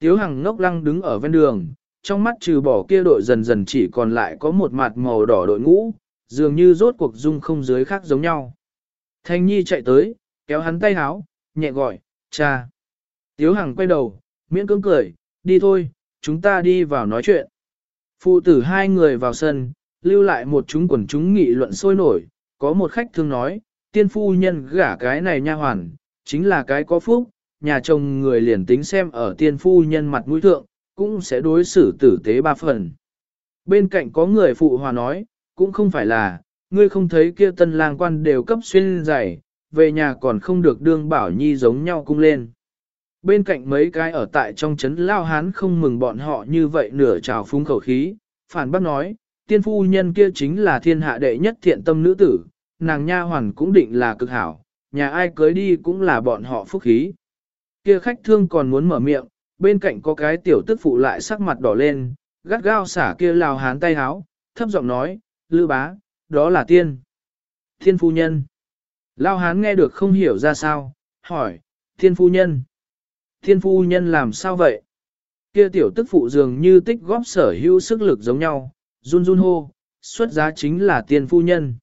Tiếu Hằng ngốc lăng đứng ở ven đường, trong mắt trừ bỏ kia đội dần dần chỉ còn lại có một mặt màu đỏ đội ngũ, dường như rốt cuộc dung không dưới khác giống nhau. Thanh Nhi chạy tới, kéo hắn tay háo, nhẹ gọi, cha. Tiếu Hằng quay đầu, miễn cưỡng cười, đi thôi, chúng ta đi vào nói chuyện. Phụ tử hai người vào sân, lưu lại một chúng quần chúng nghị luận sôi nổi, có một khách thương nói, tiên phu nhân gả cái này nha hoàn, chính là cái có phúc, nhà chồng người liền tính xem ở tiên phu nhân mặt mũi thượng, cũng sẽ đối xử tử tế ba phần. Bên cạnh có người phụ hòa nói, cũng không phải là, ngươi không thấy kia tân lang quan đều cấp xuyên dày, về nhà còn không được đương bảo nhi giống nhau cung lên. Bên cạnh mấy cái ở tại trong chấn lao hán không mừng bọn họ như vậy nửa trào phúng khẩu khí, phản bác nói, tiên phu nhân kia chính là thiên hạ đệ nhất thiện tâm nữ tử, nàng nha hoàn cũng định là cực hảo, nhà ai cưới đi cũng là bọn họ phúc khí. Kia khách thương còn muốn mở miệng, bên cạnh có cái tiểu tức phụ lại sắc mặt đỏ lên, gắt gao xả kia lao hán tay háo, thấp giọng nói, lư bá, đó là tiên. Thiên phu nhân. Lao hán nghe được không hiểu ra sao, hỏi, thiên phu nhân. Thiên phu nhân làm sao vậy? Kia tiểu tức phụ dường như tích góp sở hữu sức lực giống nhau, run run hô, xuất giá chính là tiên phu nhân.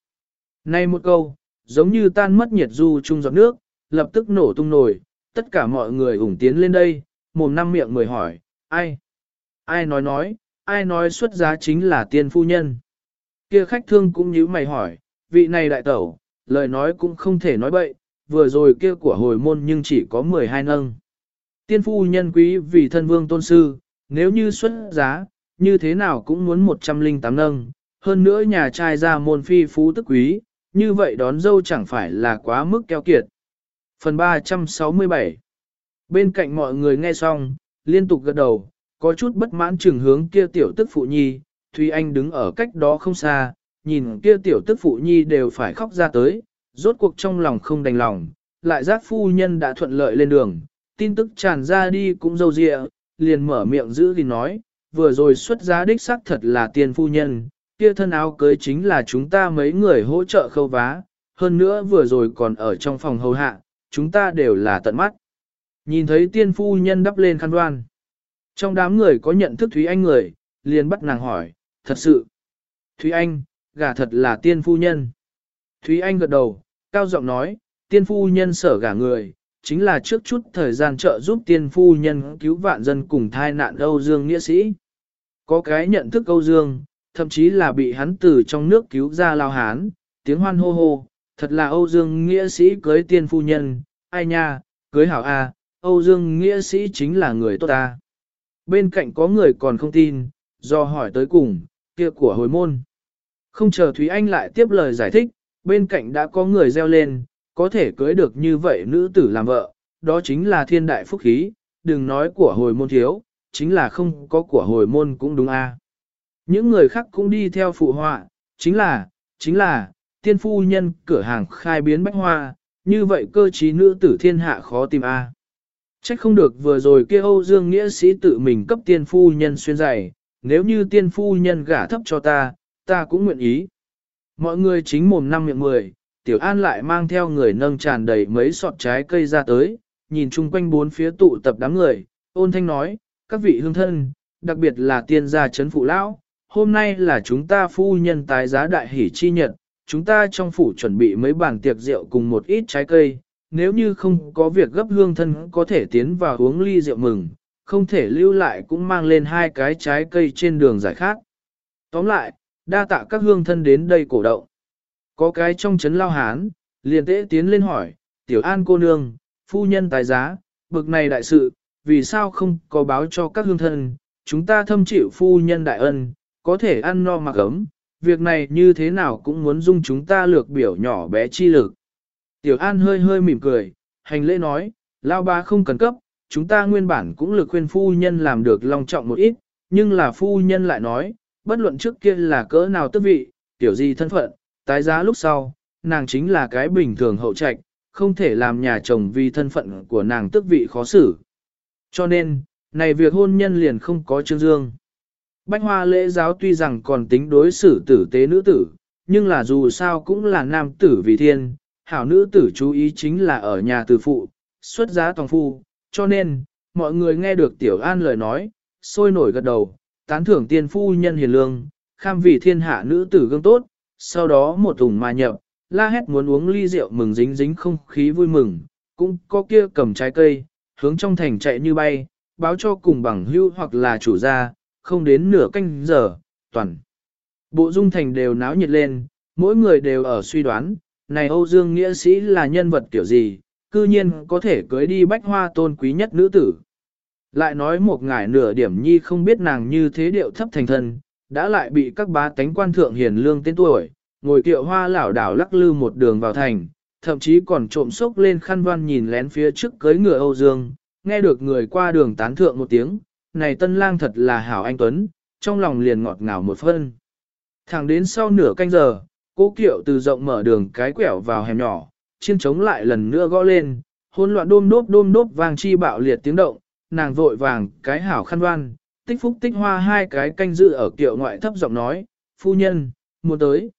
Nay một câu, giống như tan mất nhiệt du chung giọt nước, lập tức nổ tung nổi, tất cả mọi người ủng tiến lên đây, mồm năm miệng mười hỏi, ai? Ai nói nói, ai nói xuất giá chính là tiên phu nhân? Kia khách thương cũng nhíu mày hỏi, vị này đại tẩu, lời nói cũng không thể nói bậy, vừa rồi kia của hồi môn nhưng chỉ có 12 nâng. Tiên phu nhân quý vì thân vương tôn sư, nếu như xuất giá, như thế nào cũng muốn 108 nâng, hơn nữa nhà trai ra môn phi phú tức quý, như vậy đón dâu chẳng phải là quá mức keo kiệt. Phần 367 Bên cạnh mọi người nghe xong, liên tục gật đầu, có chút bất mãn trừng hướng kia tiểu tức phụ nhi, Thúy Anh đứng ở cách đó không xa, nhìn kia tiểu tức phụ nhi đều phải khóc ra tới, rốt cuộc trong lòng không đành lòng, lại giác phu nhân đã thuận lợi lên đường, tin tức tràn ra đi cũng dâu dịa, liền mở miệng giữ thì nói, vừa rồi xuất giá đích xác thật là tiền phu nhân, kia thân áo cưới chính là chúng ta mấy người hỗ trợ khâu vá, hơn nữa vừa rồi còn ở trong phòng hầu hạ, chúng ta đều là tận mắt. Nhìn thấy tiên phu nhân đắp lên khăn đoan. Trong đám người có nhận thức Thúy Anh người, liền bắt nàng hỏi, thật sự. Thúy Anh, gả thật là tiên phu nhân. Thúy Anh gật đầu, cao giọng nói, tiên phu nhân sở gả người, chính là trước chút thời gian trợ giúp tiên phu nhân cứu vạn dân cùng thai nạn Âu Dương nghĩa sĩ. Có cái nhận thức Âu Dương, thậm chí là bị hắn từ trong nước cứu ra lao hán, tiếng hoan hô hô, thật là Âu Dương nghĩa sĩ cưới tiên phu nhân, ai nha, cưới hảo a, Âu Dương nghĩa sĩ chính là người tốt ta. Bên cạnh có người còn không tin, do hỏi tới cùng, kia của hồi môn. Không chờ Thúy Anh lại tiếp lời giải thích, bên cạnh đã có người reo lên, có thể cưới được như vậy nữ tử làm vợ, đó chính là thiên đại phúc khí, đừng nói của hồi môn thiếu, chính là không có của hồi môn cũng đúng a. Những người khác cũng đi theo phụ họa, chính là, chính là, tiên phu nhân cửa hàng khai biến bách hoa, như vậy cơ trí nữ tử thiên hạ khó tìm a. Trách không được vừa rồi kia Âu Dương Nghĩa sĩ tự mình cấp tiên phu nhân xuyên giày, nếu như tiên phu nhân gả thấp cho ta, ta cũng nguyện ý. Mọi người chính mồm năm miệng mười, Tiểu An lại mang theo người nâng tràn đầy mấy sọt trái cây ra tới, nhìn chung quanh bốn phía tụ tập đám người, ôn thanh nói, các vị hương thân, đặc biệt là tiên gia chấn phụ lão, hôm nay là chúng ta phu nhân tái giá đại hỷ chi nhật, chúng ta trong phủ chuẩn bị mấy bàn tiệc rượu cùng một ít trái cây, nếu như không có việc gấp hương thân có thể tiến vào uống ly rượu mừng, không thể lưu lại cũng mang lên hai cái trái cây trên đường giải khác. Tóm lại, đa tạ các hương thân đến đây cổ động. Có cái trong chấn lao hán, liền tế tiến lên hỏi, tiểu an cô nương, phu nhân tài giá, bực này đại sự, vì sao không có báo cho các hương thân, chúng ta thâm chịu phu nhân đại ân, có thể ăn no mặc ấm, việc này như thế nào cũng muốn dung chúng ta lược biểu nhỏ bé chi lực. Tiểu An hơi hơi mỉm cười, hành lễ nói, lao ba không cần cấp, chúng ta nguyên bản cũng lực khuyên phu nhân làm được long trọng một ít, nhưng là phu nhân lại nói, bất luận trước kia là cỡ nào tước vị, tiểu gì thân phận, tái giá lúc sau, nàng chính là cái bình thường hậu trạch, không thể làm nhà chồng vì thân phận của nàng tước vị khó xử. Cho nên, này việc hôn nhân liền không có trương dương. Bách hoa lễ giáo tuy rằng còn tính đối xử tử tế nữ tử, nhưng là dù sao cũng là nam tử vì thiên, hảo nữ tử chú ý chính là ở nhà từ phụ, xuất giá toàn phu, cho nên, mọi người nghe được Tiểu An lời nói, sôi nổi gật đầu, tán thưởng tiên phu nhân hiền lương, kham vì thiên hạ nữ tử gương tốt, sau đó một thùng mà nhập, la hét muốn uống ly rượu mừng dính dính không khí vui mừng, cũng có kia cầm trái cây, hướng trong thành chạy như bay, báo cho cùng bằng hưu hoặc là chủ gia, không đến nửa canh giờ, toàn. Bộ dung thành đều náo nhiệt lên, mỗi người đều ở suy đoán, này Âu Dương nghĩa sĩ là nhân vật kiểu gì, cư nhiên có thể cưới đi bách hoa tôn quý nhất nữ tử. Lại nói một ngải nửa điểm nhi không biết nàng như thế điệu thấp thành thân, đã lại bị các bá tánh quan thượng hiền lương tên tuổi, ngồi kiệu hoa lảo đảo lắc lư một đường vào thành, thậm chí còn trộm sốc lên khăn văn nhìn lén phía trước cưới ngựa Âu Dương, nghe được người qua đường tán thượng một tiếng, này tân lang thật là hảo anh Tuấn, trong lòng liền ngọt ngào một phân. Thẳng đến sau nửa canh giờ, cố kiệu từ rộng mở đường cái quẹo vào hẻm nhỏ, chiên trống lại lần nữa gõ lên, hỗn loạn đôm đốp đôm đốp vang chi bạo liệt tiếng động, nàng vội vàng cái hảo khăn đoan, tích phúc tích hoa hai cái canh dự ở kiệu ngoại thấp giọng nói, phu nhân, muốn tới.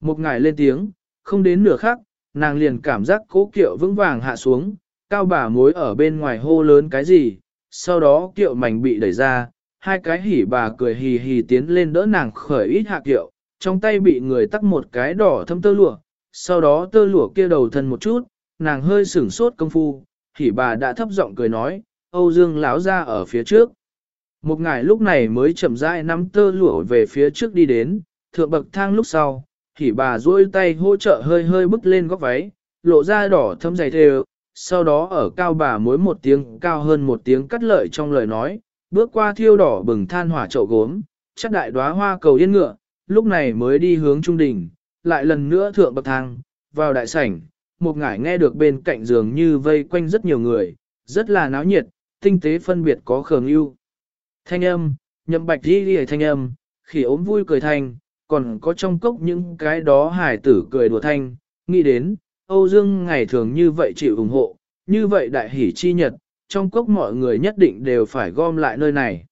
Một ngày lên tiếng, không đến nửa khắc, nàng liền cảm giác cố kiệu vững vàng hạ xuống, cao bà mối ở bên ngoài hô lớn cái gì, sau đó kiệu mảnh bị đẩy ra, hai cái hỉ bà cười hì hì tiến lên đỡ nàng khởi ít hạ kiệu, trong tay bị người tắc một cái đỏ thâm tơ lụa, sau đó tơ lụa kia đầu thân một chút, nàng hơi sửng sốt công phu, hỉ bà đã thấp giọng cười nói, Âu Dương lão ra ở phía trước. Một ngày lúc này mới chậm rãi nắm tơ lụa về phía trước đi đến, thượng bậc thang lúc sau, hỉ bà duỗi tay hỗ trợ hơi hơi bước lên góc váy, lộ ra đỏ thâm dày thề, sau đó ở cao bà mối một tiếng cao hơn một tiếng cắt lợi trong lời nói, bước qua thiêu đỏ bừng than hỏa chậu gốm, chắc đại đóa hoa cầu yên ngựa, lúc này mới đi hướng trung đỉnh, lại lần nữa thượng bậc thang, vào đại sảnh, một ngải nghe được bên cạnh giường như vây quanh rất nhiều người, rất là náo nhiệt, tinh tế phân biệt có khường ưu. Thanh âm, nhậm bạch đi đi thanh âm, khỉ ốm vui cười thanh, còn có trong cốc những cái đó hải tử cười đùa thanh, nghĩ đến, Âu Dương ngày thường như vậy chịu ủng hộ, như vậy đại hỷ chi nhật, trong cốc mọi người nhất định đều phải gom lại nơi này.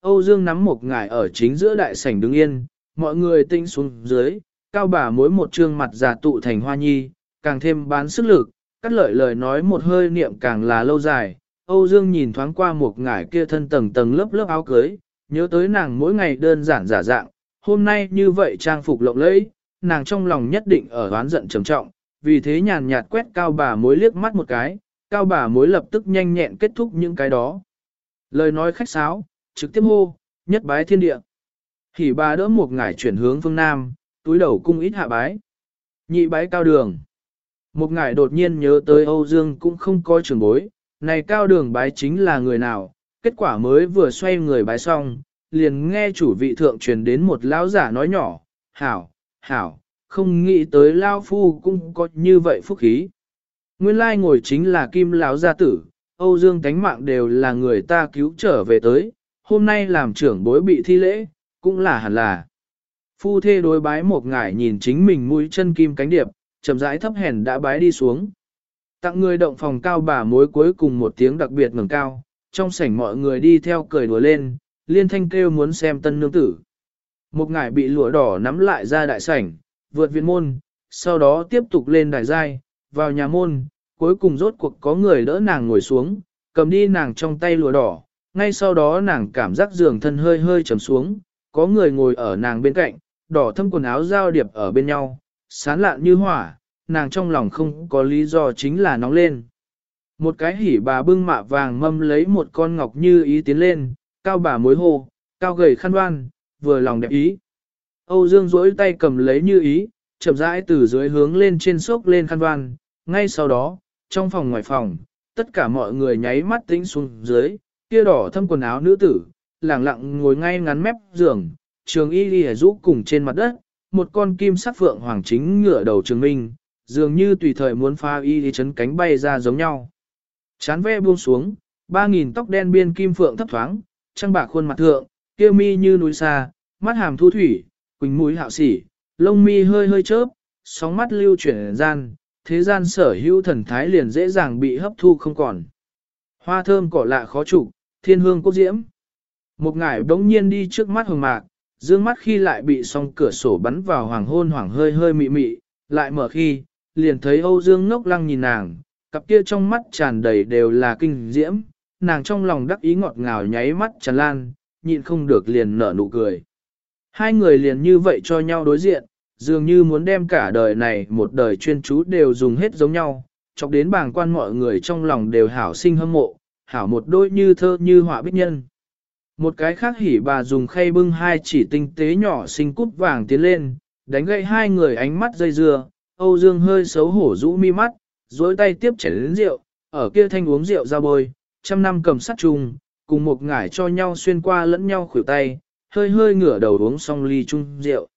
Âu Dương nắm một ngải ở chính giữa đại sảnh đứng yên, mọi người tinh xuống dưới, cao bà mối một trương mặt giả tụ thành hoa nhi, càng thêm bán sức lực, cắt lợi lời nói một hơi niệm càng là lâu dài. Âu Dương nhìn thoáng qua một ngải kia thân tầng tầng lớp lớp áo cưới, nhớ tới nàng mỗi ngày đơn giản giả dạng, hôm nay như vậy trang phục lộng lẫy, nàng trong lòng nhất định ở oán giận trầm trọng, vì thế nhàn nhạt quét cao bà mối liếc mắt một cái, cao bà mối lập tức nhanh nhẹn kết thúc những cái đó. Lời nói khách sáo, trực tiếp hô, nhất bái thiên địa. Hỉ bà đỡ một ngải chuyển hướng phương Nam, túi đầu cung ít hạ bái. Nhị bái cao đường. Một ngải đột nhiên nhớ tới Âu Dương cũng không coi trường bối, này cao đường bái chính là người nào, kết quả mới vừa xoay người bái xong, liền nghe chủ vị thượng truyền đến một lão giả nói nhỏ, hảo, hảo, không nghĩ tới lao phu cũng có như vậy phúc khí. Nguyên lai ngồi chính là kim lão gia tử, Âu Dương tánh mạng đều là người ta cứu trở về tới, hôm nay làm trưởng bối bị thi lễ, cũng là hẳn là. Phu thê đối bái một ngải nhìn chính mình mũi chân kim cánh điệp, chậm rãi thấp hèn đã bái đi xuống. Tặng người động phòng cao bà mối cuối cùng một tiếng đặc biệt ngẩng cao, trong sảnh mọi người đi theo cười đùa lên, liên thanh kêu muốn xem tân nương tử. Một ngải bị lụa đỏ nắm lại ra đại sảnh, vượt viện môn, sau đó tiếp tục lên đài giai, vào nhà môn, cuối cùng rốt cuộc có người đỡ nàng ngồi xuống, cầm đi nàng trong tay lụa đỏ, ngay sau đó nàng cảm giác giường thân hơi hơi trầm xuống, có người ngồi ở nàng bên cạnh, đỏ thâm quần áo giao điệp ở bên nhau, sán lạn như hỏa, nàng trong lòng không có lý do chính là nóng lên. Một cái hỉ bà bưng mạ vàng mâm lấy một con ngọc như ý tiến lên, cao bà mối hồ, cao gầy khăn đoan, vừa lòng đẹp ý. Âu Dương duỗi tay cầm lấy như ý, chậm rãi từ dưới hướng lên trên sốc lên khăn đoan, ngay sau đó, trong phòng ngoài phòng, tất cả mọi người nháy mắt tính xuống dưới, kia đỏ thâm quần áo nữ tử, lẳng lặng ngồi ngay ngắn mép giường, trường y đi rũ cùng trên mặt đất, một con kim sắc phượng hoàng chính ngửa đầu trường minh, dường như tùy thời muốn pha y đi chấn cánh bay ra giống nhau. Chán ve buông xuống, ba nghìn tóc đen biên kim phượng thấp thoáng, trăng bạc khuôn mặt thượng, kia mi như núi xa, mắt hàm thu thủy, quỳnh mũi hạo sỉ, lông mi hơi hơi chớp, sóng mắt lưu chuyển gian, thế gian sở hữu thần thái liền dễ dàng bị hấp thu không còn. Hoa thơm cỏ lạ khó chủ, thiên hương quốc diễm. Một ngải đống nhiên đi trước mắt hồng mạc, dương mắt khi lại bị song cửa sổ bắn vào hoàng hôn hoàng hơi hơi mị mị, lại mở khi, liền thấy Âu Dương ngốc lăng nhìn nàng, cặp kia trong mắt tràn đầy đều là kinh diễm, nàng trong lòng đắc ý ngọt ngào nháy mắt tràn lan, nhịn không được liền nở nụ cười. Hai người liền như vậy cho nhau đối diện, dường như muốn đem cả đời này một đời chuyên chú đều dùng hết giống nhau, chọc đến bàng quan mọi người trong lòng đều hảo sinh hâm mộ, hảo một đôi như thơ như họa bích nhân. Một cái khác hỉ bà dùng khay bưng hai chỉ tinh tế nhỏ xinh cút vàng tiến lên, đánh gậy hai người ánh mắt dây dưa, Âu Dương hơi xấu hổ rũ mi mắt, dối tay tiếp chảy đến rượu, ở kia thanh uống rượu ra bôi, trăm năm cầm sắt chung, cùng một ngải cho nhau xuyên qua lẫn nhau khuỷu tay, hơi hơi ngửa đầu uống xong ly chung rượu.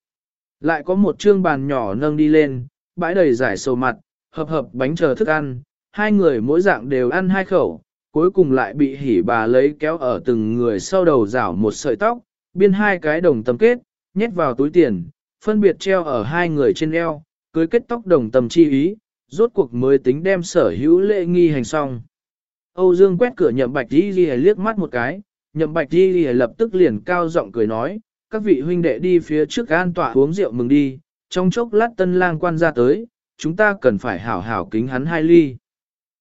Lại có một trương bàn nhỏ nâng đi lên, bãi đầy giải sầu mặt, hợp hợp bánh chờ thức ăn, hai người mỗi dạng đều ăn hai khẩu, cuối cùng lại bị hỉ bà lấy kéo ở từng người sau đầu rảo một sợi tóc, biên hai cái đồng tâm kết, nhét vào túi tiền, phân biệt treo ở hai người trên eo, cưới kết tóc đồng tâm chi ý, rốt cuộc mới tính đem sở hữu lệ nghi hành xong. Âu Dương quét cửa nhậm bạch đi ghi liếc mắt một cái, nhậm bạch đi lập tức liền cao giọng cười nói, các vị huynh đệ đi phía trước an tỏa uống rượu mừng đi, trong chốc lát tân lang quan ra tới, chúng ta cần phải hảo hảo kính hắn hai ly.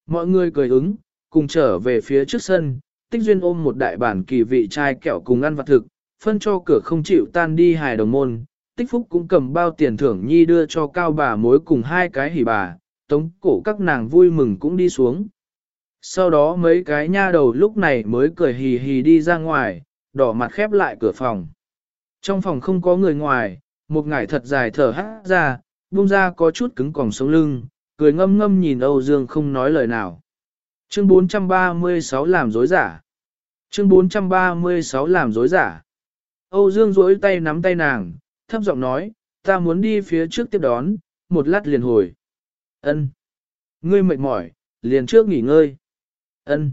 Mọi người cười ứng, cùng trở về phía trước sân, tích duyên ôm một đại bản kỳ vị chai kẹo cùng ăn vặt thực, phân cho cửa không chịu tan đi hài đồng môn, tích phúc cũng cầm bao tiền thưởng nhi đưa cho cao bà mối cùng hai cái hỉ bà, tống cổ các nàng vui mừng cũng đi xuống. Sau đó mấy cái nha đầu lúc này mới cười hì hì đi ra ngoài, đỏ mặt khép lại cửa phòng. Trong phòng không có người ngoài, một ngải thật dài thở hát ra, buông ra có chút cứng còng sống lưng, cười ngâm ngâm nhìn Âu Dương không nói lời nào. Chương 436 làm dối giả. Chương 436 làm dối giả. Âu Dương duỗi tay nắm tay nàng, thấp giọng nói, ta muốn đi phía trước tiếp đón, một lát liền hồi. Ân. Ngươi mệt mỏi, liền trước nghỉ ngơi. Ân.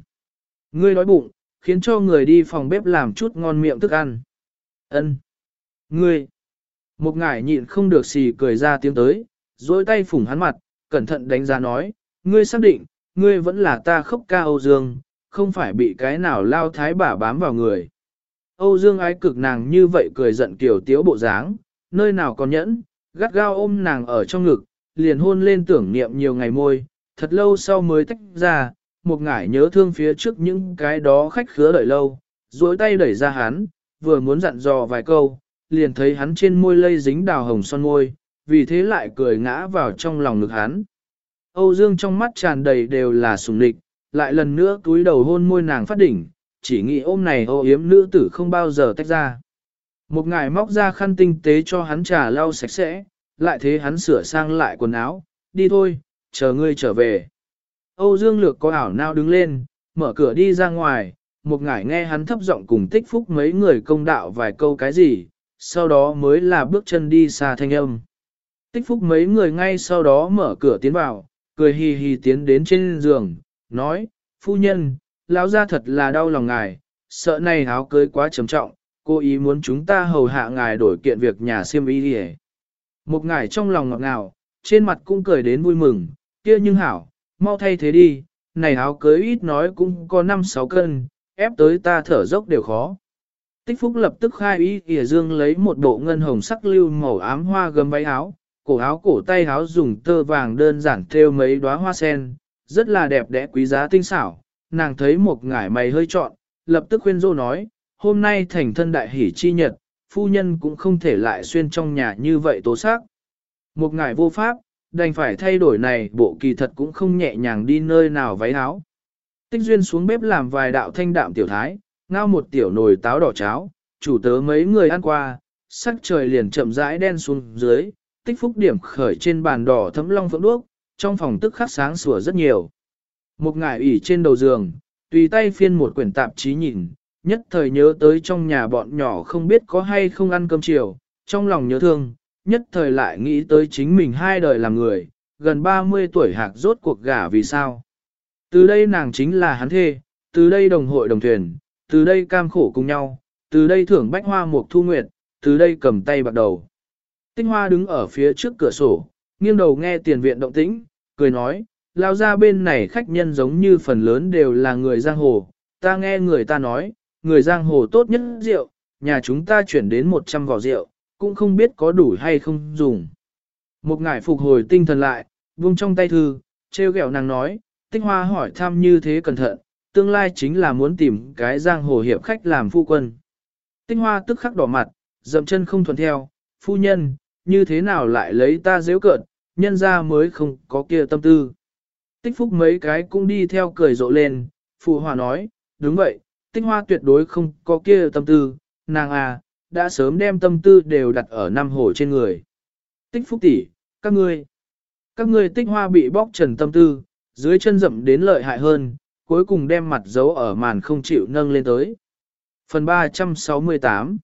Ngươi đói bụng, khiến cho người đi phòng bếp làm chút ngon miệng thức ăn. Ân. Ngươi. Một ngải nhịn không được xì cười ra tiếng tới, dối tay phủng hắn mặt, cẩn thận đánh giá nói, ngươi xác định, ngươi vẫn là ta khóc ca Âu Dương, không phải bị cái nào lao thái bà bám vào người. Âu Dương ái cực nàng như vậy cười giận kiểu tiếu bộ dáng, nơi nào còn nhẫn, gắt gao ôm nàng ở trong ngực, liền hôn lên tưởng niệm nhiều ngày môi, thật lâu sau mới tách ra, một ngải nhớ thương phía trước những cái đó khách khứa đợi lâu, duỗi tay đẩy ra hắn, vừa muốn dặn dò vài câu, liền thấy hắn trên môi lây dính đào hồng son môi, vì thế lại cười ngã vào trong lòng ngực hắn. Âu Dương trong mắt tràn đầy đều là sùng địch, lại lần nữa túi đầu hôn môi nàng phát đỉnh, chỉ nghĩ ôm này ô yếm nữ tử không bao giờ tách ra. Một ngài móc ra khăn tinh tế cho hắn trà lau sạch sẽ, lại thế hắn sửa sang lại quần áo, đi thôi, chờ ngươi trở về. Âu Dương Lược có ảo nào đứng lên, mở cửa đi ra ngoài, một ngải nghe hắn thấp giọng cùng tích phúc mấy người công đạo vài câu cái gì, sau đó mới là bước chân đi xa thanh âm. Tích phúc mấy người ngay sau đó mở cửa tiến vào, cười hì hì tiến đến trên giường, nói, phu nhân, lão ra thật là đau lòng ngài, sợ này áo cưới quá trầm trọng, cô ý muốn chúng ta hầu hạ ngài đổi kiện việc nhà siêm y đi Một ngài trong lòng ngọt ngào, trên mặt cũng cười đến vui mừng, kia nhưng hảo, mau thay thế đi, này áo cưới ít nói cũng có 5-6 cân, ép tới ta thở dốc đều khó. Tích Phúc lập tức khai ý kìa dương lấy một bộ ngân hồng sắc lưu màu ám hoa gấm váy áo, cổ áo cổ tay áo dùng tơ vàng đơn giản thêu mấy đóa hoa sen, rất là đẹp đẽ quý giá tinh xảo. Nàng thấy một ngải mày hơi trọn, lập tức khuyên dô nói, hôm nay thành thân đại hỷ chi nhật, phu nhân cũng không thể lại xuyên trong nhà như vậy tố xác. Một ngải vô pháp, đành phải thay đổi này bộ kỳ thật cũng không nhẹ nhàng đi nơi nào váy áo. Tích duyên xuống bếp làm vài đạo thanh đạm tiểu thái, ngao một tiểu nồi táo đỏ cháo, chủ tớ mấy người ăn qua, sắc trời liền chậm rãi đen xuống dưới, tích phúc điểm khởi trên bàn đỏ thấm long phượng đuốc, trong phòng tức khắc sáng sủa rất nhiều. Một ngải ủy trên đầu giường, tùy tay phiên một quyển tạp chí nhìn, nhất thời nhớ tới trong nhà bọn nhỏ không biết có hay không ăn cơm chiều, trong lòng nhớ thương, nhất thời lại nghĩ tới chính mình hai đời làm người, gần 30 tuổi hạc rốt cuộc gả vì sao. Từ đây nàng chính là hắn thê, từ đây đồng hội đồng thuyền, từ đây cam khổ cùng nhau, từ đây thưởng bách hoa mục thu nguyệt, từ đây cầm tay bạc đầu. Tinh hoa đứng ở phía trước cửa sổ, nghiêng đầu nghe tiền viện động tĩnh, cười nói, lao ra bên này khách nhân giống như phần lớn đều là người giang hồ, ta nghe người ta nói, người giang hồ tốt nhất rượu, nhà chúng ta chuyển đến 100 vỏ rượu, cũng không biết có đủ hay không dùng. Một ngải phục hồi tinh thần lại, buông trong tay thư, treo gẹo nàng nói, tinh hoa hỏi thăm như thế cẩn thận, tương lai chính là muốn tìm cái giang hồ hiệp khách làm phu quân. Tinh hoa tức khắc đỏ mặt, dậm chân không thuận theo, phu nhân, như thế nào lại lấy ta dễ cợt, nhân ra mới không có kia tâm tư. Tích phúc mấy cái cũng đi theo cười rộ lên, phụ hòa nói, đúng vậy, tinh hoa tuyệt đối không có kia tâm tư, nàng à, đã sớm đem tâm tư đều đặt ở năm hồ trên người. Tích phúc tỷ, các ngươi, các ngươi tích hoa bị bóc trần tâm tư, dưới chân rậm đến lợi hại hơn, cuối cùng đem mặt giấu ở màn không chịu nâng lên tới. Phần 368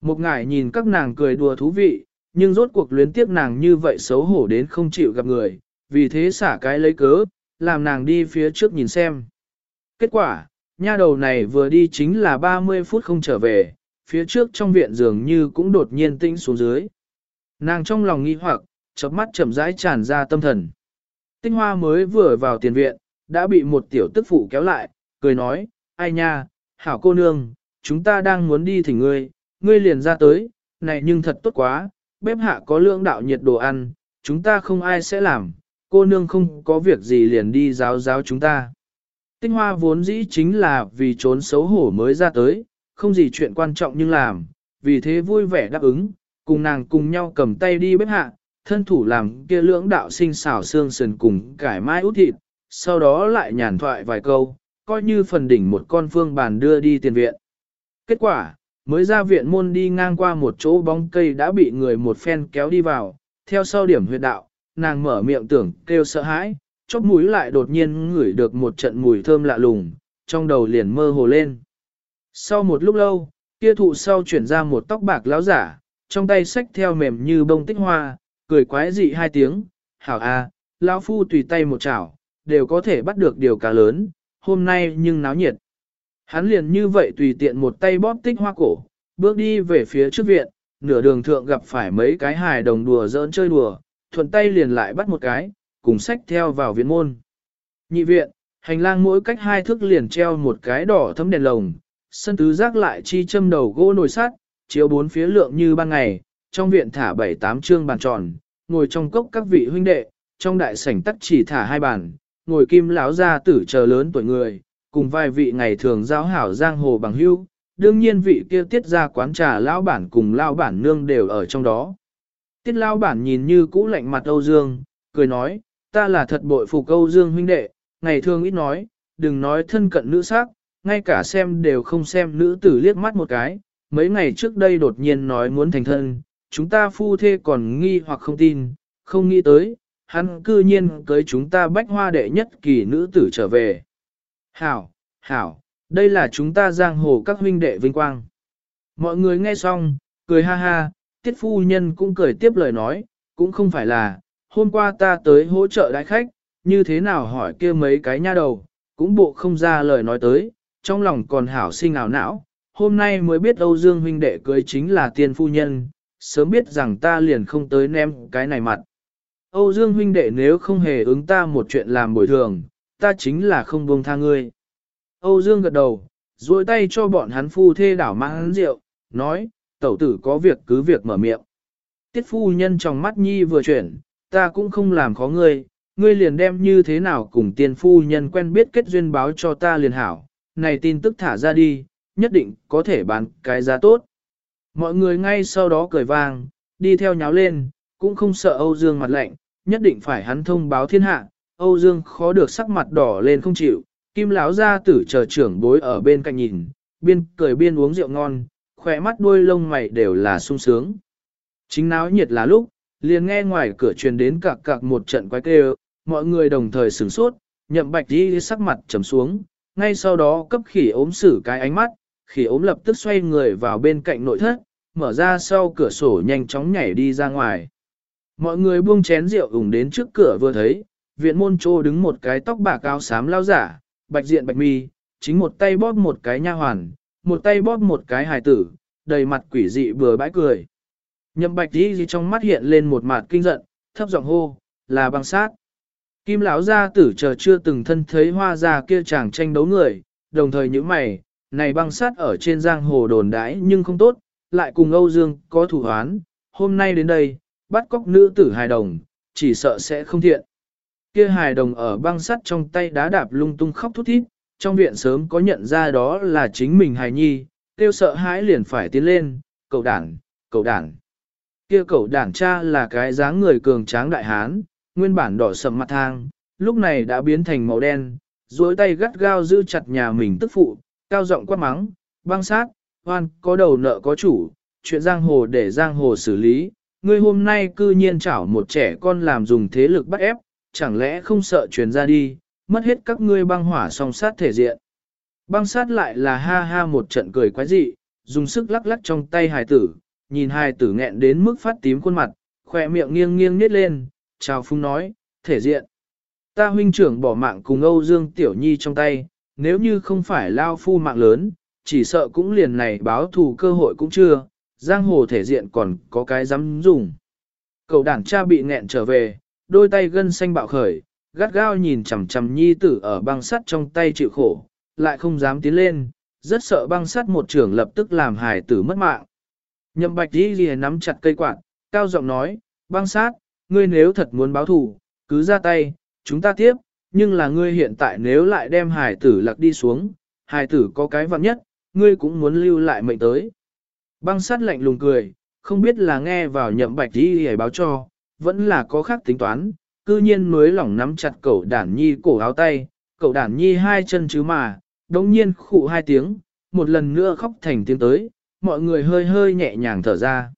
Một ngải nhìn các nàng cười đùa thú vị, nhưng rốt cuộc luyến tiếc nàng như vậy xấu hổ đến không chịu gặp người, vì thế xả cái lấy cớ, làm nàng đi phía trước nhìn xem. Kết quả, nha đầu này vừa đi chính là 30 phút không trở về, phía trước trong viện dường như cũng đột nhiên tĩnh xuống dưới. Nàng trong lòng nghi hoặc, chớp mắt chậm rãi tràn ra tâm thần. Tinh hoa mới vừa vào tiền viện, đã bị một tiểu tức phụ kéo lại, cười nói, ai nha, hảo cô nương, chúng ta đang muốn đi thỉnh ngươi, ngươi liền ra tới, này nhưng thật tốt quá, bếp hạ có lượng đạo nhiệt đồ ăn, chúng ta không ai sẽ làm, cô nương không có việc gì liền đi giáo giáo chúng ta. Tinh hoa vốn dĩ chính là vì trốn xấu hổ mới ra tới, không gì chuyện quan trọng nhưng làm, vì thế vui vẻ đáp ứng, cùng nàng cùng nhau cầm tay đi bếp hạ, thân thủ làm kia lưỡng đạo sinh xảo xương sườn cùng cải mai út thịt, sau đó lại nhàn thoại vài câu, coi như phần đỉnh một con phương bàn đưa đi tiền viện. Kết quả, mới ra viện môn đi ngang qua một chỗ bóng cây đã bị người một phen kéo đi vào, theo sau điểm huyệt đạo, nàng mở miệng tưởng kêu sợ hãi, chóp mũi lại đột nhiên ngửi được một trận mùi thơm lạ lùng, trong đầu liền mơ hồ lên. Sau một lúc lâu, kia thụ sau chuyển ra một tóc bạc láo giả, trong tay xách theo mềm như bông tích hoa, cười quái dị hai tiếng, hảo a, lão phu tùy tay một chảo, đều có thể bắt được điều cá lớn, hôm nay nhưng náo nhiệt. Hắn liền như vậy tùy tiện một tay bóp tích hoa cổ, bước đi về phía trước viện, nửa đường thượng gặp phải mấy cái hài đồng đùa giỡn chơi đùa, thuận tay liền lại bắt một cái, cùng sách theo vào viện môn. Nhị viện, hành lang mỗi cách hai thước liền treo một cái đỏ thấm đèn lồng, sân tứ giác lại chi châm đầu gỗ nồi sắt, chiếu bốn phía lượng như ban ngày, trong viện thả bảy tám trương bàn tròn, ngồi trong cốc các vị huynh đệ, trong đại sảnh tắc chỉ thả hai bàn, ngồi kim lão gia tử chờ lớn tuổi người, cùng vài vị ngày thường giáo hảo giang hồ bằng hữu, đương nhiên vị kia tiết ra quán trà lão bản cùng lão bản nương đều ở trong đó. Tiết lão bản nhìn như cũ lạnh mặt Âu Dương, cười nói, ta là thật bội phục Âu Dương huynh đệ, ngày thường ít nói, đừng nói thân cận nữ sắc, ngay cả xem đều không xem nữ tử liếc mắt một cái, mấy ngày trước đây đột nhiên nói muốn thành thân, chúng ta phu thê còn nghi hoặc không tin, không nghĩ tới, hắn cư nhiên cưới chúng ta bách hoa đệ nhất kỳ nữ tử trở về. Hảo, hảo, đây là chúng ta giang hồ các huynh đệ vinh quang. Mọi người nghe xong, cười ha ha, tiết phu nhân cũng cười tiếp lời nói, cũng không phải là, hôm qua ta tới hỗ trợ đại khách, như thế nào hỏi kia mấy cái nha đầu, cũng bộ không ra lời nói tới, trong lòng còn hảo sinh ảo não, hôm nay mới biết Âu Dương huynh đệ cưới chính là tiên phu nhân, sớm biết rằng ta liền không tới ném cái này mặt. Âu Dương huynh đệ nếu không hề ứng ta một chuyện làm bồi thường, ta chính là không buông tha ngươi. Âu Dương gật đầu, duỗi tay cho bọn hắn phu thê đảo mang rượu, nói, tẩu tử có việc cứ việc mở miệng. Tiết phu nhân trong mắt nhi vừa chuyển, ta cũng không làm khó ngươi, ngươi liền đem như thế nào cùng tiên phu nhân quen biết kết duyên báo cho ta liền hảo, này tin tức thả ra đi, nhất định có thể bán cái giá tốt. Mọi người ngay sau đó cười vang, đi theo nháo lên, cũng không sợ Âu Dương mặt lạnh, nhất định phải hắn thông báo thiên hạ. Âu Dương khó được sắc mặt đỏ lên không chịu, kim lão gia tử chờ trưởng bối ở bên cạnh nhìn, biên cười biên uống rượu ngon, khỏe mắt đuôi lông mày đều là sung sướng. Chính náo nhiệt là lúc, liền nghe ngoài cửa truyền đến cạc cạc một trận quái kêu, mọi người đồng thời sửng sốt, nhậm bạch đi sắc mặt trầm xuống, ngay sau đó cấp khỉ ốm xử cái ánh mắt, khỉ ốm lập tức xoay người vào bên cạnh nội thất, mở ra sau cửa sổ nhanh chóng nhảy đi ra ngoài. Mọi người buông chén rượu ủng đến trước cửa vừa thấy, viện môn trô đứng một cái tóc bạc áo xám lao giả, bạch diện bạch mi, chính một tay bóp một cái nha hoàn, một tay bóp một cái hài tử, đầy mặt quỷ dị vừa bãi cười. Nhậm bạch đi gì trong mắt hiện lên một mặt kinh giận, thấp giọng hô, là băng sát. Kim lão gia tử chờ chưa từng thân thấy hoa gia kia chàng tranh đấu người, đồng thời những mày, này băng sát ở trên giang hồ đồn đãi nhưng không tốt, lại cùng Âu Dương có thủ hoán, hôm nay đến đây, bắt cóc nữ tử hài đồng, chỉ sợ sẽ không thiện. Kia hài đồng ở băng sắt trong tay đá đạp lung tung khóc thút thít, trong viện sớm có nhận ra đó là chính mình hài nhi, tiêu sợ hãi liền phải tiến lên, cậu đảng, cậu đảng, Kia cậu đảng cha là cái dáng người cường tráng đại hán, nguyên bản đỏ sầm mặt thang, lúc này đã biến thành màu đen, duỗi tay gắt gao giữ chặt nhà mình tức phụ, cao giọng quát mắng, băng sát, hoan, có đầu nợ có chủ, chuyện giang hồ để giang hồ xử lý, ngươi hôm nay cư nhiên chảo một trẻ con làm dùng thế lực bắt ép, chẳng lẽ không sợ truyền ra đi, mất hết các ngươi băng hỏa song sát thể diện. Băng sát lại là ha ha một trận cười quái dị, dùng sức lắc lắc trong tay hài tử, nhìn hài tử nghẹn đến mức phát tím khuôn mặt, khỏe miệng nghiêng nghiêng nít lên, chào phung nói, thể diện. Ta huynh trưởng bỏ mạng cùng Âu Dương Tiểu Nhi trong tay, nếu như không phải lao phu mạng lớn, chỉ sợ cũng liền này báo thù cơ hội cũng chưa, giang hồ thể diện còn có cái dám dùng. Cậu đảng cha bị nghẹn trở về, đôi tay gân xanh bạo khởi, gắt gao nhìn chằm chằm nhi tử ở băng sắt trong tay chịu khổ, lại không dám tiến lên, rất sợ băng sắt một trưởng lập tức làm hài tử mất mạng. Nhậm bạch đi lìa nắm chặt cây quạt, cao giọng nói, băng sát, ngươi nếu thật muốn báo thù, cứ ra tay, chúng ta tiếp, nhưng là ngươi hiện tại nếu lại đem Hải tử lạc đi xuống, Hải tử có cái vặn nhất, ngươi cũng muốn lưu lại mệnh tới. Băng sát lạnh lùng cười, không biết là nghe vào nhậm bạch đi hề báo cho, vẫn là có khác tính toán, cư nhiên mới lỏng nắm chặt cậu đản nhi cổ áo tay, cậu đản nhi hai chân chứ mà, đống nhiên khụ hai tiếng, một lần nữa khóc thành tiếng tới, mọi người hơi hơi nhẹ nhàng thở ra.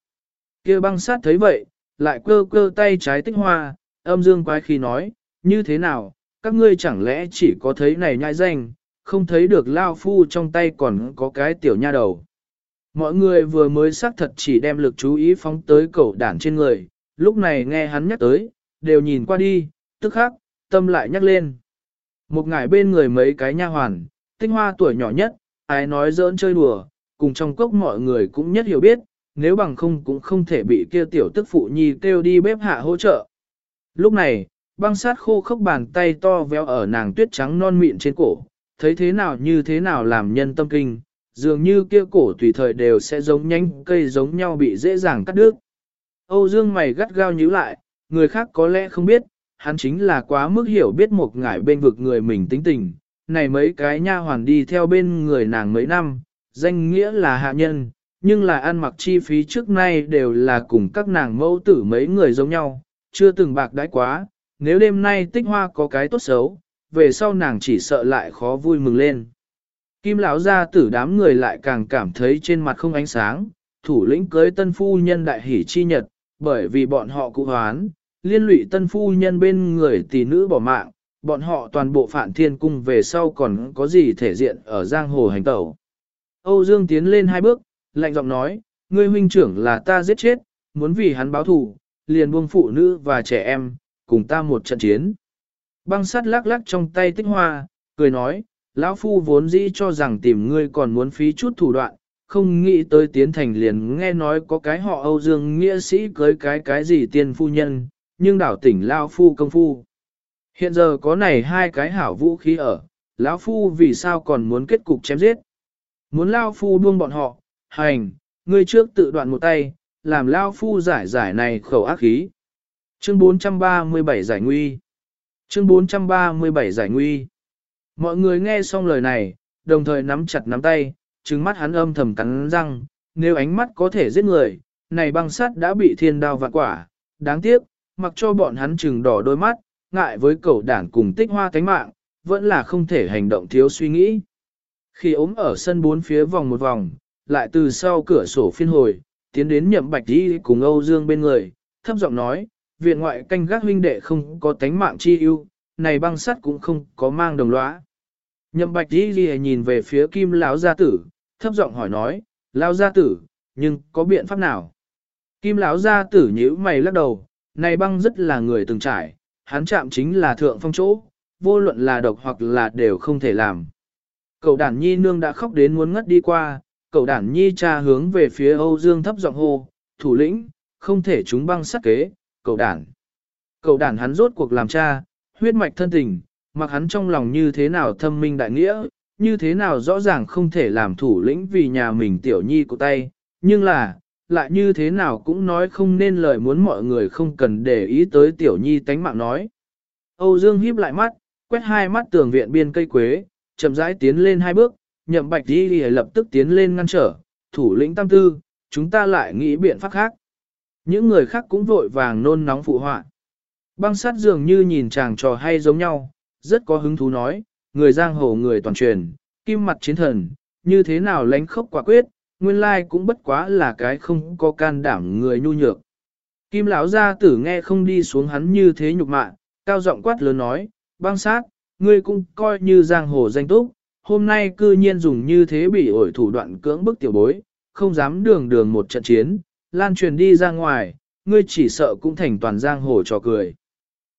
kia băng sát thấy vậy, lại cơ cơ tay trái tích hoa, âm dương quái khi nói, như thế nào, các ngươi chẳng lẽ chỉ có thấy này nhai danh, không thấy được lao phu trong tay còn có cái tiểu nha đầu. Mọi người vừa mới xác thật chỉ đem lực chú ý phóng tới cậu đản trên người, lúc này nghe hắn nhắc tới, đều nhìn qua đi, tức khắc, tâm lại nhắc lên. Một ngải bên người mấy cái nha hoàn, tinh hoa tuổi nhỏ nhất, ai nói giỡn chơi đùa, cùng trong cốc mọi người cũng nhất hiểu biết, nếu bằng không cũng không thể bị kia tiểu tức phụ nhi kêu đi bếp hạ hỗ trợ. Lúc này, băng sát khô khốc bàn tay to véo ở nàng tuyết trắng non mịn trên cổ, thấy thế nào như thế nào làm nhân tâm kinh, dường như kia cổ tùy thời đều sẽ giống nhanh cây giống nhau bị dễ dàng cắt đứt. Âu Dương mày gắt gao nhíu lại, người khác có lẽ không biết, hắn chính là quá mức hiểu biết một ngải bên vực người mình tính tình. Này mấy cái nha hoàn đi theo bên người nàng mấy năm, danh nghĩa là hạ nhân, nhưng là ăn mặc chi phí trước nay đều là cùng các nàng mẫu tử mấy người giống nhau, chưa từng bạc đãi quá, nếu đêm nay tích hoa có cái tốt xấu, về sau nàng chỉ sợ lại khó vui mừng lên. Kim lão gia tử đám người lại càng cảm thấy trên mặt không ánh sáng, thủ lĩnh cưới tân phu nhân đại hỷ chi nhật, bởi vì bọn họ cụ hoán, liên lụy tân phu nhân bên người tỷ nữ bỏ mạng, bọn họ toàn bộ phản thiên cung về sau còn có gì thể diện ở giang hồ hành tẩu. Âu Dương tiến lên hai bước, lạnh giọng nói, ngươi huynh trưởng là ta giết chết, muốn vì hắn báo thù, liền buông phụ nữ và trẻ em, cùng ta một trận chiến. Băng sắt lắc lắc trong tay tích hoa, cười nói, lão phu vốn dĩ cho rằng tìm ngươi còn muốn phí chút thủ đoạn, không nghĩ tới tiến thành liền nghe nói có cái họ Âu Dương nghĩa sĩ cưới cái cái gì tiên phu nhân, nhưng đảo tỉnh lão Phu công phu. Hiện giờ có này hai cái hảo vũ khí ở, lão Phu vì sao còn muốn kết cục chém giết. Muốn lão Phu buông bọn họ, hành, ngươi trước tự đoạn một tay, làm Lao Phu giải giải này khẩu ác khí. Chương 437 giải nguy. Chương 437 giải nguy. Mọi người nghe xong lời này, đồng thời nắm chặt nắm tay, trừng mắt hắn âm thầm cắn răng, nếu ánh mắt có thể giết người, này băng sắt đã bị thiên đao vạn quả, đáng tiếc, mặc cho bọn hắn trừng đỏ đôi mắt, ngại với cậu đảng cùng tích hoa cánh mạng, vẫn là không thể hành động thiếu suy nghĩ. Khi ốm ở sân bốn phía vòng một vòng, lại từ sau cửa sổ phiên hồi, tiến đến nhậm bạch đi cùng Âu Dương bên người, thấp giọng nói, viện ngoại canh gác huynh đệ không có tánh mạng chi ưu, này băng sắt cũng không có mang đồng lõa. Nhậm bạch đi ghi nhìn về phía kim lão gia tử, thấp giọng hỏi nói, lão gia tử, nhưng có biện pháp nào? Kim lão gia tử nhíu mày lắc đầu, này băng rất là người từng trải, hắn chạm chính là thượng phong chỗ, vô luận là độc hoặc là đều không thể làm. Cậu đản nhi nương đã khóc đến muốn ngất đi qua, cậu đản nhi cha hướng về phía Âu Dương thấp giọng hô, thủ lĩnh, không thể chúng băng sát kế, cậu đản. Cậu đản hắn rốt cuộc làm cha, huyết mạch thân tình, mặc hắn trong lòng như thế nào thâm minh đại nghĩa, như thế nào rõ ràng không thể làm thủ lĩnh vì nhà mình tiểu nhi của tay, nhưng là, lại như thế nào cũng nói không nên lời muốn mọi người không cần để ý tới tiểu nhi tánh mạng nói. Âu Dương híp lại mắt, quét hai mắt tường viện biên cây quế, chậm rãi tiến lên hai bước, nhậm bạch đi lập tức tiến lên ngăn trở, thủ lĩnh tam tư, chúng ta lại nghĩ biện pháp khác. Những người khác cũng vội vàng nôn nóng phụ họa. Băng sát dường như nhìn chàng trò hay giống nhau, rất có hứng thú nói, người giang hồ người toàn truyền, kim mặt chiến thần, như thế nào lánh khốc quả quyết, nguyên lai cũng bất quá là cái không có can đảm người nhu nhược. Kim lão gia tử nghe không đi xuống hắn như thế nhục mạ, cao giọng quát lớn nói, băng sát, ngươi cũng coi như giang hồ danh túc, hôm nay cư nhiên dùng như thế bị ổi thủ đoạn cưỡng bức tiểu bối, không dám đường đường một trận chiến, lan truyền đi ra ngoài, ngươi chỉ sợ cũng thành toàn giang hồ trò cười.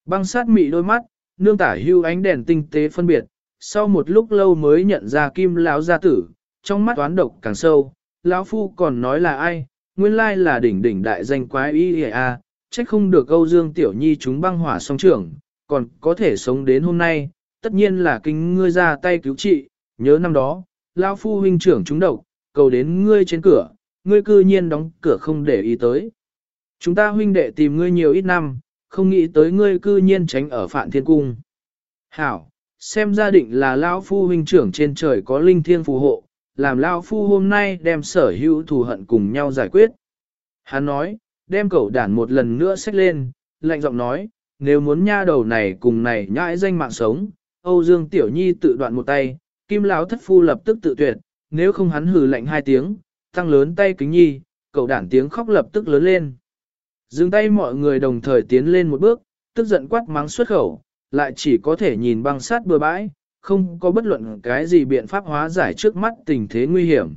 Băng sát mị đôi mắt, nương tả hưu ánh đèn tinh tế phân biệt, sau một lúc lâu mới nhận ra kim lão gia tử, trong mắt toán độc càng sâu, lão phu còn nói là ai, nguyên lai là đỉnh đỉnh đại danh quái y a, trách không được Âu Dương Tiểu Nhi chúng băng hỏa song trưởng, còn có thể sống đến hôm nay, tất nhiên là kinh ngươi ra tay cứu trị, nhớ năm đó, lão phu huynh trưởng chúng độc, cầu đến ngươi trên cửa, ngươi cư nhiên đóng cửa không để ý tới. Chúng ta huynh đệ tìm ngươi nhiều ít năm, không nghĩ tới ngươi cư nhiên tránh ở Phạn Thiên Cung. Hảo, xem gia định là lão phu huynh trưởng trên trời có linh thiên phù hộ, làm lão phu hôm nay đem sở hữu thù hận cùng nhau giải quyết. Hắn nói, đem cậu đản một lần nữa xách lên, lạnh giọng nói, nếu muốn nha đầu này cùng này nhãi danh mạng sống, Âu Dương Tiểu Nhi tự đoạn một tay, Kim Lão thất phu lập tức tự tuyệt, nếu không hắn hừ lạnh hai tiếng, tăng lớn tay kính nhi, cậu đản tiếng khóc lập tức lớn lên. Dừng tay mọi người đồng thời tiến lên một bước, tức giận quát mắng xuất khẩu, lại chỉ có thể nhìn băng sát bừa bãi, không có bất luận cái gì biện pháp hóa giải trước mắt tình thế nguy hiểm.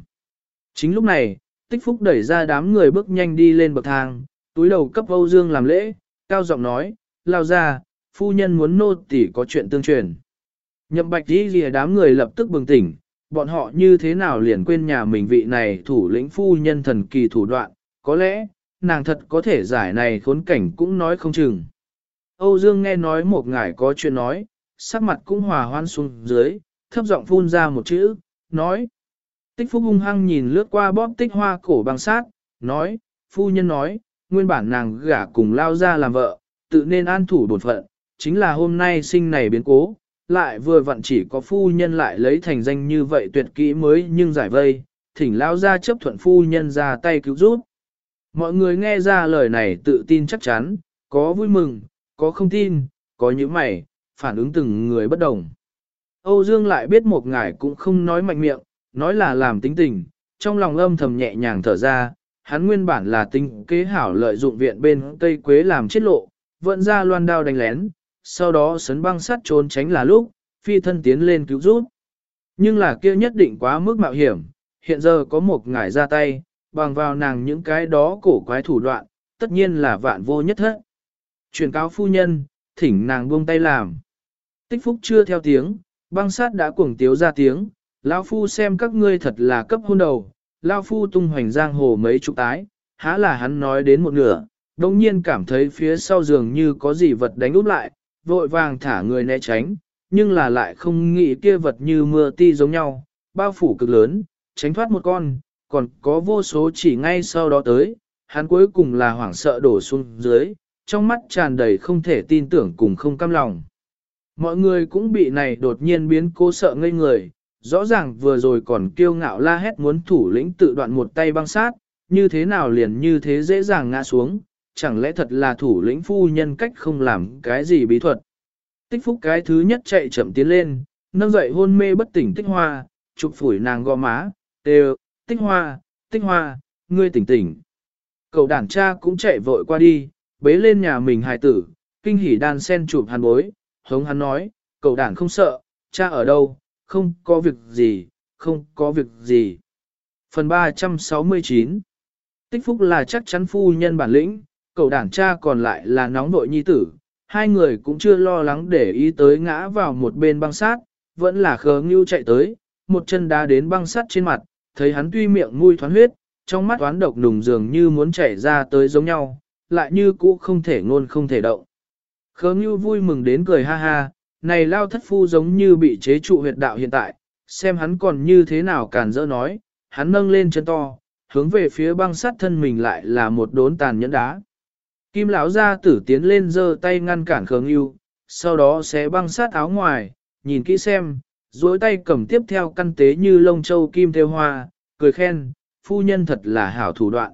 Chính lúc này, tích phúc đẩy ra đám người bước nhanh đi lên bậc thang, túi đầu cấp Âu Dương làm lễ, cao giọng nói, lao ra, phu nhân muốn nô tỉ có chuyện tương truyền. Nhậm bạch đi lìa đám người lập tức bừng tỉnh, bọn họ như thế nào liền quên nhà mình vị này thủ lĩnh phu nhân thần kỳ thủ đoạn, có lẽ, nàng thật có thể giải này khốn cảnh cũng nói không chừng. Âu Dương nghe nói một ngải có chuyện nói, sắc mặt cũng hòa hoan xuống dưới, thấp giọng phun ra một chữ, nói. Tích phúc hung hăng nhìn lướt qua bóp tích hoa cổ bằng sát, nói, phu nhân nói, nguyên bản nàng gả cùng lao ra làm vợ, tự nên an thủ bổn phận, chính là hôm nay sinh này biến cố, lại vừa vặn chỉ có phu nhân lại lấy thành danh như vậy tuyệt kỹ mới nhưng giải vây, thỉnh lao ra chấp thuận phu nhân ra tay cứu giúp. Mọi người nghe ra lời này tự tin chắc chắn, có vui mừng, có không tin, có những mày, phản ứng từng người bất đồng. Âu Dương lại biết một ngài cũng không nói mạnh miệng, nói là làm tính tình, trong lòng âm thầm nhẹ nhàng thở ra, hắn nguyên bản là tính kế hảo lợi dụng viện bên cây quế làm chết lộ, vận ra loan đao đánh lén, sau đó sấn băng sắt trốn tránh là lúc, phi thân tiến lên cứu giúp. Nhưng là kia nhất định quá mức mạo hiểm, hiện giờ có một ngải ra tay, bằng vào nàng những cái đó cổ quái thủ đoạn, tất nhiên là vạn vô nhất hết. Truyền cáo phu nhân, thỉnh nàng buông tay làm. Tích phúc chưa theo tiếng, băng sát đã cuồng tiếu ra tiếng, lão phu xem các ngươi thật là cấp hôn đầu, lão phu tung hoành giang hồ mấy chục tái, há là hắn nói đến một nửa, đồng nhiên cảm thấy phía sau giường như có gì vật đánh úp lại, vội vàng thả người né tránh, nhưng là lại không nghĩ kia vật như mưa ti giống nhau, bao phủ cực lớn, tránh thoát một con, còn có vô số chỉ ngay sau đó tới, hắn cuối cùng là hoảng sợ đổ xuống dưới, trong mắt tràn đầy không thể tin tưởng cùng không cam lòng. Mọi người cũng bị này đột nhiên biến cố sợ ngây người, rõ ràng vừa rồi còn kiêu ngạo la hét muốn thủ lĩnh tự đoạn một tay băng sát, như thế nào liền như thế dễ dàng ngã xuống, chẳng lẽ thật là thủ lĩnh phu nhân cách không làm cái gì bí thuật. Tích phúc cái thứ nhất chạy chậm tiến lên, nâng dậy hôn mê bất tỉnh tích hoa, chụp phủi nàng gò má, đều, tích hoa, tích hoa, ngươi tỉnh tỉnh. Cậu đàn cha cũng chạy vội qua đi, bế lên nhà mình hài tử, kinh hỉ đan sen chụp hắn bối, hống hắn nói, cậu đàn không sợ, cha ở đâu, không có việc gì, không có việc gì. Phần 369 Tích phúc là chắc chắn phu nhân bản lĩnh, cậu đàn cha còn lại là nóng nội nhi tử, hai người cũng chưa lo lắng để ý tới ngã vào một bên băng sát, vẫn là khờ ngưu chạy tới, một chân đá đến băng sắt trên mặt, thấy hắn tuy miệng mùi thoán huyết, trong mắt toán độc nùng dường như muốn chảy ra tới giống nhau, lại như cũ không thể ngôn không thể động. Khớ ngưu vui mừng đến cười ha ha, này lao thất phu giống như bị chế trụ huyệt đạo hiện tại, xem hắn còn như thế nào càn dỡ nói, hắn nâng lên chân to, hướng về phía băng sắt thân mình lại là một đốn tàn nhẫn đá. Kim lão gia tử tiến lên giơ tay ngăn cản Khương Ưu, sau đó sẽ băng sát áo ngoài, nhìn kỹ xem, duỗi tay cầm tiếp theo căn tế như lông châu kim theo hoa, cười khen, phu nhân thật là hảo thủ đoạn.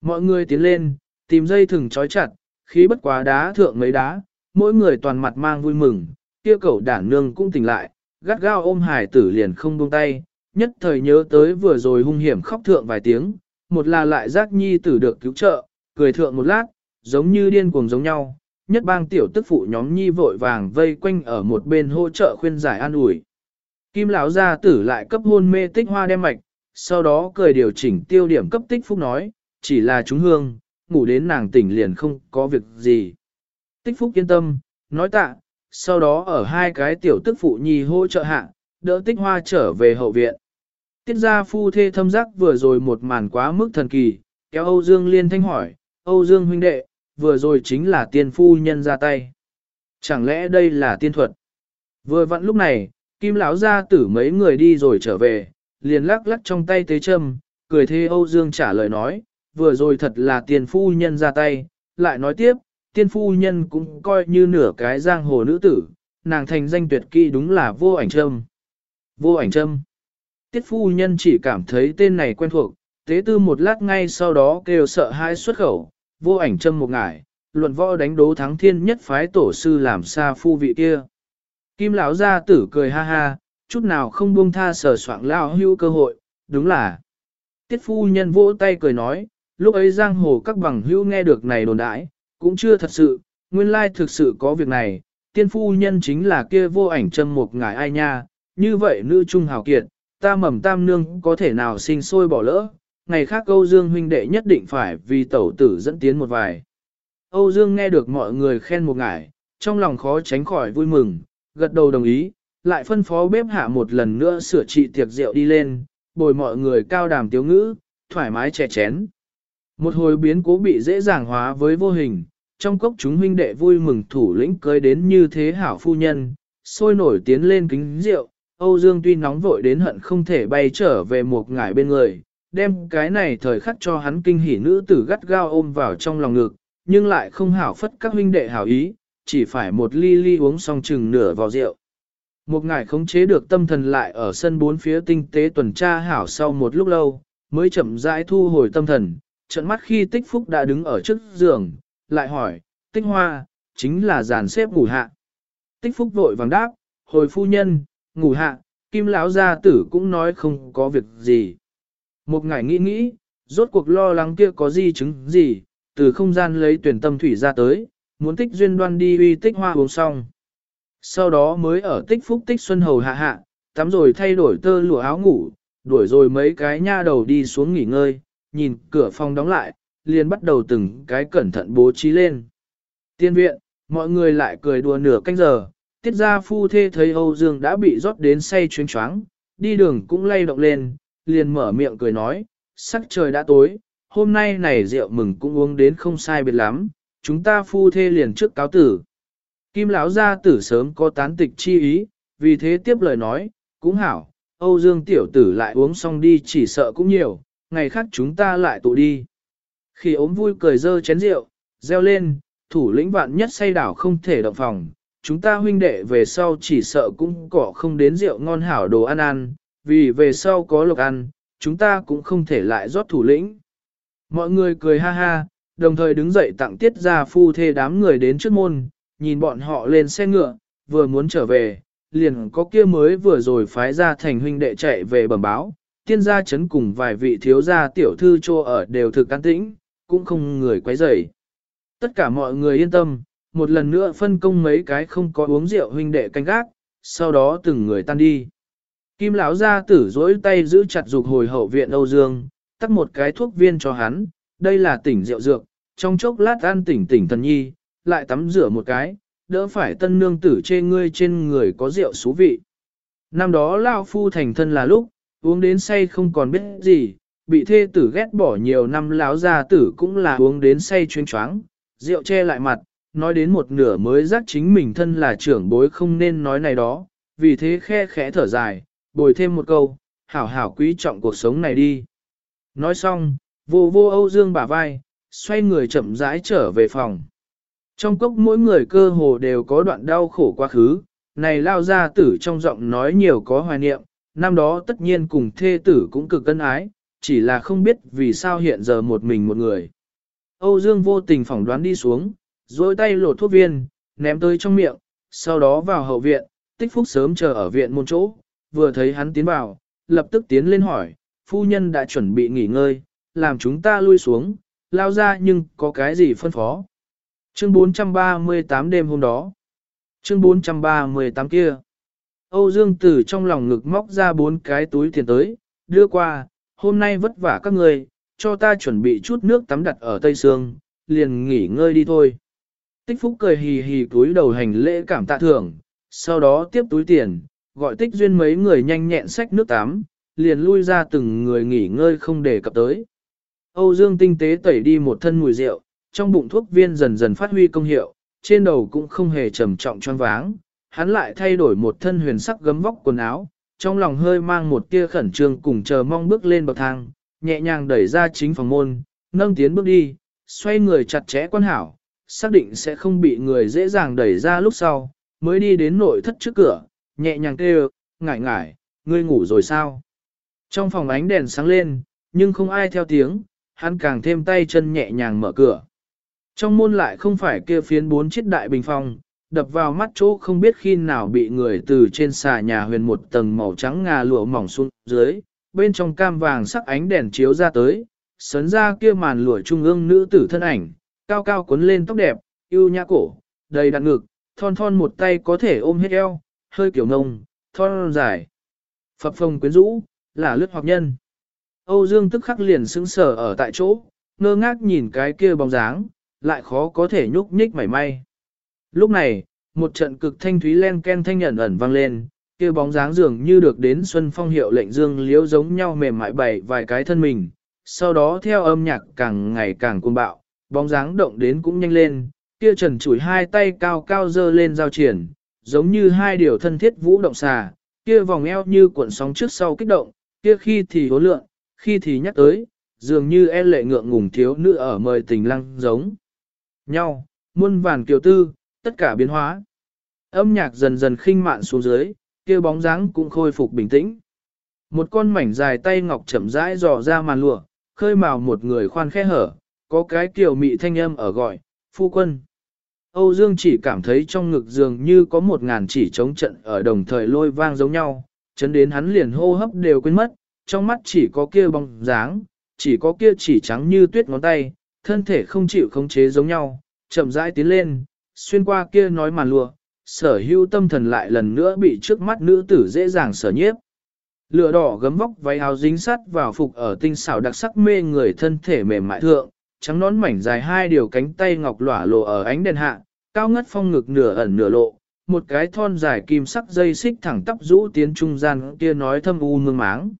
Mọi người tiến lên, tìm dây thừng trói chặt, khí bất quá đá thượng mấy đá, mỗi người toàn mặt mang vui mừng, kia cậu đản nương cũng tỉnh lại, gắt gao ôm hải tử liền không buông tay, nhất thời nhớ tới vừa rồi hung hiểm khóc thượng vài tiếng, một là lại giác nhi tử được cứu trợ, cười thượng một lát, giống như điên cuồng giống nhau, nhất bang tiểu tức phụ nhóm nhi vội vàng vây quanh ở một bên hỗ trợ khuyên giải an ủi. Kim lão gia tử lại cấp hôn mê tích hoa đem mạch, sau đó cười điều chỉnh tiêu điểm cấp tích phúc nói, chỉ là chúng hương, ngủ đến nàng tỉnh liền không có việc gì. Tích phúc yên tâm, nói tạ, sau đó ở hai cái tiểu tức phụ nhi hỗ trợ hạ, đỡ tích hoa trở về hậu viện. Tiết gia phu thê thâm giác vừa rồi một màn quá mức thần kỳ, kéo Âu Dương liên thanh hỏi, Âu Dương huynh đệ, vừa rồi chính là tiên phu nhân ra tay. Chẳng lẽ đây là tiên thuật? Vừa vặn lúc này, kim lão gia tử mấy người đi rồi trở về, liền lắc lắc trong tay tế châm, cười thê Âu Dương trả lời nói, vừa rồi thật là tiên phu nhân ra tay, lại nói tiếp, tiên phu nhân cũng coi như nửa cái giang hồ nữ tử, nàng thành danh tuyệt kỹ đúng là vô ảnh trâm. Vô ảnh trâm. Tiết phu nhân chỉ cảm thấy tên này quen thuộc, tế tư một lát ngay sau đó kêu sợ hai xuất khẩu, vô ảnh châm một ngải, luận võ đánh đố thắng thiên nhất phái tổ sư làm xa phu vị kia. Kim lão gia tử cười ha ha, chút nào không buông tha sở soạn lão hưu cơ hội, đúng là. Tiết phu nhân vỗ tay cười nói, lúc ấy giang hồ các bằng hưu nghe được này đồn đãi, cũng chưa thật sự, nguyên lai thực sự có việc này, tiên phu nhân chính là kia vô ảnh châm một ngài ai nha, như vậy nữ trung hào kiệt, ta mầm tam nương có thể nào sinh sôi bỏ lỡ, ngày khác Âu Dương huynh đệ nhất định phải vì tẩu tử dẫn tiến một vài. Âu Dương nghe được mọi người khen một ngải, trong lòng khó tránh khỏi vui mừng, gật đầu đồng ý, lại phân phó bếp hạ một lần nữa sửa trị tiệc rượu đi lên, bồi mọi người cao đàm tiếu ngữ, thoải mái chè chén. Một hồi biến cố bị dễ dàng hóa với vô hình, trong cốc chúng huynh đệ vui mừng thủ lĩnh cưới đến như thế hảo phu nhân, sôi nổi tiến lên kính rượu, Âu Dương tuy nóng vội đến hận không thể bay trở về một ngải bên người, đem cái này thời khắc cho hắn kinh hỉ nữ tử gắt gao ôm vào trong lòng ngực, nhưng lại không hảo phất các huynh đệ hảo ý, chỉ phải một ly ly uống xong chừng nửa vào rượu. Một ngải khống chế được tâm thần lại ở sân bốn phía tinh tế tuần tra hảo sau một lúc lâu, mới chậm rãi thu hồi tâm thần, trận mắt khi tích phúc đã đứng ở trước giường, lại hỏi, tích hoa, chính là dàn xếp ngủ hạ. Tích phúc vội vàng đáp, hồi phu nhân, ngủ hạ, kim lão gia tử cũng nói không có việc gì. Một ngày nghĩ nghĩ, rốt cuộc lo lắng kia có di chứng gì, từ không gian lấy tuyển tâm thủy ra tới, muốn tích duyên đoan đi uy tích hoa uống xong. Sau đó mới ở tích phúc tích xuân hầu hạ hạ, tắm rồi thay đổi tơ lụa áo ngủ, đuổi rồi mấy cái nha đầu đi xuống nghỉ ngơi, nhìn cửa phòng đóng lại, liền bắt đầu từng cái cẩn thận bố trí lên. Tiên viện, mọi người lại cười đùa nửa canh giờ, tiết ra phu thê thấy Âu Dương đã bị rót đến say chuyến choáng, đi đường cũng lay động lên, liền mở miệng cười nói, sắc trời đã tối, hôm nay này rượu mừng cũng uống đến không sai biệt lắm, chúng ta phu thê liền trước cáo tử. Kim lão gia tử sớm có tán tịch chi ý, vì thế tiếp lời nói, cũng hảo, Âu Dương tiểu tử lại uống xong đi chỉ sợ cũng nhiều, ngày khác chúng ta lại tụ đi. Khi ốm vui cười dơ chén rượu, reo lên, thủ lĩnh vạn nhất say đảo không thể động phòng, chúng ta huynh đệ về sau chỉ sợ cũng cỏ không đến rượu ngon hảo đồ ăn ăn, vì về sau có lộc ăn, chúng ta cũng không thể lại rót thủ lĩnh. Mọi người cười ha ha, đồng thời đứng dậy tặng tiết ra phu thê đám người đến trước môn, nhìn bọn họ lên xe ngựa, vừa muốn trở về, liền có kia mới vừa rồi phái ra thành huynh đệ chạy về bẩm báo, tiên gia chấn cùng vài vị thiếu gia tiểu thư chô ở đều thực can tĩnh, cũng không người quấy rầy. Tất cả mọi người yên tâm, một lần nữa phân công mấy cái không có uống rượu huynh đệ canh gác, sau đó từng người tan đi. Kim lão gia tử dối tay giữ chặt dục hồi hậu viện Âu Dương, tắt một cái thuốc viên cho hắn, đây là tỉnh rượu dược, trong chốc lát ăn tỉnh tỉnh thần nhi, lại tắm rửa một cái, đỡ phải tân nương tử chê ngươi trên người có rượu xú vị. Năm đó Lao Phu thành thân là lúc, uống đến say không còn biết gì, bị thê tử ghét bỏ nhiều năm lão gia tử cũng là uống đến say chuyên choáng, rượu che lại mặt, nói đến một nửa mới giác chính mình thân là trưởng bối không nên nói này đó, vì thế khe khẽ thở dài, bồi thêm một câu, hảo hảo quý trọng cuộc sống này đi. Nói xong, vô vô Âu Dương bả vai, xoay người chậm rãi trở về phòng. Trong cốc mỗi người cơ hồ đều có đoạn đau khổ quá khứ, này lao ra tử trong giọng nói nhiều có hoài niệm, năm đó tất nhiên cùng thê tử cũng cực cân ái, chỉ là không biết vì sao hiện giờ một mình một người. Âu Dương vô tình phỏng đoán đi xuống, dối tay lột thuốc viên, ném tới trong miệng, sau đó vào hậu viện, tích phúc sớm chờ ở viện môn chỗ, vừa thấy hắn tiến vào, lập tức tiến lên hỏi, phu nhân đã chuẩn bị nghỉ ngơi, làm chúng ta lui xuống, lao ra nhưng có cái gì phân phó. Chương 438 đêm hôm đó. Chương 438 kia. Âu Dương Tử trong lòng ngực móc ra bốn cái túi tiền tới, đưa qua, hôm nay vất vả các người, cho ta chuẩn bị chút nước tắm đặt ở Tây Sương, liền nghỉ ngơi đi thôi. Tích Phúc cười hì hì túi đầu hành lễ cảm tạ thưởng, sau đó tiếp túi tiền, gọi Tích Duyên mấy người nhanh nhẹn xách nước tắm, liền lui ra từng người nghỉ ngơi không để cập tới. Âu Dương tinh tế tẩy đi một thân mùi rượu, trong bụng thuốc viên dần dần phát huy công hiệu, trên đầu cũng không hề trầm trọng choáng váng, hắn lại thay đổi một thân huyền sắc gấm vóc quần áo, trong lòng hơi mang một tia khẩn trương cùng chờ mong bước lên bậc thang, nhẹ nhàng đẩy ra chính phòng môn, nâng tiến bước đi, xoay người chặt chẽ quan hảo, xác định sẽ không bị người dễ dàng đẩy ra lúc sau, mới đi đến nội thất trước cửa, nhẹ nhàng kêu, ngải ngải, ngươi ngủ rồi sao? Trong phòng ánh đèn sáng lên, nhưng không ai theo tiếng, hắn càng thêm tay chân nhẹ nhàng mở cửa. Trong môn lại không phải kia phiến bốn chiếc đại bình phong, đập vào mắt chỗ không biết khi nào bị người từ trên xà nhà huyền một tầng màu trắng ngà lụa mỏng xuống dưới, bên trong cam vàng sắc ánh đèn chiếu ra tới, sấn ra kia màn lụa trung ương nữ tử thân ảnh, cao cao cuốn lên tóc đẹp, yêu nhã cổ, đầy đặn ngực, thon thon một tay có thể ôm hết eo, hơi kiểu ngông, thon dài. Phập phồng quyến rũ, là lướt hoặc nhân. Âu Dương tức khắc liền sững sờ ở tại chỗ, ngơ ngác nhìn cái kia bóng dáng, lại khó có thể nhúc nhích mảy may. Lúc này, một trận cực thanh thúy len ken thanh ẩn ẩn vang lên, kia bóng dáng dường như được đến Xuân Phong hiệu lệnh dương liễu giống nhau mềm mại bày vài cái thân mình, sau đó theo âm nhạc càng ngày càng cuồng bạo, bóng dáng động đến cũng nhanh lên, kia trần chủi hai tay cao cao dơ lên giao triển, giống như hai điều thân thiết vũ động xà, kia vòng eo như cuộn sóng trước sau kích động, kia khi thì hố lượng, khi thì nhắc tới, dường như e lệ ngượng ngùng thiếu nữ ở mời tình lăng giống nhau, muôn vàn kiều tư, tất cả biến hóa. Âm nhạc dần dần khinh mạn xuống dưới, kia bóng dáng cũng khôi phục bình tĩnh. Một con mảnh dài tay ngọc chậm rãi dò ra màn lụa, khơi mào một người khoan khẽ hở, có cái kiều mị thanh âm ở gọi, phu quân. Âu Dương chỉ cảm thấy trong ngực dường như có một ngàn chỉ chống trận ở đồng thời lôi vang giống nhau, chấn đến hắn liền hô hấp đều quên mất, trong mắt chỉ có kia bóng dáng, chỉ có kia chỉ trắng như tuyết ngón tay, thân thể không chịu khống chế giống nhau, chậm rãi tiến lên, xuyên qua kia nói màn lụa, sở hữu tâm thần lại lần nữa bị trước mắt nữ tử dễ dàng sở nhiếp. Lửa đỏ gấm vóc váy áo dính sắt vào phục ở tinh xảo đặc sắc mê người thân thể mềm mại thượng, trắng nón mảnh dài hai điều cánh tay ngọc lỏa lộ ở ánh đèn hạ, cao ngất phong ngực nửa ẩn nửa lộ, một cái thon dài kim sắc dây xích thẳng tắp rũ tiến trung gian kia nói thâm u mương máng.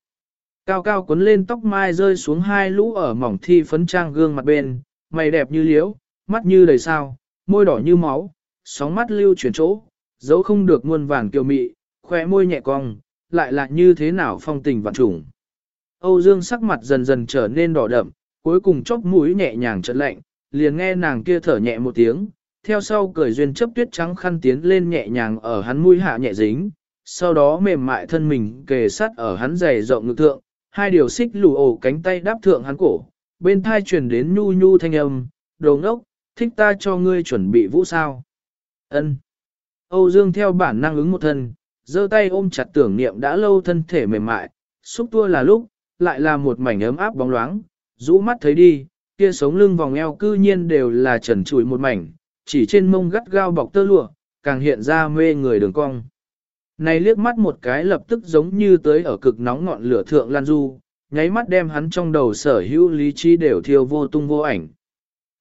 Cao cao cuốn lên tóc mai rơi xuống hai lũ ở mỏng thi phấn trang gương mặt bên, mày đẹp như liễu, mắt như đầy sao, môi đỏ như máu, sóng mắt lưu chuyển chỗ, dấu không được muôn vàng kiều mị, khóe môi nhẹ cong, lại là như thế nào phong tình vạn trùng. Âu Dương sắc mặt dần dần trở nên đỏ đậm, cuối cùng chóp mũi nhẹ nhàng chợt lạnh, liền nghe nàng kia thở nhẹ một tiếng, theo sau cười duyên chấp tuyết trắng khăn tiến lên nhẹ nhàng ở hắn mũi hạ nhẹ dính, sau đó mềm mại thân mình kề sát ở hắn dày rộng ngực thượng, hai điều xích lù ổ cánh tay đáp thượng hắn cổ, bên thai truyền đến nhu nhu thanh âm, đồ ngốc, thích ta cho ngươi chuẩn bị vũ sao. ân Âu Dương theo bản năng ứng một thân, giơ tay ôm chặt tưởng niệm đã lâu thân thể mềm mại, xúc tua là lúc, lại là một mảnh ấm áp bóng loáng, rũ mắt thấy đi, kia sống lưng vòng eo cư nhiên đều là trần trụi một mảnh, chỉ trên mông gắt gao bọc tơ lụa, càng hiện ra mê người đường cong. Này liếc mắt một cái lập tức giống như tới ở cực nóng ngọn lửa thượng lan du, nháy mắt đem hắn trong đầu sở hữu lý trí đều thiêu vô tung vô ảnh.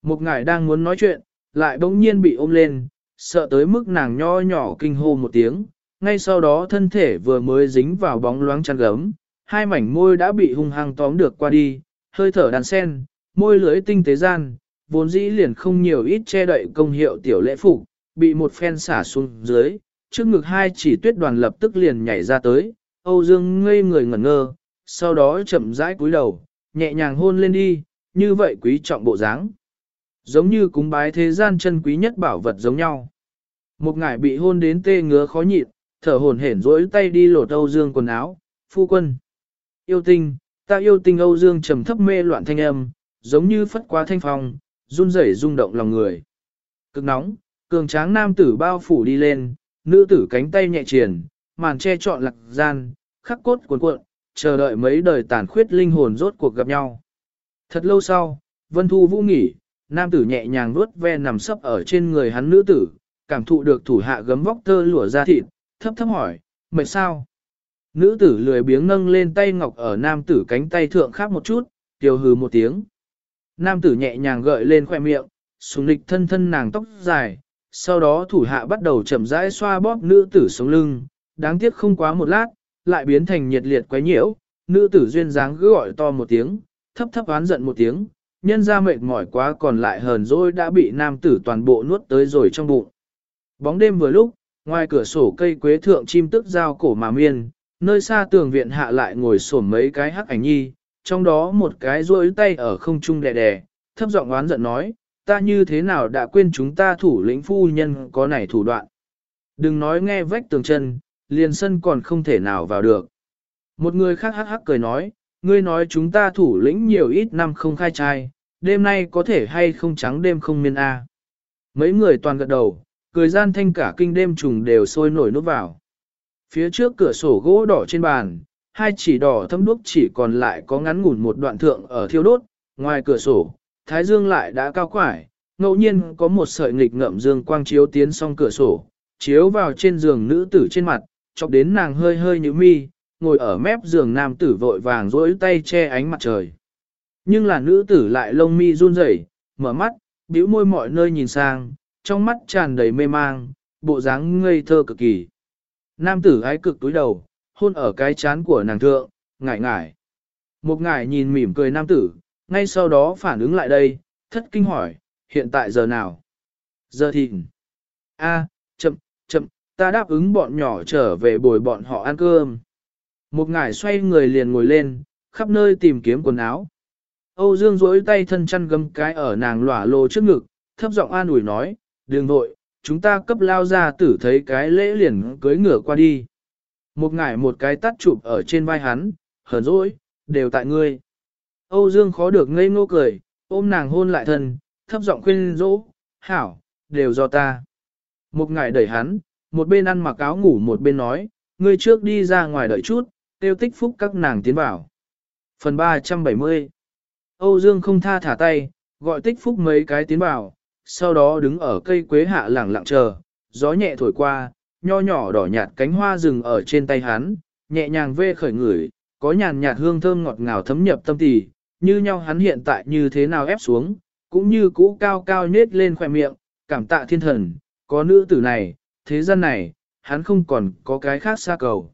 Một ngài đang muốn nói chuyện, lại bỗng nhiên bị ôm lên, sợ tới mức nàng nho nhỏ kinh hô một tiếng, ngay sau đó thân thể vừa mới dính vào bóng loáng chăn gấm, hai mảnh môi đã bị hung hăng tóm được qua đi, hơi thở đàn sen, môi lưới tinh tế gian, vốn dĩ liền không nhiều ít che đậy công hiệu tiểu lễ phục, bị một phen xả xuống dưới, trước ngực hai chỉ tuyết đoàn lập tức liền nhảy ra tới, Âu Dương ngây người ngẩn ngơ, sau đó chậm rãi cúi đầu, nhẹ nhàng hôn lên đi, như vậy quý trọng bộ dáng. Giống như cúng bái thế gian chân quý nhất bảo vật giống nhau. Một ngải bị hôn đến tê ngứa khó nhịn, thở hổn hển rỗi tay đi lột Âu Dương quần áo, phu quân. Yêu tinh, ta yêu tinh Âu Dương trầm thấp mê loạn thanh âm, giống như phất qua thanh phong, run rẩy rung động lòng người. Cực nóng, cường tráng nam tử bao phủ đi lên, nữ tử cánh tay nhẹ triển, màn che trọn lạc gian, khắc cốt cuộn cuộn, chờ đợi mấy đời tàn khuyết linh hồn rốt cuộc gặp nhau. Thật lâu sau, Vân Thu Vũ nghỉ, nam tử nhẹ nhàng vuốt ve nằm sấp ở trên người hắn nữ tử, cảm thụ được thủ hạ gấm vóc tơ lụa ra thịt, thấp thấp hỏi, mệt sao? Nữ tử lười biếng nâng lên tay ngọc ở nam tử cánh tay thượng khác một chút, tiêu hừ một tiếng. Nam tử nhẹ nhàng gợi lên khoe miệng, sùng lịch thân thân nàng tóc dài, sau đó thủ hạ bắt đầu chậm rãi xoa bóp nữ tử sống lưng, đáng tiếc không quá một lát, lại biến thành nhiệt liệt quấy nhiễu, nữ tử duyên dáng cứ gọi to một tiếng, thấp thấp oán giận một tiếng, nhân ra mệt mỏi quá còn lại hờn dỗi đã bị nam tử toàn bộ nuốt tới rồi trong bụng. Bóng đêm vừa lúc, ngoài cửa sổ cây quế thượng chim tức giao cổ mà miên, nơi xa tường viện hạ lại ngồi sổm mấy cái hắc ảnh nhi, trong đó một cái duỗi tay ở không trung đè đè, thấp giọng oán giận nói, ta như thế nào đã quên chúng ta thủ lĩnh phu nhân có này thủ đoạn. Đừng nói nghe vách tường chân, liền sân còn không thể nào vào được. Một người khác hắc hắc cười nói, ngươi nói chúng ta thủ lĩnh nhiều ít năm không khai trai, đêm nay có thể hay không trắng đêm không miên a. Mấy người toàn gật đầu, cười gian thanh cả kinh đêm trùng đều sôi nổi nốt vào. Phía trước cửa sổ gỗ đỏ trên bàn, hai chỉ đỏ thâm đuốc chỉ còn lại có ngắn ngủn một đoạn thượng ở thiêu đốt, ngoài cửa sổ, thái dương lại đã cao quải, ngẫu nhiên có một sợi nghịch ngậm dương quang chiếu tiến song cửa sổ, chiếu vào trên giường nữ tử trên mặt, chọc đến nàng hơi hơi như mi, ngồi ở mép giường nam tử vội vàng rỗi tay che ánh mặt trời. Nhưng là nữ tử lại lông mi run rẩy, mở mắt, bĩu môi mọi nơi nhìn sang, trong mắt tràn đầy mê mang, bộ dáng ngây thơ cực kỳ. Nam tử ái cực túi đầu, hôn ở cái chán của nàng thượng, ngải ngải. Một ngải nhìn mỉm cười nam tử, ngay sau đó phản ứng lại đây, thất kinh hỏi, hiện tại giờ nào? Giờ thìn. A, chậm, chậm, ta đáp ứng bọn nhỏ trở về bồi bọn họ ăn cơm. Một ngải xoay người liền ngồi lên, khắp nơi tìm kiếm quần áo. Âu Dương duỗi tay thân chăn gấm cái ở nàng lỏa lô trước ngực, thấp giọng an ủi nói, đừng vội, chúng ta cấp lao ra tử thấy cái lễ liền cưới ngửa qua đi. Một ngải một cái tắt chụp ở trên vai hắn, hờn dỗi, đều tại ngươi. Âu Dương khó được ngây ngô cười, ôm nàng hôn lại thân, thấp giọng khuyên dỗ, hảo, đều do ta. Một ngải đẩy hắn, một bên ăn mặc áo ngủ một bên nói, ngươi trước đi ra ngoài đợi chút, tiêu tích phúc các nàng tiến vào. Phần 370 Âu Dương không tha thả tay, gọi tích phúc mấy cái tiến vào, sau đó đứng ở cây quế hạ lẳng lặng chờ, gió nhẹ thổi qua, nho nhỏ đỏ nhạt cánh hoa rừng ở trên tay hắn, nhẹ nhàng vê khởi người, có nhàn nhạt hương thơm ngọt ngào thấm nhập tâm tỳ, như nhau hắn hiện tại như thế nào ép xuống, cũng như cũ cao cao nết lên khỏe miệng, cảm tạ thiên thần, có nữ tử này, thế gian này, hắn không còn có cái khác xa cầu.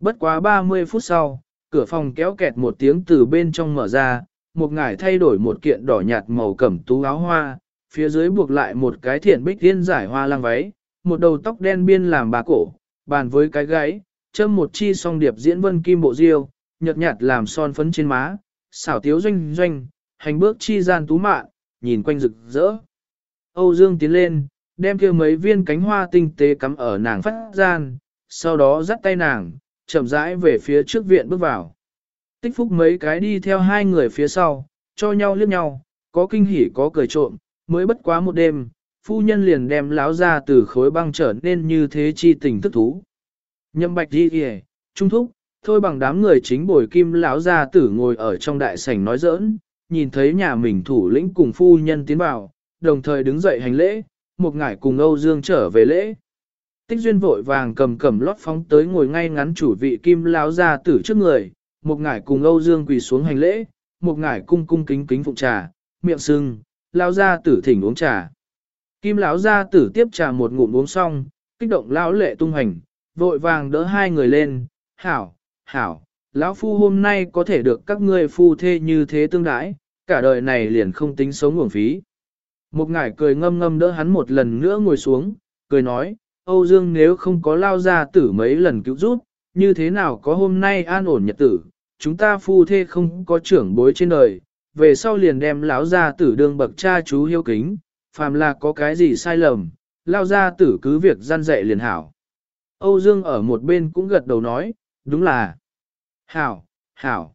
Bất quá 30 phút sau, cửa phòng kéo kẹt một tiếng từ bên trong mở ra, một ngải thay đổi một kiện đỏ nhạt màu cẩm tú áo hoa, phía dưới buộc lại một cái thiện bích tiên giải hoa lang váy, một đầu tóc đen biên làm bà cổ, bàn với cái gáy, châm một chi song điệp diễn vân kim bộ diêu, nhợt nhạt làm son phấn trên má, xảo tiếu doanh doanh, hành bước chi gian tú mạn, nhìn quanh rực rỡ. Âu Dương tiến lên, đem kia mấy viên cánh hoa tinh tế cắm ở nàng phát gian, sau đó dắt tay nàng, chậm rãi về phía trước viện bước vào. Tích phúc mấy cái đi theo hai người phía sau, cho nhau liếc nhau, có kinh hỉ có cười trộm, mới bất quá một đêm, phu nhân liền đem láo ra từ khối băng trở nên như thế chi tình thức thú. Nhậm bạch đi kìa, trung thúc, thôi bằng đám người chính bồi kim lão gia tử ngồi ở trong đại sảnh nói giỡn, nhìn thấy nhà mình thủ lĩnh cùng phu nhân tiến vào, đồng thời đứng dậy hành lễ, một ngải cùng Âu Dương trở về lễ. Tích duyên vội vàng cầm cầm lót phóng tới ngồi ngay ngắn chủ vị kim lão gia tử trước người, một ngải cùng Âu Dương quỳ xuống hành lễ, một ngải cung cung kính kính phụng trà, miệng sưng, lão gia tử thỉnh uống trà. Kim lão gia tử tiếp trà một ngụm uống xong, kích động lão lệ tung hành, vội vàng đỡ hai người lên, hảo, hảo, lão phu hôm nay có thể được các ngươi phu thê như thế tương đãi, cả đời này liền không tính sống nguồn phí. Một ngải cười ngâm ngâm đỡ hắn một lần nữa ngồi xuống, cười nói, Âu Dương nếu không có lao ra tử mấy lần cứu giúp, như thế nào có hôm nay an ổn nhật tử, chúng ta phu thê không có trưởng bối trên đời, về sau liền đem lão gia tử đương bậc cha chú hiếu kính, phàm là có cái gì sai lầm, lao gia tử cứ việc gian dạy liền hảo. Âu Dương ở một bên cũng gật đầu nói, đúng là. Hảo, hảo.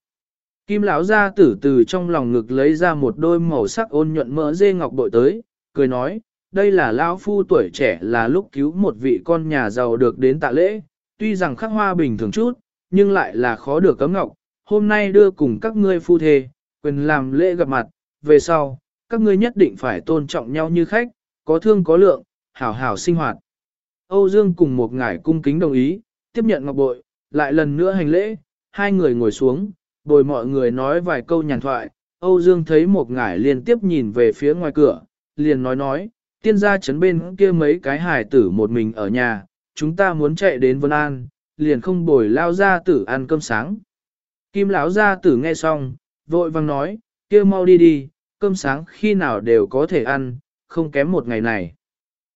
Kim lão gia tử từ trong lòng ngực lấy ra một đôi màu sắc ôn nhuận mỡ dê ngọc bội tới, cười nói, đây là lão phu tuổi trẻ là lúc cứu một vị con nhà giàu được đến tạ lễ, tuy rằng khắc hoa bình thường chút, nhưng lại là khó được cấm ngọc, hôm nay đưa cùng các ngươi phu thề, quyền làm lễ gặp mặt, về sau, các ngươi nhất định phải tôn trọng nhau như khách, có thương có lượng, hảo hảo sinh hoạt. Âu Dương cùng một ngải cung kính đồng ý, tiếp nhận ngọc bội, lại lần nữa hành lễ, hai người ngồi xuống, bồi mọi người nói vài câu nhàn thoại, Âu Dương thấy một ngải liên tiếp nhìn về phía ngoài cửa, liền nói nói, tiên gia chấn bên kia mấy cái hải tử một mình ở nhà, chúng ta muốn chạy đến Vân An, liền không bồi lao ra tử ăn cơm sáng. Kim lão gia tử nghe xong, vội vang nói, kia mau đi đi, cơm sáng khi nào đều có thể ăn, không kém một ngày này.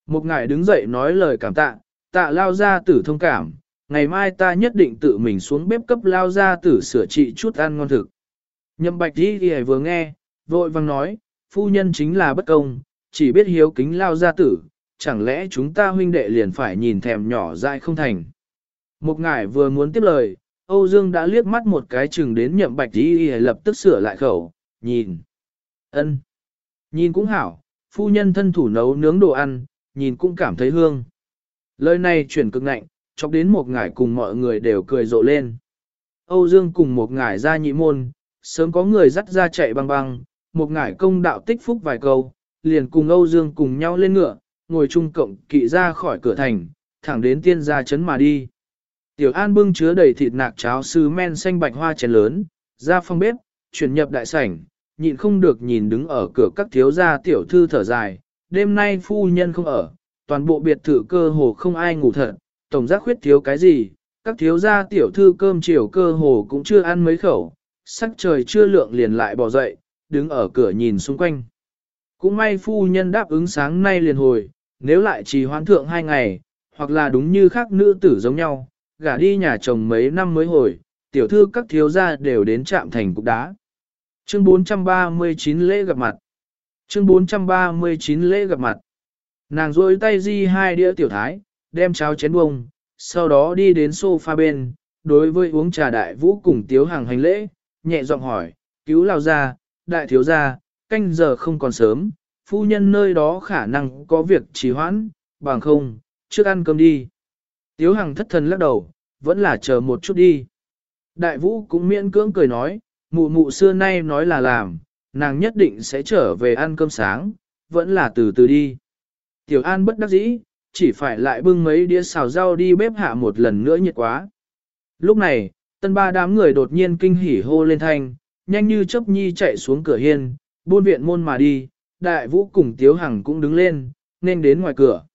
Một ngài đứng dậy nói lời cảm tạ, tạ lao gia tử thông cảm, ngày mai ta nhất định tự mình xuống bếp cấp lao gia tử sửa trị chút ăn ngon thực. Nhậm bạch đi thì vừa nghe, vội vang nói, phu nhân chính là bất công, chỉ biết hiếu kính lao gia tử, chẳng lẽ chúng ta huynh đệ liền phải nhìn thèm nhỏ dại không thành. Một ngài vừa muốn tiếp lời, Âu Dương đã liếc mắt một cái chừng đến nhậm bạch đi lập tức sửa lại khẩu, nhìn. ân, Nhìn cũng hảo, phu nhân thân thủ nấu nướng đồ ăn, nhìn cũng cảm thấy hương. Lời này chuyển cực nạnh, chọc đến một ngải cùng mọi người đều cười rộ lên. Âu Dương cùng một ngải ra nhị môn, sớm có người dắt ra chạy băng băng, một ngải công đạo tích phúc vài câu, liền cùng Âu Dương cùng nhau lên ngựa, ngồi chung cộng kỵ ra khỏi cửa thành, thẳng đến tiên gia chấn mà đi. Tiểu An bưng chứa đầy thịt nạc cháo sứ men xanh bạch hoa chén lớn, ra phòng bếp, chuyển nhập đại sảnh, nhịn không được nhìn đứng ở cửa các thiếu gia tiểu thư thở dài, đêm nay phu nhân không ở, toàn bộ biệt thự cơ hồ không ai ngủ thật, tổng giác khuyết thiếu cái gì, các thiếu gia tiểu thư cơm chiều cơ hồ cũng chưa ăn mấy khẩu, sắc trời chưa lượng liền lại bỏ dậy, đứng ở cửa nhìn xung quanh. Cũng may phu nhân đáp ứng sáng nay liền hồi, nếu lại trì hoãn thượng hai ngày, hoặc là đúng như khác nữ tử giống nhau, gả đi nhà chồng mấy năm mới hồi, tiểu thư các thiếu gia đều đến trạm thành cục đá. Chương 439 lễ gặp mặt. Chương 439 lễ gặp mặt. Nàng rôi tay di hai đĩa tiểu thái, đem cháo chén bông, sau đó đi đến sofa bên, đối với uống trà đại vũ cùng tiếu hàng hành lễ, nhẹ giọng hỏi, cứu lao ra, đại thiếu gia, canh giờ không còn sớm, phu nhân nơi đó khả năng có việc trì hoãn, bằng không, trước ăn cơm đi. Tiếu Hằng thất thần lắc đầu, vẫn là chờ một chút đi. Đại vũ cũng miễn cưỡng cười nói, mụ mụ xưa nay nói là làm, nàng nhất định sẽ trở về ăn cơm sáng, vẫn là từ từ đi. Tiểu An bất đắc dĩ, chỉ phải lại bưng mấy đĩa xào rau đi bếp hạ một lần nữa nhiệt quá. Lúc này, tân ba đám người đột nhiên kinh hỉ hô lên thanh, nhanh như chớp nhi chạy xuống cửa hiên, buôn viện môn mà đi, đại vũ cùng Tiếu Hằng cũng đứng lên, nên đến ngoài cửa.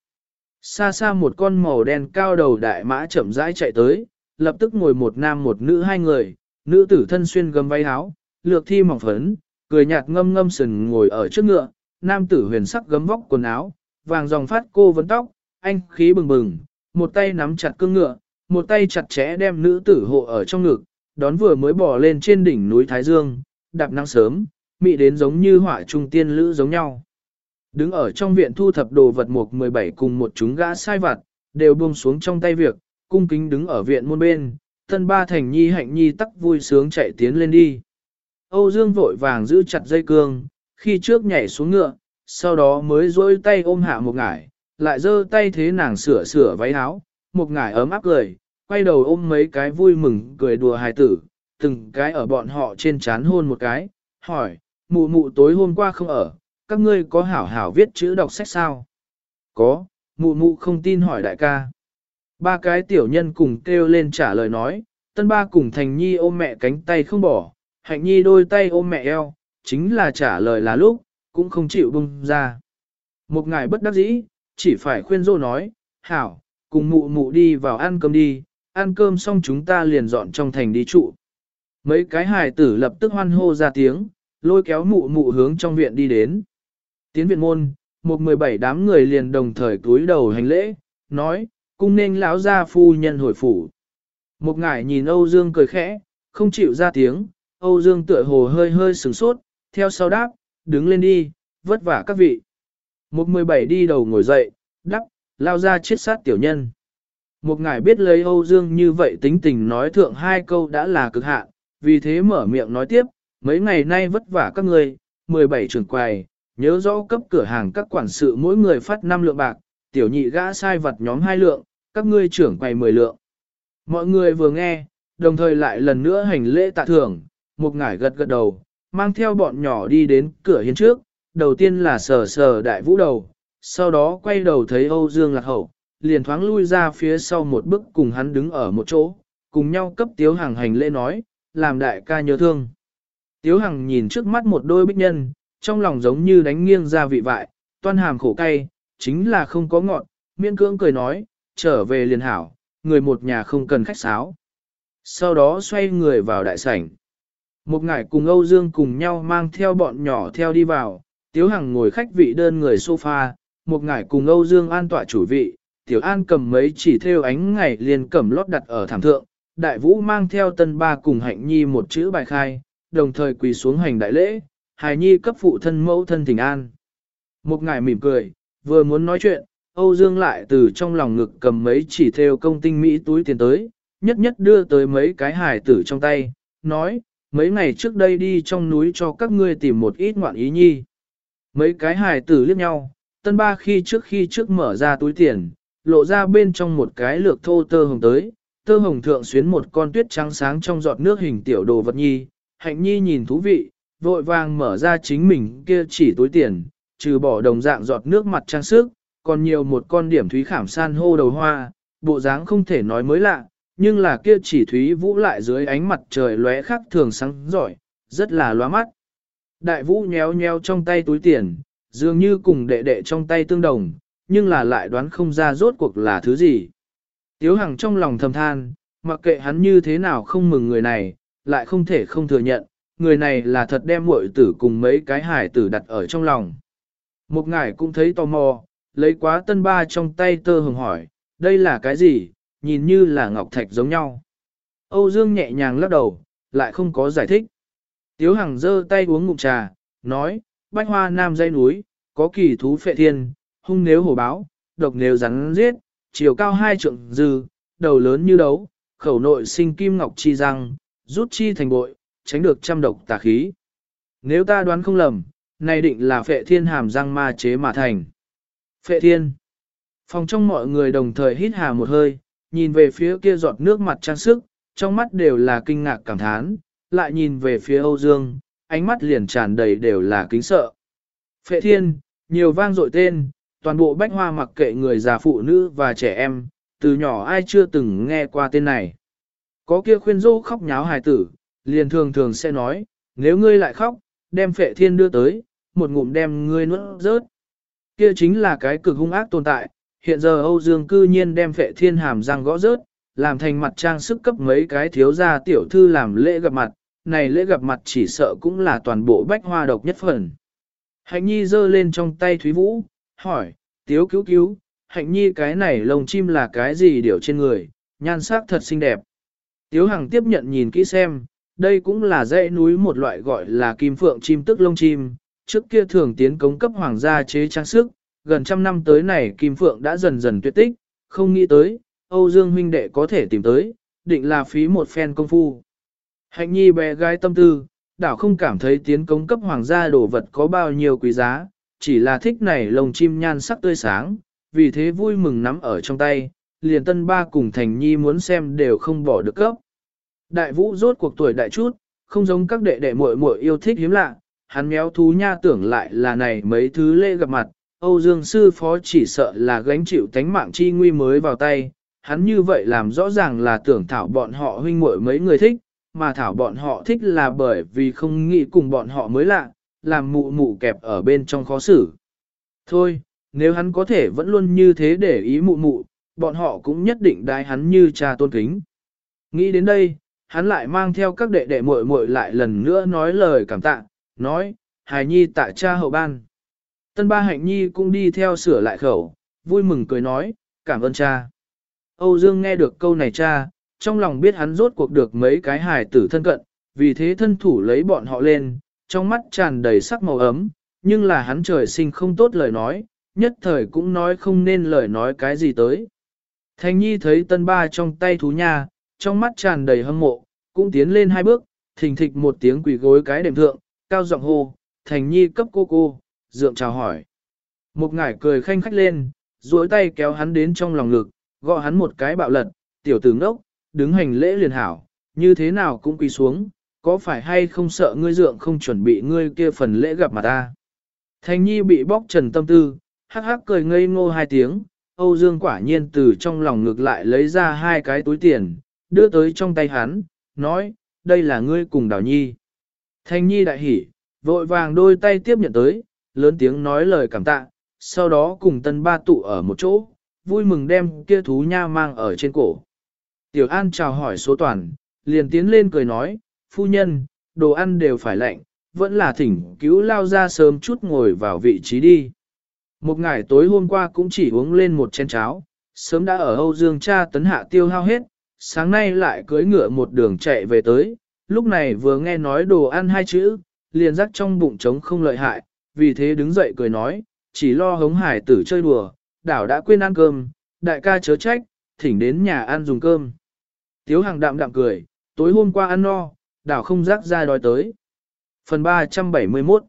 Xa xa một con màu đen cao đầu đại mã chậm rãi chạy tới, lập tức ngồi một nam một nữ hai người, nữ tử thân xuyên gấm váy áo, lược thi mỏng phấn, cười nhạt ngâm ngâm sừng ngồi ở trước ngựa, nam tử huyền sắc gấm vóc quần áo, vàng dòng phát cô vấn tóc, anh khí bừng bừng, một tay nắm chặt cương ngựa, một tay chặt chẽ đem nữ tử hộ ở trong ngực, đón vừa mới bỏ lên trên đỉnh núi Thái Dương, đạp năng sớm, mị đến giống như họa trung tiên lữ giống nhau. Đứng ở trong viện thu thập đồ vật mục 17 cùng một chúng gã sai vặt, đều buông xuống trong tay việc, cung kính đứng ở viện môn bên, tân ba thành nhi hạnh nhi tắc vui sướng chạy tiến lên đi. Âu Dương vội vàng giữ chặt dây cương, khi trước nhảy xuống ngựa, sau đó mới dối tay ôm hạ một ngải, lại giơ tay thế nàng sửa sửa váy áo, một ngải ấm áp cười, quay đầu ôm mấy cái vui mừng cười đùa hài tử, từng cái ở bọn họ trên chán hôn một cái, hỏi, mụ mụ tối hôm qua không ở, các ngươi có hảo hảo viết chữ đọc sách sao? Có, mụ mụ không tin hỏi đại ca. Ba cái tiểu nhân cùng kêu lên trả lời nói, tân ba cùng thành nhi ôm mẹ cánh tay không bỏ, hạnh nhi đôi tay ôm mẹ eo, chính là trả lời là lúc, cũng không chịu bung ra. Một ngày bất đắc dĩ, chỉ phải khuyên dô nói, hảo, cùng mụ mụ đi vào ăn cơm đi, ăn cơm xong chúng ta liền dọn trong thành đi trụ. Mấy cái hài tử lập tức hoan hô ra tiếng, lôi kéo mụ mụ hướng trong viện đi đến. Tiến viện môn, một mười bảy đám người liền đồng thời cúi đầu hành lễ, nói, cung nên lão gia phu nhân hồi phủ. Một ngải nhìn Âu Dương cười khẽ, không chịu ra tiếng, Âu Dương tựa hồ hơi hơi sửng sốt, theo sau đáp, đứng lên đi, vất vả các vị. Một mười bảy đi đầu ngồi dậy, đắp, lao ra chiết sát tiểu nhân. Một ngải biết lấy Âu Dương như vậy tính tình nói thượng hai câu đã là cực hạn, vì thế mở miệng nói tiếp, mấy ngày nay vất vả các người, 17 trưởng quầy, nhớ rõ cấp cửa hàng các quản sự mỗi người phát 5 lượng bạc, tiểu nhị gã sai vật nhóm 2 lượng, các ngươi trưởng quầy 10 lượng. Mọi người vừa nghe, đồng thời lại lần nữa hành lễ tạ thưởng, một ngải gật gật đầu, mang theo bọn nhỏ đi đến cửa hiên trước, đầu tiên là sờ sờ đại vũ đầu, sau đó quay đầu thấy Âu Dương lạc hậu, liền thoáng lui ra phía sau một bước cùng hắn đứng ở một chỗ, cùng nhau cấp tiếu hàng hành lễ nói, làm đại ca nhớ thương. Tiếu Hằng nhìn trước mắt một đôi bích nhân, trong lòng giống như đánh nghiêng ra vị vại, toan hàm khổ cay, chính là không có ngọn, miễn cưỡng cười nói, trở về liền hảo, người một nhà không cần khách sáo. Sau đó xoay người vào đại sảnh. Một ngải cùng Âu Dương cùng nhau mang theo bọn nhỏ theo đi vào, Tiếu Hằng ngồi khách vị đơn người sofa, một ngải cùng Âu Dương an tọa chủ vị, Tiểu An cầm mấy chỉ theo ánh ngày liền cầm lót đặt ở thảm thượng, Đại Vũ mang theo tân ba cùng hạnh nhi một chữ bài khai, đồng thời quỳ xuống hành đại lễ, hài nhi cấp phụ thân mẫu thân thỉnh an. Một ngài mỉm cười, vừa muốn nói chuyện, Âu Dương lại từ trong lòng ngực cầm mấy chỉ theo công tinh Mỹ túi tiền tới, nhất nhất đưa tới mấy cái hài tử trong tay, nói, mấy ngày trước đây đi trong núi cho các ngươi tìm một ít ngoạn ý nhi. Mấy cái hài tử liếc nhau, tân ba khi trước khi trước mở ra túi tiền, lộ ra bên trong một cái lược thô tơ hồng tới, tơ hồng thượng xuyến một con tuyết trắng sáng trong giọt nước hình tiểu đồ vật nhi, hạnh nhi nhìn thú vị, vội vàng mở ra chính mình kia chỉ túi tiền, trừ bỏ đồng dạng giọt nước mặt trang sức, còn nhiều một con điểm thúy khảm san hô đầu hoa, bộ dáng không thể nói mới lạ, nhưng là kia chỉ thúy vũ lại dưới ánh mặt trời lóe khắc thường sáng giỏi, rất là loa mắt. Đại vũ nhéo nhéo trong tay túi tiền, dường như cùng đệ đệ trong tay tương đồng, nhưng là lại đoán không ra rốt cuộc là thứ gì. Tiếu Hằng trong lòng thầm than, mặc kệ hắn như thế nào không mừng người này, lại không thể không thừa nhận, người này là thật đem muội tử cùng mấy cái hải tử đặt ở trong lòng. Một ngài cũng thấy tò mò, lấy quá tân ba trong tay tơ hồng hỏi, đây là cái gì, nhìn như là ngọc thạch giống nhau. Âu Dương nhẹ nhàng lắc đầu, lại không có giải thích. Tiếu Hằng giơ tay uống ngụm trà, nói, bách hoa nam dây núi, có kỳ thú phệ thiên, hung nếu hổ báo, độc nếu rắn giết, chiều cao hai trượng dư, đầu lớn như đấu, khẩu nội sinh kim ngọc chi răng, rút chi thành bội, tránh được trăm độc tà khí. Nếu ta đoán không lầm, này định là phệ thiên hàm răng ma chế mà thành. Phệ thiên. Phòng trong mọi người đồng thời hít hà một hơi, nhìn về phía kia giọt nước mặt trang sức, trong mắt đều là kinh ngạc cảm thán, lại nhìn về phía Âu Dương, ánh mắt liền tràn đầy đều là kính sợ. Phệ thiên, nhiều vang dội tên, toàn bộ bách hoa mặc kệ người già phụ nữ và trẻ em, từ nhỏ ai chưa từng nghe qua tên này. Có kia khuyên dô khóc nháo hài tử, liền thường thường sẽ nói, nếu ngươi lại khóc, đem phệ thiên đưa tới, một ngụm đem ngươi nuốt rớt. Kia chính là cái cực hung ác tồn tại, hiện giờ Âu Dương cư nhiên đem phệ thiên hàm răng gõ rớt, làm thành mặt trang sức cấp mấy cái thiếu gia tiểu thư làm lễ gặp mặt, này lễ gặp mặt chỉ sợ cũng là toàn bộ bách hoa độc nhất phần. Hạnh nhi giơ lên trong tay Thúy Vũ, hỏi, tiếu cứu cứu, hạnh nhi cái này lồng chim là cái gì điều trên người, nhan sắc thật xinh đẹp. Tiếu Hằng tiếp nhận nhìn kỹ xem, đây cũng là dãy núi một loại gọi là kim phượng chim tức lông chim, trước kia thường tiến cống cấp hoàng gia chế trang sức, gần trăm năm tới này kim phượng đã dần dần tuyệt tích, không nghĩ tới, Âu Dương huynh đệ có thể tìm tới, định là phí một phen công phu. Hạnh nhi bé gái tâm tư, đảo không cảm thấy tiến cống cấp hoàng gia đồ vật có bao nhiêu quý giá, chỉ là thích này lông chim nhan sắc tươi sáng, vì thế vui mừng nắm ở trong tay, liền tân ba cùng thành nhi muốn xem đều không bỏ được cấp. Đại vũ rốt cuộc tuổi đại chút, không giống các đệ đệ muội muội yêu thích hiếm lạ, hắn méo thú nha tưởng lại là này mấy thứ lễ gặp mặt, Âu Dương sư phó chỉ sợ là gánh chịu tánh mạng chi nguy mới vào tay, hắn như vậy làm rõ ràng là tưởng thảo bọn họ huynh muội mấy người thích, mà thảo bọn họ thích là bởi vì không nghĩ cùng bọn họ mới lạ, làm mụ mụ kẹp ở bên trong khó xử. Thôi, nếu hắn có thể vẫn luôn như thế để ý mụ mụ, bọn họ cũng nhất định đái hắn như cha tôn kính. Nghĩ đến đây, hắn lại mang theo các đệ đệ muội muội lại lần nữa nói lời cảm tạ, nói, hài nhi tạ cha hậu ban. Tân ba hạnh nhi cũng đi theo sửa lại khẩu, vui mừng cười nói, cảm ơn cha. Âu Dương nghe được câu này cha, trong lòng biết hắn rốt cuộc được mấy cái hài tử thân cận, vì thế thân thủ lấy bọn họ lên, trong mắt tràn đầy sắc màu ấm, nhưng là hắn trời sinh không tốt lời nói, nhất thời cũng nói không nên lời nói cái gì tới. Thành nhi thấy tân ba trong tay thú nha, trong mắt tràn đầy hâm mộ, cũng tiến lên hai bước, thình thịch một tiếng quỷ gối cái đệm thượng, cao giọng hô, thành nhi cấp cô cô, dượng chào hỏi. Một ngải cười khanh khách lên, duỗi tay kéo hắn đến trong lòng ngực, gọi hắn một cái bạo lật, tiểu tử ngốc, đứng hành lễ liền hảo, như thế nào cũng quỳ xuống, có phải hay không sợ ngươi dượng không chuẩn bị ngươi kia phần lễ gặp mặt ta. Thành nhi bị bóc trần tâm tư, hắc hắc cười ngây ngô hai tiếng, Âu Dương quả nhiên từ trong lòng ngực lại lấy ra hai cái túi tiền, đưa tới trong tay hắn, nói, đây là ngươi cùng đào nhi. thanh nhi đại hỉ, vội vàng đôi tay tiếp nhận tới, lớn tiếng nói lời cảm tạ, sau đó cùng tân ba tụ ở một chỗ, vui mừng đem kia thú nha mang ở trên cổ. Tiểu An chào hỏi số toàn, liền tiến lên cười nói, phu nhân, đồ ăn đều phải lạnh, vẫn là thỉnh cứu lao ra sớm chút ngồi vào vị trí đi. Một ngày tối hôm qua cũng chỉ uống lên một chén cháo, sớm đã ở Âu Dương cha tấn hạ tiêu hao hết, sáng nay lại cưới ngựa một đường chạy về tới, lúc này vừa nghe nói đồ ăn hai chữ, liền rắc trong bụng trống không lợi hại, vì thế đứng dậy cười nói, chỉ lo hống hải tử chơi đùa, đảo đã quên ăn cơm, đại ca chớ trách, thỉnh đến nhà ăn dùng cơm. Tiếu hàng đạm đạm cười, tối hôm qua ăn no, đảo không rắc ra đói tới. Phần 371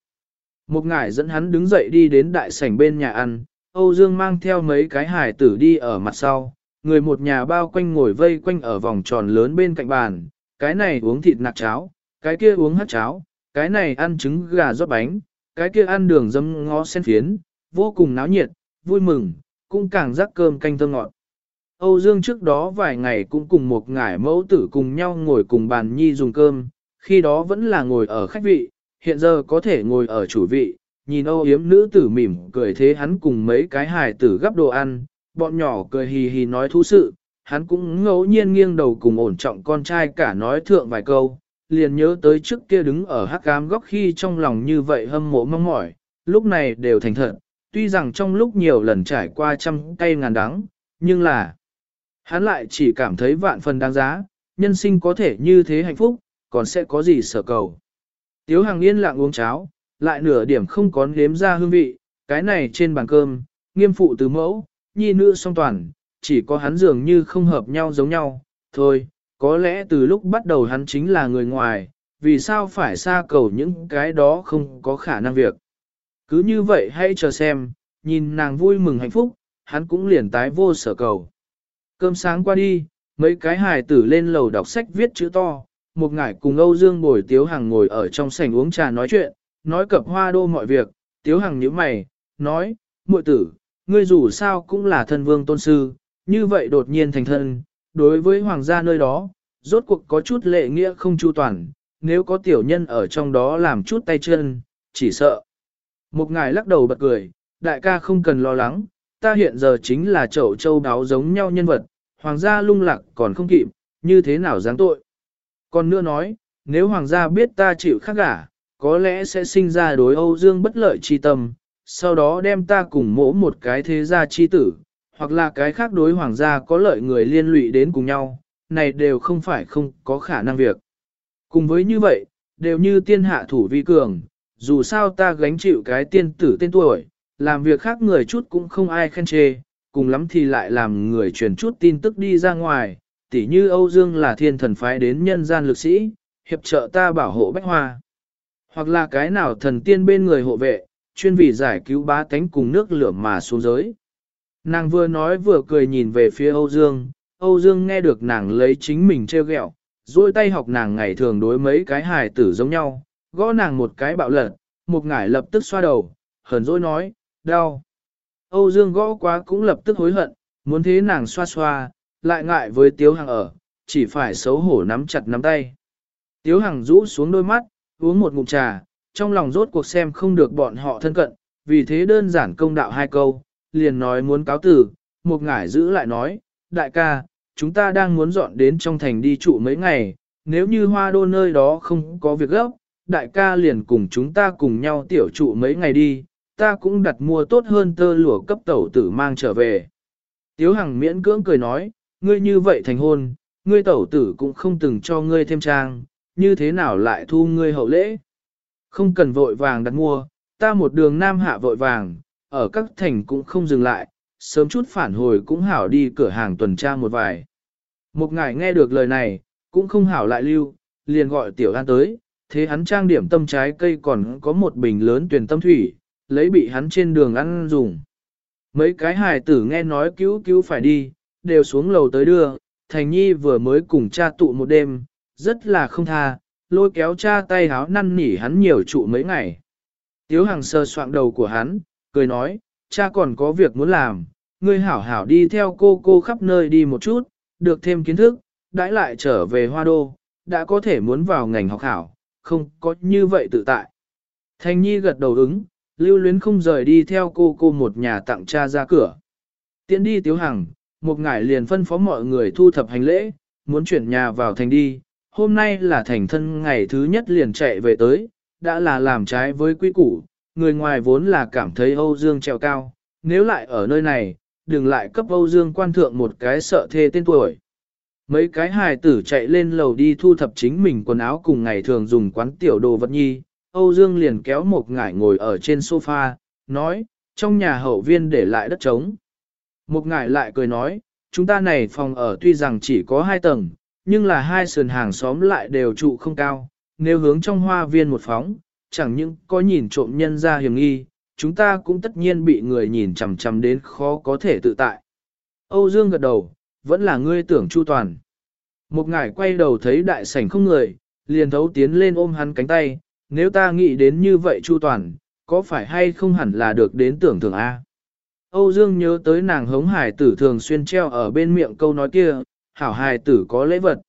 Một ngải dẫn hắn đứng dậy đi đến đại sảnh bên nhà ăn, Âu Dương mang theo mấy cái hải tử đi ở mặt sau, người một nhà bao quanh ngồi vây quanh ở vòng tròn lớn bên cạnh bàn, cái này uống thịt nạc cháo, cái kia uống hát cháo, cái này ăn trứng gà rót bánh, cái kia ăn đường dâm ngó sen phiến, vô cùng náo nhiệt, vui mừng, cũng càng rắc cơm canh thơm ngọt. Âu Dương trước đó vài ngày cũng cùng một ngải mẫu tử cùng nhau ngồi cùng bàn nhi dùng cơm, khi đó vẫn là ngồi ở khách vị, hiện giờ có thể ngồi ở chủ vị, nhìn Âu yếm nữ tử mỉm cười thế hắn cùng mấy cái hài tử gấp đồ ăn, bọn nhỏ cười hì hì nói thú sự, hắn cũng ngẫu nhiên nghiêng đầu cùng ổn trọng con trai cả nói thượng vài câu, liền nhớ tới trước kia đứng ở hắc cám góc khi trong lòng như vậy hâm mộ mong mỏi, lúc này đều thành thật, tuy rằng trong lúc nhiều lần trải qua trăm cây ngàn đắng, nhưng là hắn lại chỉ cảm thấy vạn phần đáng giá, nhân sinh có thể như thế hạnh phúc, còn sẽ có gì sở cầu. Tiếu Hằng yên lặng uống cháo, lại nửa điểm không có nếm ra hương vị, cái này trên bàn cơm, nghiêm phụ từ mẫu, nhi nữ song toàn, chỉ có hắn dường như không hợp nhau giống nhau, thôi, có lẽ từ lúc bắt đầu hắn chính là người ngoài, vì sao phải xa cầu những cái đó không có khả năng việc. Cứ như vậy hãy chờ xem, nhìn nàng vui mừng hạnh phúc, hắn cũng liền tái vô sở cầu. Cơm sáng qua đi, mấy cái hài tử lên lầu đọc sách viết chữ to, một ngải cùng Âu Dương bồi Tiếu Hằng ngồi ở trong sảnh uống trà nói chuyện, nói cập hoa đô mọi việc, Tiếu Hằng nhíu mày, nói, muội tử, ngươi dù sao cũng là thân vương tôn sư, như vậy đột nhiên thành thân, đối với hoàng gia nơi đó, rốt cuộc có chút lệ nghĩa không chu toàn, nếu có tiểu nhân ở trong đó làm chút tay chân, chỉ sợ. Một ngài lắc đầu bật cười, đại ca không cần lo lắng, ta hiện giờ chính là chậu châu đáo giống nhau nhân vật, hoàng gia lung lạc còn không kịp, như thế nào dáng tội. Còn nữa nói, nếu hoàng gia biết ta chịu khắc gả, có lẽ sẽ sinh ra đối Âu Dương bất lợi chi tâm, sau đó đem ta cùng mỗ một cái thế gia chi tử, hoặc là cái khác đối hoàng gia có lợi người liên lụy đến cùng nhau, này đều không phải không có khả năng việc. Cùng với như vậy, đều như tiên hạ thủ vi cường, dù sao ta gánh chịu cái tiên tử tên tuổi, làm việc khác người chút cũng không ai khen chê, cùng lắm thì lại làm người truyền chút tin tức đi ra ngoài, tỉ như Âu Dương là thiên thần phái đến nhân gian lực sĩ, hiệp trợ ta bảo hộ bách hoa. Hoặc là cái nào thần tiên bên người hộ vệ, chuyên vì giải cứu bá tánh cùng nước lửa mà xuống giới. Nàng vừa nói vừa cười nhìn về phía Âu Dương, Âu Dương nghe được nàng lấy chính mình treo gẹo, duỗi tay học nàng ngày thường đối mấy cái hài tử giống nhau, gõ nàng một cái bạo lật, một ngải lập tức xoa đầu, hờn dỗi nói, đau. Âu Dương gõ quá cũng lập tức hối hận, muốn thế nàng xoa xoa, lại ngại với Tiếu Hằng ở, chỉ phải xấu hổ nắm chặt nắm tay. Tiếu Hằng rũ xuống đôi mắt, uống một ngụm trà, trong lòng rốt cuộc xem không được bọn họ thân cận, vì thế đơn giản công đạo hai câu, liền nói muốn cáo tử, một ngải giữ lại nói, đại ca, chúng ta đang muốn dọn đến trong thành đi trụ mấy ngày, nếu như hoa đô nơi đó không có việc gấp, đại ca liền cùng chúng ta cùng nhau tiểu trụ mấy ngày đi, ta cũng đặt mua tốt hơn tơ lụa cấp tẩu tử mang trở về. Tiếu Hằng miễn cưỡng cười nói, ngươi như vậy thành hôn, ngươi tẩu tử cũng không từng cho ngươi thêm trang, như thế nào lại thu ngươi hậu lễ. Không cần vội vàng đặt mua, ta một đường nam hạ vội vàng, ở các thành cũng không dừng lại, sớm chút phản hồi cũng hảo đi cửa hàng tuần tra một vài. Một ngài nghe được lời này, cũng không hảo lại lưu, liền gọi tiểu an tới, thế hắn trang điểm tâm trái cây còn có một bình lớn tuyển tâm thủy, lấy bị hắn trên đường ăn dùng. Mấy cái hài tử nghe nói cứu cứu phải đi, đều xuống lầu tới đưa, Thành Nhi vừa mới cùng cha tụ một đêm, rất là không tha, lôi kéo cha tay háo năn nỉ hắn nhiều trụ mấy ngày. Tiếu Hằng sơ soạn đầu của hắn, cười nói, cha còn có việc muốn làm, ngươi hảo hảo đi theo cô cô khắp nơi đi một chút, được thêm kiến thức, đãi lại trở về hoa đô, đã có thể muốn vào ngành học hảo, không có như vậy tự tại. Thanh Nhi gật đầu ứng, lưu luyến không rời đi theo cô cô một nhà tặng cha ra cửa. Tiến đi Tiếu Hằng, một ngải liền phân phó mọi người thu thập hành lễ, muốn chuyển nhà vào thành đi. Hôm nay là thành thân ngày thứ nhất liền chạy về tới, đã là làm trái với quy củ, người ngoài vốn là cảm thấy Âu Dương treo cao, nếu lại ở nơi này, đừng lại cấp Âu Dương quan thượng một cái sợ thê tên tuổi. Mấy cái hài tử chạy lên lầu đi thu thập chính mình quần áo cùng ngày thường dùng quán tiểu đồ vật nhi, Âu Dương liền kéo một ngải ngồi ở trên sofa, nói, trong nhà hậu viên để lại đất trống. Một ngải lại cười nói, chúng ta này phòng ở tuy rằng chỉ có hai tầng, nhưng là hai sườn hàng xóm lại đều trụ không cao, nếu hướng trong hoa viên một phóng, chẳng những có nhìn trộm nhân ra hiểm nghi, chúng ta cũng tất nhiên bị người nhìn chằm chằm đến khó có thể tự tại. Âu Dương gật đầu, vẫn là ngươi tưởng chu toàn. Một ngải quay đầu thấy đại sảnh không người, liền thấu tiến lên ôm hắn cánh tay, nếu ta nghĩ đến như vậy chu toàn, có phải hay không hẳn là được đến tưởng thưởng A. Âu Dương nhớ tới nàng hống hải tử thường xuyên treo ở bên miệng câu nói kia, hảo hài tử có lễ vật.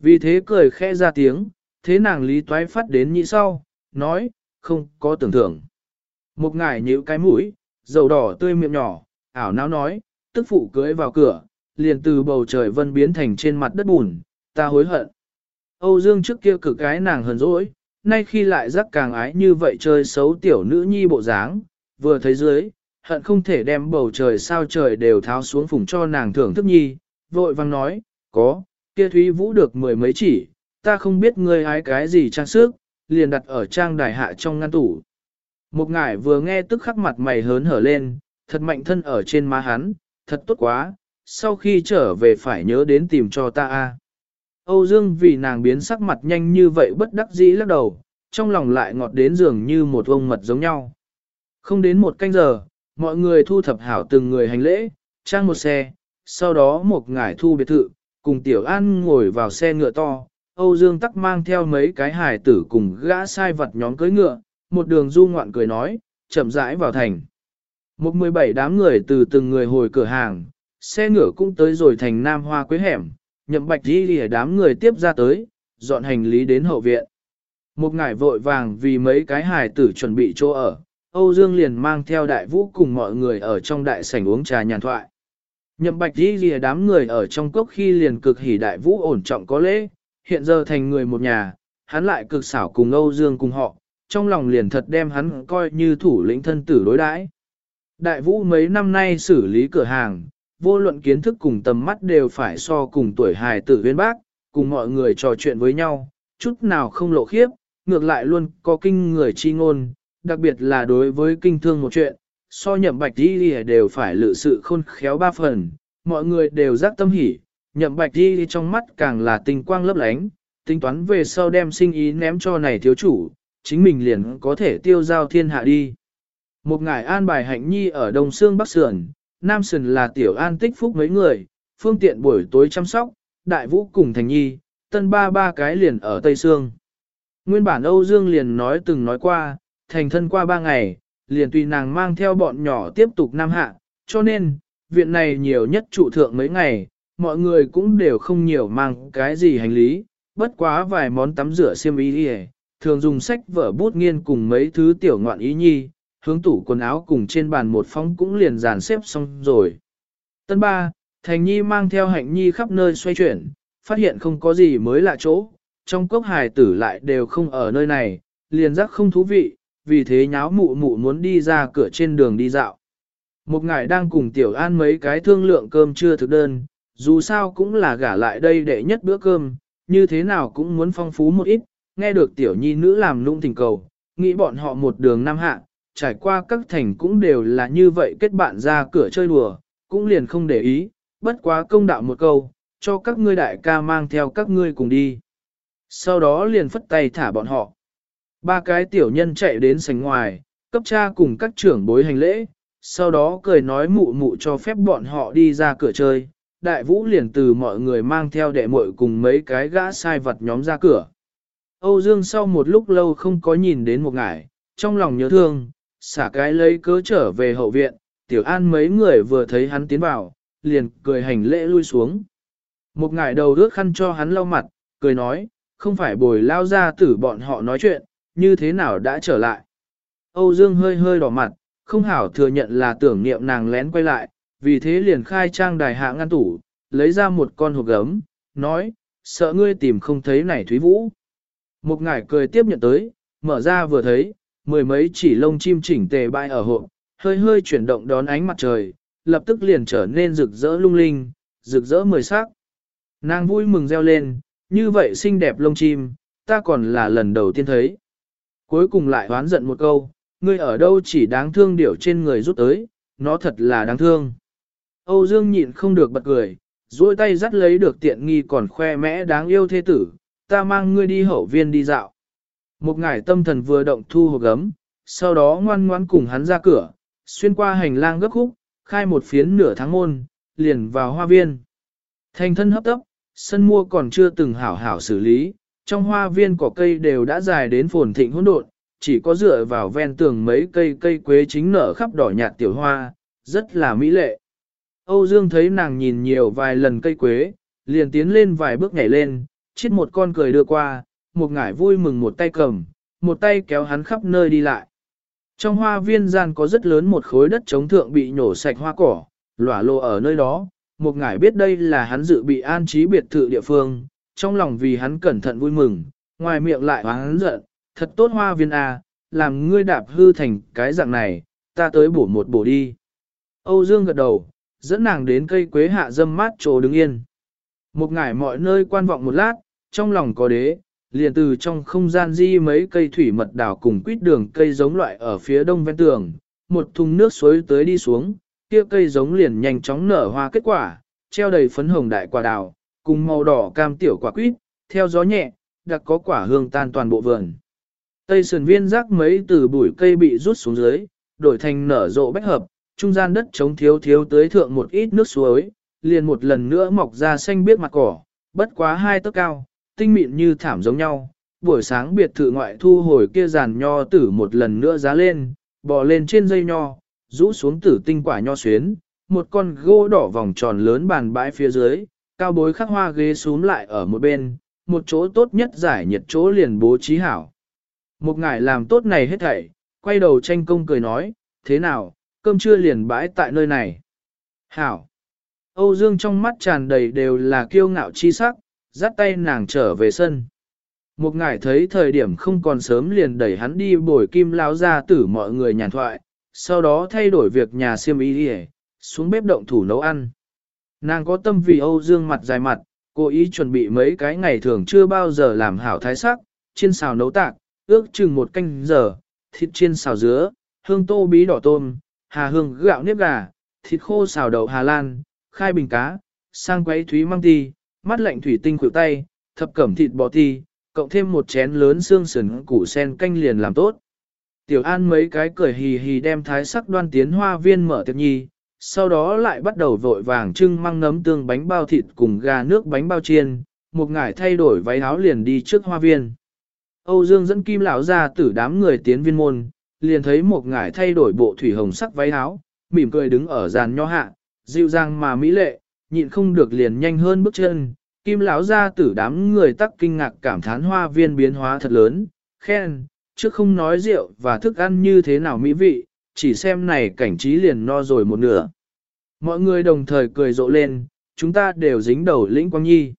Vì thế cười khẽ ra tiếng, thế nàng lý toái phát đến nhị sau, nói, không có tưởng thưởng. Một ngải nhíu cái mũi, dầu đỏ tươi miệng nhỏ, ảo não nói, tức phụ cưới vào cửa, liền từ bầu trời vân biến thành trên mặt đất bùn, ta hối hận. Âu Dương trước kia cực cái nàng hờn dỗi, nay khi lại rắc càng ái như vậy chơi xấu tiểu nữ nhi bộ dáng, vừa thấy dưới, hận không thể đem bầu trời sao trời đều tháo xuống phủng cho nàng thưởng thức nhi, vội vang nói, có, kia Thúy Vũ được mười mấy chỉ, ta không biết ngươi hái cái gì trang sức, liền đặt ở trang đài hạ trong ngăn tủ. Một ngải vừa nghe tức khắc mặt mày hớn hở lên, thật mạnh thân ở trên má hắn, thật tốt quá, sau khi trở về phải nhớ đến tìm cho ta a. Âu Dương vì nàng biến sắc mặt nhanh như vậy bất đắc dĩ lắc đầu, trong lòng lại ngọt đến dường như một vông mật giống nhau. Không đến một canh giờ, mọi người thu thập hảo từng người hành lễ, trang một xe, sau đó một ngải thu biệt thự, cùng Tiểu An ngồi vào xe ngựa to, Âu Dương tắc mang theo mấy cái hài tử cùng gã sai vật nhóm cưới ngựa, một đường du ngoạn cười nói, chậm rãi vào thành. Một mười bảy đám người từ từng người hồi cửa hàng, xe ngựa cũng tới rồi thành Nam Hoa Quế Hẻm, nhậm bạch đi lìa đám người tiếp ra tới, dọn hành lý đến hậu viện. Một ngải vội vàng vì mấy cái hài tử chuẩn bị chỗ ở, Âu Dương liền mang theo đại vũ cùng mọi người ở trong đại sảnh uống trà nhàn thoại. Nhậm bạch đi lìa đám người ở trong cốc khi liền cực hỉ đại vũ ổn trọng có lễ, hiện giờ thành người một nhà, hắn lại cực xảo cùng Âu Dương cùng họ, trong lòng liền thật đem hắn coi như thủ lĩnh thân tử đối đãi. Đại vũ mấy năm nay xử lý cửa hàng, vô luận kiến thức cùng tầm mắt đều phải so cùng tuổi hài tử viên bác, cùng mọi người trò chuyện với nhau, chút nào không lộ khiếp, ngược lại luôn có kinh người chi ngôn, đặc biệt là đối với kinh thương một chuyện, so nhậm bạch đi đều phải lự sự khôn khéo ba phần, mọi người đều giác tâm hỉ, nhậm bạch đi trong mắt càng là tinh quang lấp lánh, tính toán về sau đem sinh ý ném cho này thiếu chủ, chính mình liền có thể tiêu giao thiên hạ đi. Một ngải an bài hạnh nhi ở Đông Sương Bắc Sườn, Nam Sườn là tiểu an tích phúc mấy người, phương tiện buổi tối chăm sóc, đại vũ cùng thành nhi, tân ba ba cái liền ở Tây Sương. Nguyên bản Âu Dương liền nói từng nói qua, thành thân qua ba ngày, liền tùy nàng mang theo bọn nhỏ tiếp tục nam hạ, cho nên, viện này nhiều nhất trụ thượng mấy ngày, mọi người cũng đều không nhiều mang cái gì hành lý, bất quá vài món tắm rửa xiêm y đi thường dùng sách vở bút nghiên cùng mấy thứ tiểu ngoạn ý nhi, hướng tủ quần áo cùng trên bàn một phong cũng liền dàn xếp xong rồi. Tân ba, Thành Nhi mang theo hạnh nhi khắp nơi xoay chuyển, phát hiện không có gì mới lạ chỗ, trong cốc hài tử lại đều không ở nơi này, liền giác không thú vị, vì thế nháo mụ mụ muốn đi ra cửa trên đường đi dạo. Một ngài đang cùng Tiểu An mấy cái thương lượng cơm chưa thực đơn, dù sao cũng là gả lại đây để nhất bữa cơm, như thế nào cũng muốn phong phú một ít, nghe được Tiểu Nhi nữ làm nũng tình cầu, nghĩ bọn họ một đường năm hạ, trải qua các thành cũng đều là như vậy kết bạn ra cửa chơi đùa, cũng liền không để ý, bất quá công đạo một câu, cho các ngươi đại ca mang theo các ngươi cùng đi. Sau đó liền phất tay thả bọn họ. Ba cái tiểu nhân chạy đến sảnh ngoài, cấp cha cùng các trưởng bối hành lễ, sau đó cười nói mụ mụ cho phép bọn họ đi ra cửa chơi. Đại vũ liền từ mọi người mang theo đệ muội cùng mấy cái gã sai vật nhóm ra cửa. Âu Dương sau một lúc lâu không có nhìn đến một ngải, trong lòng nhớ thương, xả cái lấy cớ trở về hậu viện, tiểu an mấy người vừa thấy hắn tiến vào, liền cười hành lễ lui xuống. Một ngải đầu rước khăn cho hắn lau mặt, cười nói, không phải bồi lao ra tử bọn họ nói chuyện, như thế nào đã trở lại. Âu Dương hơi hơi đỏ mặt, không hảo thừa nhận là tưởng niệm nàng lén quay lại, vì thế liền khai trang đài hạ ngăn tủ, lấy ra một con hộp gấm, nói, sợ ngươi tìm không thấy này Thúy Vũ. Một ngải cười tiếp nhận tới, mở ra vừa thấy, mười mấy chỉ lông chim chỉnh tề bay ở hộp, hơi hơi chuyển động đón ánh mặt trời, lập tức liền trở nên rực rỡ lung linh, rực rỡ mười sắc. Nàng vui mừng reo lên, như vậy xinh đẹp lông chim, ta còn là lần đầu tiên thấy. Cuối cùng lại hoán giận một câu, ngươi ở đâu chỉ đáng thương điểu trên người rút tới, nó thật là đáng thương. Âu Dương nhịn không được bật cười, duỗi tay dắt lấy được tiện nghi còn khoe mẽ đáng yêu thế tử, ta mang ngươi đi hậu viên đi dạo. Một ngải tâm thần vừa động thu hộp gấm, sau đó ngoan ngoan cùng hắn ra cửa, xuyên qua hành lang gấp khúc, khai một phiến nửa tháng môn, liền vào hoa viên. Thành thân hấp tấp, sân mua còn chưa từng hảo hảo xử lý, trong hoa viên cỏ cây đều đã dài đến phồn thịnh hỗn độn, chỉ có dựa vào ven tường mấy cây cây quế chính nở khắp đỏ nhạt tiểu hoa, rất là mỹ lệ. Âu Dương thấy nàng nhìn nhiều vài lần cây quế, liền tiến lên vài bước nhảy lên, chiết một con cười đưa qua, một ngải vui mừng một tay cầm, một tay kéo hắn khắp nơi đi lại. Trong hoa viên gian có rất lớn một khối đất chống thượng bị nhổ sạch hoa cỏ, lỏa lộ ở nơi đó, một ngải biết đây là hắn dự bị an trí biệt thự địa phương, trong lòng vì hắn cẩn thận vui mừng, ngoài miệng lại hắn giận, thật tốt hoa viên à, làm ngươi đạp hư thành cái dạng này, ta tới bổ một bổ đi. Âu Dương gật đầu, dẫn nàng đến cây quế hạ dâm mát chỗ đứng yên. Một ngải mọi nơi quan vọng một lát, trong lòng có đế, liền từ trong không gian di mấy cây thủy mật đảo cùng quýt đường cây giống loại ở phía đông ven tường, một thùng nước suối tới đi xuống, kia cây giống liền nhanh chóng nở hoa kết quả, treo đầy phấn hồng đại quả đào, cùng màu đỏ cam tiểu quả quýt, theo gió nhẹ, đặc có quả hương tan toàn bộ vườn. Tây sườn viên rác mấy từ bụi cây bị rút xuống dưới, đổi thành nở rộ bách hợp, trung gian đất trống thiếu thiếu tới thượng một ít nước suối, liền một lần nữa mọc ra xanh biếc mặt cỏ, bất quá hai tấc cao, tinh mịn như thảm giống nhau. Buổi sáng biệt thự ngoại thu hồi kia giàn nho tử một lần nữa giá lên, bò lên trên dây nho, rũ xuống tử tinh quả nho xuyến, một con gỗ đỏ vòng tròn lớn bàn bãi phía dưới, cao bối khắc hoa ghế xuống lại ở một bên, một chỗ tốt nhất giải nhiệt chỗ liền bố trí hảo. Một ngải làm tốt này hết thảy, quay đầu tranh công cười nói, thế nào, cơm trưa liền bãi tại nơi này. Hảo. Âu Dương trong mắt tràn đầy đều là kiêu ngạo chi sắc, dắt tay nàng trở về sân. Một ngải thấy thời điểm không còn sớm liền đẩy hắn đi bồi kim lao ra tử mọi người nhàn thoại, sau đó thay đổi việc nhà siêm ý đi xuống bếp động thủ nấu ăn. Nàng có tâm vì Âu Dương mặt dài mặt, cố ý chuẩn bị mấy cái ngày thường chưa bao giờ làm hảo thái sắc, chiên xào nấu tạc, ước chừng một canh giờ, thịt chiên xào dứa, hương tô bí đỏ tôm, hà hương gạo nếp gà, thịt khô xào đậu Hà Lan, khai bình cá, sang quấy thúy măng ti, mắt lạnh thủy tinh khuỷu tay, thập cẩm thịt bò ti, cộng thêm một chén lớn xương sườn củ sen canh liền làm tốt. Tiểu An mấy cái cười hì hì đem thái sắc đoan tiến hoa viên mở tiệc nhi, sau đó lại bắt đầu vội vàng trưng măng nấm tương bánh bao thịt cùng gà nước bánh bao chiên, một ngải thay đổi váy áo liền đi trước hoa viên. Âu Dương dẫn kim lão ra tử đám người tiến viên môn, liền thấy một ngải thay đổi bộ thủy hồng sắc váy áo, mỉm cười đứng ở giàn nho hạ, dịu dàng mà mỹ lệ, nhịn không được liền nhanh hơn bước chân. Kim lão ra tử đám người tắc kinh ngạc cảm thán hoa viên biến hóa thật lớn, khen, chứ không nói rượu và thức ăn như thế nào mỹ vị, chỉ xem này cảnh trí liền no rồi một nửa. Mọi người đồng thời cười rộ lên, chúng ta đều dính đầu lĩnh quang nhi.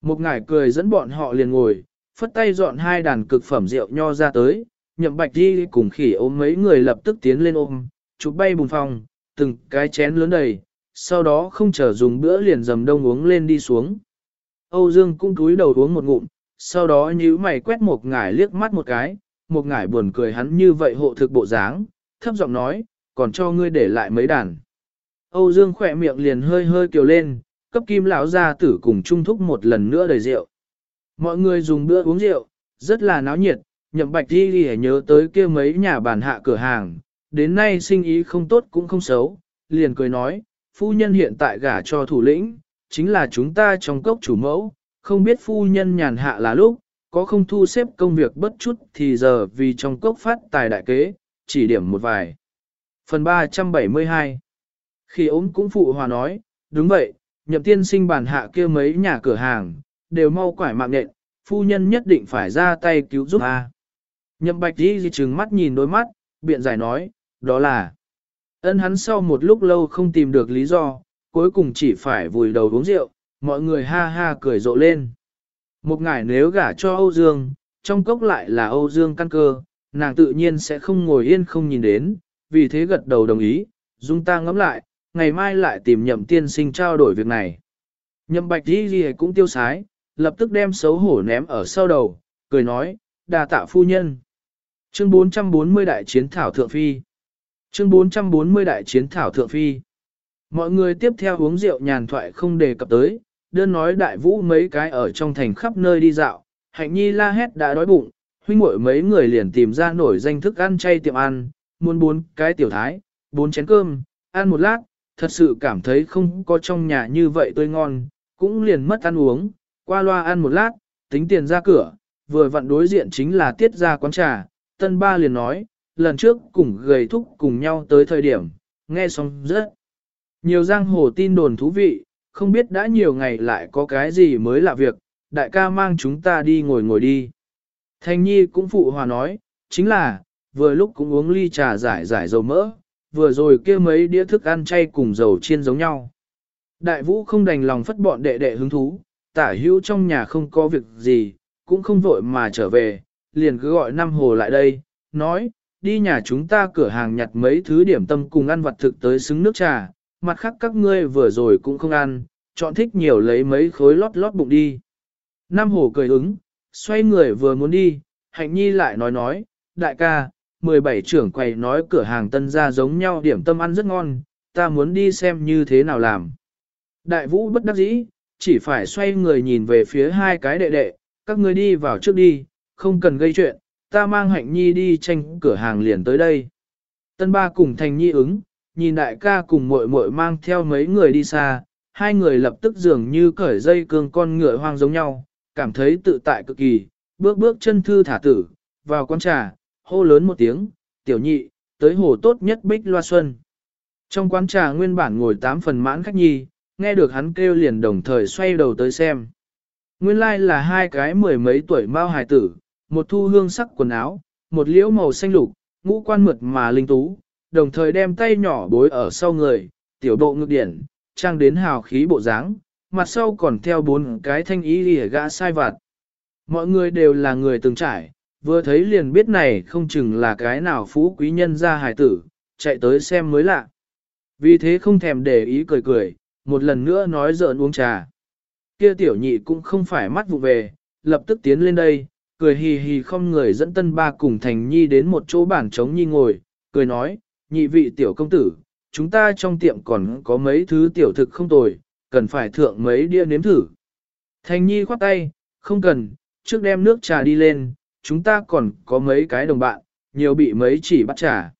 Một ngải cười dẫn bọn họ liền ngồi, phất tay dọn hai đàn cực phẩm rượu nho ra tới, nhậm bạch đi cùng khỉ ôm mấy người lập tức tiến lên ôm, chụp bay bùng phòng, từng cái chén lớn đầy, sau đó không chờ dùng bữa liền dầm đông uống lên đi xuống. Âu Dương cũng túi đầu uống một ngụm, sau đó nhíu mày quét một ngải liếc mắt một cái, một ngải buồn cười hắn như vậy hộ thực bộ dáng, thấp giọng nói, còn cho ngươi để lại mấy đàn. Âu Dương khỏe miệng liền hơi hơi kiều lên, cấp kim lão gia tử cùng trung thúc một lần nữa đầy rượu. Mọi người dùng bữa uống rượu, rất là náo nhiệt, nhậm bạch đi ghi nhớ tới kia mấy nhà bàn hạ cửa hàng, đến nay sinh ý không tốt cũng không xấu, liền cười nói, phu nhân hiện tại gả cho thủ lĩnh, chính là chúng ta trong cốc chủ mẫu, không biết phu nhân nhàn hạ là lúc, có không thu xếp công việc bất chút thì giờ vì trong cốc phát tài đại kế, chỉ điểm một vài. Phần 372 Khi ốm cũng phụ hòa nói, đúng vậy, nhậm tiên sinh bản hạ kia mấy nhà cửa hàng, đều mau quải mạng nện, phu nhân nhất định phải ra tay cứu giúp a. Nhậm bạch đi di trừng mắt nhìn đôi mắt, biện giải nói, đó là ân hắn sau một lúc lâu không tìm được lý do, cuối cùng chỉ phải vùi đầu uống rượu, mọi người ha ha cười rộ lên. Một ngày nếu gả cho Âu Dương, trong cốc lại là Âu Dương căn cơ, nàng tự nhiên sẽ không ngồi yên không nhìn đến, vì thế gật đầu đồng ý, dung ta ngẫm lại, ngày mai lại tìm nhậm tiên sinh trao đổi việc này. Nhậm bạch đi gì cũng tiêu sái, lập tức đem xấu hổ ném ở sau đầu, cười nói, đà tạ phu nhân. Chương 440 Đại chiến Thảo Thượng Phi Chương 440 Đại chiến Thảo Thượng Phi Mọi người tiếp theo uống rượu nhàn thoại không đề cập tới, đơn nói đại vũ mấy cái ở trong thành khắp nơi đi dạo, hạnh nhi la hét đã đói bụng, huynh muội mấy người liền tìm ra nổi danh thức ăn chay tiệm ăn, muốn bốn cái tiểu thái, bốn chén cơm, ăn một lát, thật sự cảm thấy không có trong nhà như vậy tươi ngon, cũng liền mất ăn uống, qua loa ăn một lát, tính tiền ra cửa, vừa vặn đối diện chính là tiết ra quán trà, tân ba liền nói, lần trước cùng gầy thúc cùng nhau tới thời điểm, nghe xong rất nhiều giang hồ tin đồn thú vị, không biết đã nhiều ngày lại có cái gì mới lạ việc, đại ca mang chúng ta đi ngồi ngồi đi. Thanh Nhi cũng phụ hòa nói, chính là, vừa lúc cũng uống ly trà giải giải dầu mỡ, vừa rồi kia mấy đĩa thức ăn chay cùng dầu chiên giống nhau. Đại vũ không đành lòng phất bọn đệ đệ hứng thú, tả hữu trong nhà không có việc gì, cũng không vội mà trở về, liền cứ gọi năm hồ lại đây, nói, đi nhà chúng ta cửa hàng nhặt mấy thứ điểm tâm cùng ăn vặt thực tới xứng nước trà, mặt khác các ngươi vừa rồi cũng không ăn, chọn thích nhiều lấy mấy khối lót lót bụng đi. Nam hồ cười ứng, xoay người vừa muốn đi, hạnh nhi lại nói nói, đại ca, 17 trưởng quầy nói cửa hàng tân gia giống nhau điểm tâm ăn rất ngon, ta muốn đi xem như thế nào làm. Đại vũ bất đắc dĩ, chỉ phải xoay người nhìn về phía hai cái đệ đệ, các ngươi đi vào trước đi, không cần gây chuyện, ta mang hạnh nhi đi tranh cửa hàng liền tới đây. Tân ba cùng thành nhi ứng, nhìn đại ca cùng muội muội mang theo mấy người đi xa, hai người lập tức dường như cởi dây cương con ngựa hoang giống nhau, cảm thấy tự tại cực kỳ, bước bước chân thư thả tử, vào quán trà, hô lớn một tiếng, tiểu nhị, tới hồ tốt nhất bích loa xuân. Trong quán trà nguyên bản ngồi tám phần mãn khách nhi, nghe được hắn kêu liền đồng thời xoay đầu tới xem. Nguyên lai like là hai cái mười mấy tuổi mao hài tử, một thu hương sắc quần áo, một liễu màu xanh lục, ngũ quan mượt mà linh tú, đồng thời đem tay nhỏ bối ở sau người, tiểu độ ngực điển, trang đến hào khí bộ dáng, mặt sau còn theo bốn cái thanh ý lìa gã sai vặt. Mọi người đều là người từng trải, vừa thấy liền biết này không chừng là cái nào phú quý nhân ra hài tử, chạy tới xem mới lạ. Vì thế không thèm để ý cười cười, một lần nữa nói giỡn uống trà. Kia tiểu nhị cũng không phải mắt vụ về, lập tức tiến lên đây, cười hì hì không người dẫn tân ba cùng thành nhi đến một chỗ bàn trống nhi ngồi, cười nói, nhị vị tiểu công tử, chúng ta trong tiệm còn có mấy thứ tiểu thực không tồi, cần phải thượng mấy đĩa nếm thử. Thành nhi khoát tay, không cần, trước đem nước trà đi lên, chúng ta còn có mấy cái đồng bạn, nhiều bị mấy chỉ bắt trà.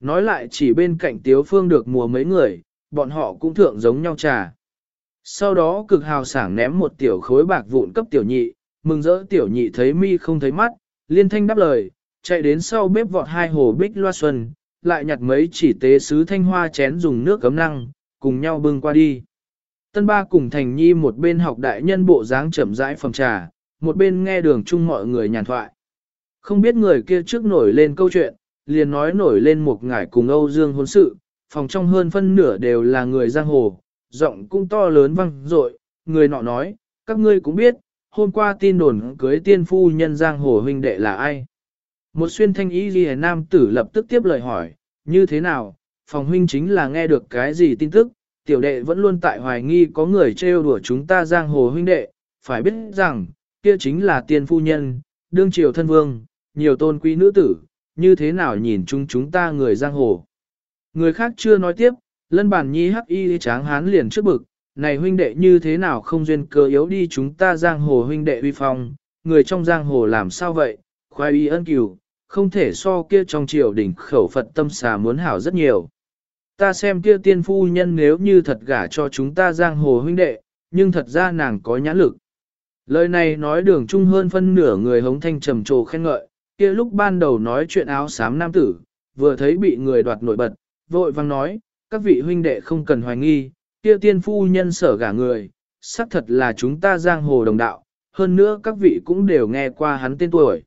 Nói lại chỉ bên cạnh tiếu phương được mùa mấy người, bọn họ cũng thượng giống nhau trà. Sau đó cực hào sảng ném một tiểu khối bạc vụn cấp tiểu nhị, mừng rỡ tiểu nhị thấy mi không thấy mắt, liên thanh đáp lời, chạy đến sau bếp vọt hai hồ bích loa xuân, lại nhặt mấy chỉ tế sứ thanh hoa chén dùng nước cấm năng, cùng nhau bưng qua đi. Tân ba cùng thành nhi một bên học đại nhân bộ dáng chậm rãi phòng trà, một bên nghe đường chung mọi người nhàn thoại. Không biết người kia trước nổi lên câu chuyện, liền nói nổi lên một ngải cùng Âu Dương hôn sự, phòng trong hơn phân nửa đều là người giang hồ, giọng cũng to lớn vang dội, người nọ nói, các ngươi cũng biết, hôm qua tin đồn cưới tiên phu nhân giang hồ huynh đệ là ai. Một xuyên thanh ý ghi nam tử lập tức tiếp lời hỏi, như thế nào, phòng huynh chính là nghe được cái gì tin tức, tiểu đệ vẫn luôn tại hoài nghi có người trêu đùa chúng ta giang hồ huynh đệ, phải biết rằng, kia chính là tiên phu nhân, đương triều thân vương, nhiều tôn quý nữ tử, như thế nào nhìn chúng chúng ta người giang hồ. Người khác chưa nói tiếp, lân bản nhi hắc y tráng hán liền trước bực, này huynh đệ như thế nào không duyên cơ yếu đi chúng ta giang hồ huynh đệ uy phong, người trong giang hồ làm sao vậy, khoai y ân cửu, không thể so kia trong triều đỉnh khẩu Phật tâm xà muốn hảo rất nhiều. Ta xem kia tiên phu nhân nếu như thật gả cho chúng ta giang hồ huynh đệ, nhưng thật ra nàng có nhãn lực. Lời này nói đường chung hơn phân nửa người hống thanh trầm trồ khen ngợi, kia lúc ban đầu nói chuyện áo xám nam tử, vừa thấy bị người đoạt nổi bật, vội vang nói, các vị huynh đệ không cần hoài nghi, kia tiên phu nhân sở gả người, xác thật là chúng ta giang hồ đồng đạo, hơn nữa các vị cũng đều nghe qua hắn tên tuổi.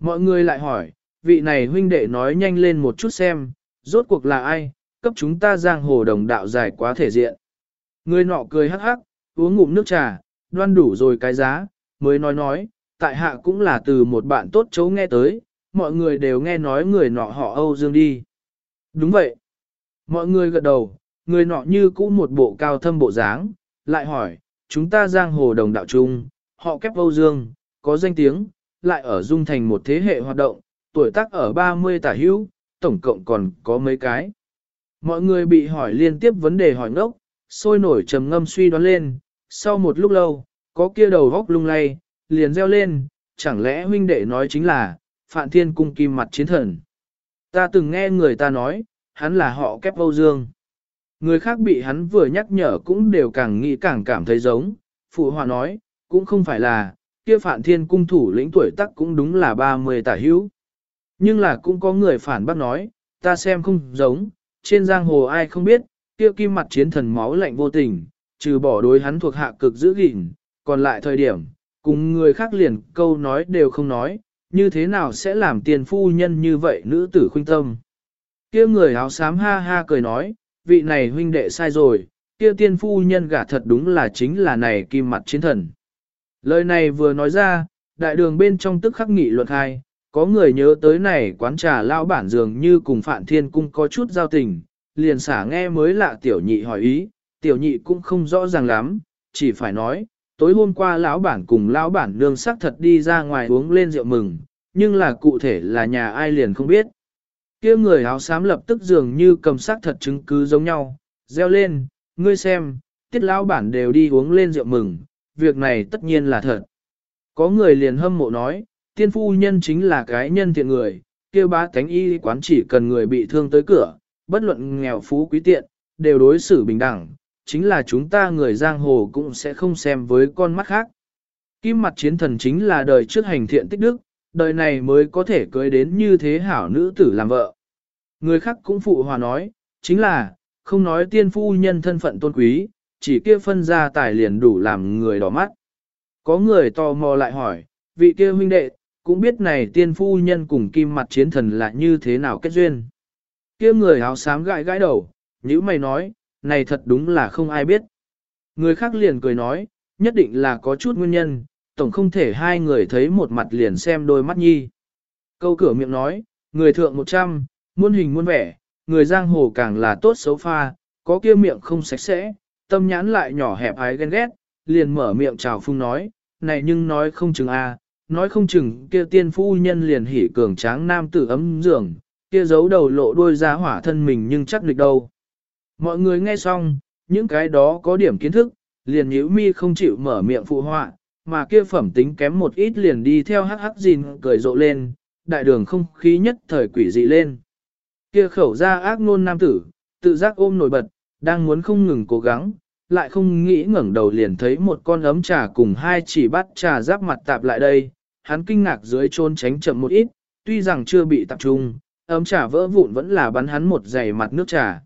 Mọi người lại hỏi, vị này huynh đệ nói nhanh lên một chút xem, rốt cuộc là ai, cấp chúng ta giang hồ đồng đạo dài quá thể diện. Người nọ cười hắc hắc, uống ngụm nước trà, đoan đủ rồi cái giá, mới nói nói, tại hạ cũng là từ một bạn tốt chấu nghe tới, mọi người đều nghe nói người nọ họ Âu Dương đi. Đúng vậy. Mọi người gật đầu, người nọ như cũ một bộ cao thâm bộ dáng, lại hỏi, chúng ta giang hồ đồng đạo chung, họ kép Âu Dương, có danh tiếng, lại ở dung thành một thế hệ hoạt động, tuổi tác ở 30 tả hữu, tổng cộng còn có mấy cái. Mọi người bị hỏi liên tiếp vấn đề hỏi ngốc, sôi nổi trầm ngâm suy đoán lên, sau một lúc lâu, có kia đầu góc lung lay, liền reo lên, chẳng lẽ huynh đệ nói chính là, Phạn Thiên cung kim mặt chiến thần. Ta từng nghe người ta nói, hắn là họ kép Âu Dương. Người khác bị hắn vừa nhắc nhở cũng đều càng nghĩ càng cảm thấy giống, phụ hòa nói, cũng không phải là, kia Phạn Thiên cung thủ lĩnh tuổi tác cũng đúng là 30 tả hữu. Nhưng là cũng có người phản bác nói, ta xem không giống, trên giang hồ ai không biết, kia kim mặt chiến thần máu lạnh vô tình, trừ bỏ đối hắn thuộc hạ cực giữ gìn, còn lại thời điểm, cùng người khác liền câu nói đều không nói, như thế nào sẽ làm tiền phu nhân như vậy nữ tử khuynh tâm. Kia người áo xám ha ha cười nói, vị này huynh đệ sai rồi, kia tiên phu nhân gả thật đúng là chính là này kim mặt chiến thần. Lời này vừa nói ra, đại đường bên trong tức khắc nghị luận hai, có người nhớ tới này quán trà lao bản dường như cùng Phạn Thiên Cung có chút giao tình, liền xả nghe mới lạ tiểu nhị hỏi ý, tiểu nhị cũng không rõ ràng lắm, chỉ phải nói, tối hôm qua lão bản cùng lão bản nương sắc thật đi ra ngoài uống lên rượu mừng, nhưng là cụ thể là nhà ai liền không biết. kia người áo xám lập tức dường như cầm sắc thật chứng cứ giống nhau, reo lên, ngươi xem, tiết lão bản đều đi uống lên rượu mừng, việc này tất nhiên là thật. Có người liền hâm mộ nói, tiên phu nhân chính là cái nhân thiện người, kia bá cánh y quán chỉ cần người bị thương tới cửa, bất luận nghèo phú quý tiện, đều đối xử bình đẳng, chính là chúng ta người giang hồ cũng sẽ không xem với con mắt khác. Kim mặt chiến thần chính là đời trước hành thiện tích đức, đời này mới có thể cưới đến như thế hảo nữ tử làm vợ. Người khác cũng phụ hòa nói, chính là, không nói tiên phu nhân thân phận tôn quý, chỉ kia phân ra tài liền đủ làm người đỏ mắt. Có người tò mò lại hỏi, vị kia huynh đệ, cũng biết này tiên phu nhân cùng kim mặt chiến thần là như thế nào kết duyên. Kia người áo xám gãi gãi đầu, như mày nói, này thật đúng là không ai biết. Người khác liền cười nói, nhất định là có chút nguyên nhân, tổng không thể hai người thấy một mặt liền xem đôi mắt nhi. Câu cửa miệng nói, người thượng một trăm, muôn hình muôn vẻ, người giang hồ càng là tốt xấu pha, có kia miệng không sạch sẽ, tâm nhãn lại nhỏ hẹp ái ghen ghét, liền mở miệng chào phung nói, này nhưng nói không chừng a, nói không chừng kia tiên phu nhân liền hỉ cường tráng nam tử ấm giường, kia giấu đầu lộ đuôi ra hỏa thân mình nhưng chắc địch đâu. Mọi người nghe xong, những cái đó có điểm kiến thức, liền nhíu mi không chịu mở miệng phụ họa, mà kia phẩm tính kém một ít liền đi theo hắc hắc gìn cười rộ lên, đại đường không khí nhất thời quỷ dị lên. Kia khẩu ra ác nôn nam tử, tự giác ôm nổi bật, đang muốn không ngừng cố gắng, lại không nghĩ ngẩng đầu liền thấy một con ấm trà cùng hai chỉ bắt trà giáp mặt tạp lại đây, hắn kinh ngạc dưới trôn tránh chậm một ít, tuy rằng chưa bị tập trung, ấm trà vỡ vụn vẫn là bắn hắn một giày mặt nước trà.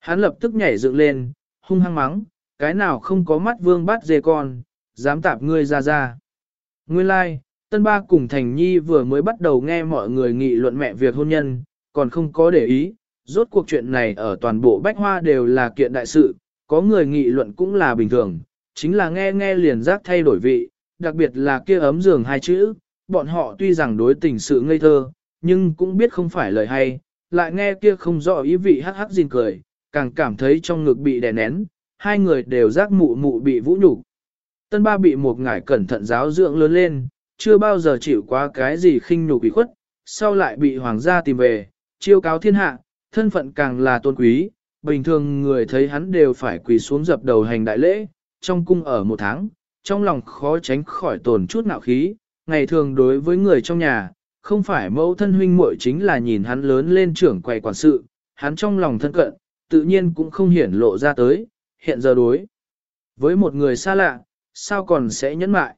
Hắn lập tức nhảy dựng lên, hung hăng mắng, cái nào không có mắt vương bắt dê con, dám tạp ngươi ra ra. Nguyên lai, like, tân ba cùng thành nhi vừa mới bắt đầu nghe mọi người nghị luận mẹ việc hôn nhân, còn không có để ý, rốt cuộc chuyện này ở toàn bộ bách hoa đều là kiện đại sự, có người nghị luận cũng là bình thường, chính là nghe nghe liền giác thay đổi vị, đặc biệt là kia ấm giường hai chữ, bọn họ tuy rằng đối tình sự ngây thơ, nhưng cũng biết không phải lời hay, lại nghe kia không rõ ý vị hắc hắc gìn cười, càng cảm thấy trong ngực bị đè nén, hai người đều giác mụ mụ bị vũ nhục. Tân ba bị một ngải cẩn thận giáo dưỡng lớn lên, chưa bao giờ chịu qua cái gì khinh nhục bị khuất, sau lại bị hoàng gia tìm về, chiêu cáo thiên hạ, thân phận càng là tôn quý, bình thường người thấy hắn đều phải quỳ xuống dập đầu hành đại lễ, trong cung ở một tháng, trong lòng khó tránh khỏi tổn chút nạo khí, ngày thường đối với người trong nhà, không phải mẫu thân huynh muội chính là nhìn hắn lớn lên trưởng quầy quản sự, hắn trong lòng thân cận, tự nhiên cũng không hiển lộ ra tới, hiện giờ đối. Với một người xa lạ, sao còn sẽ nhẫn mại?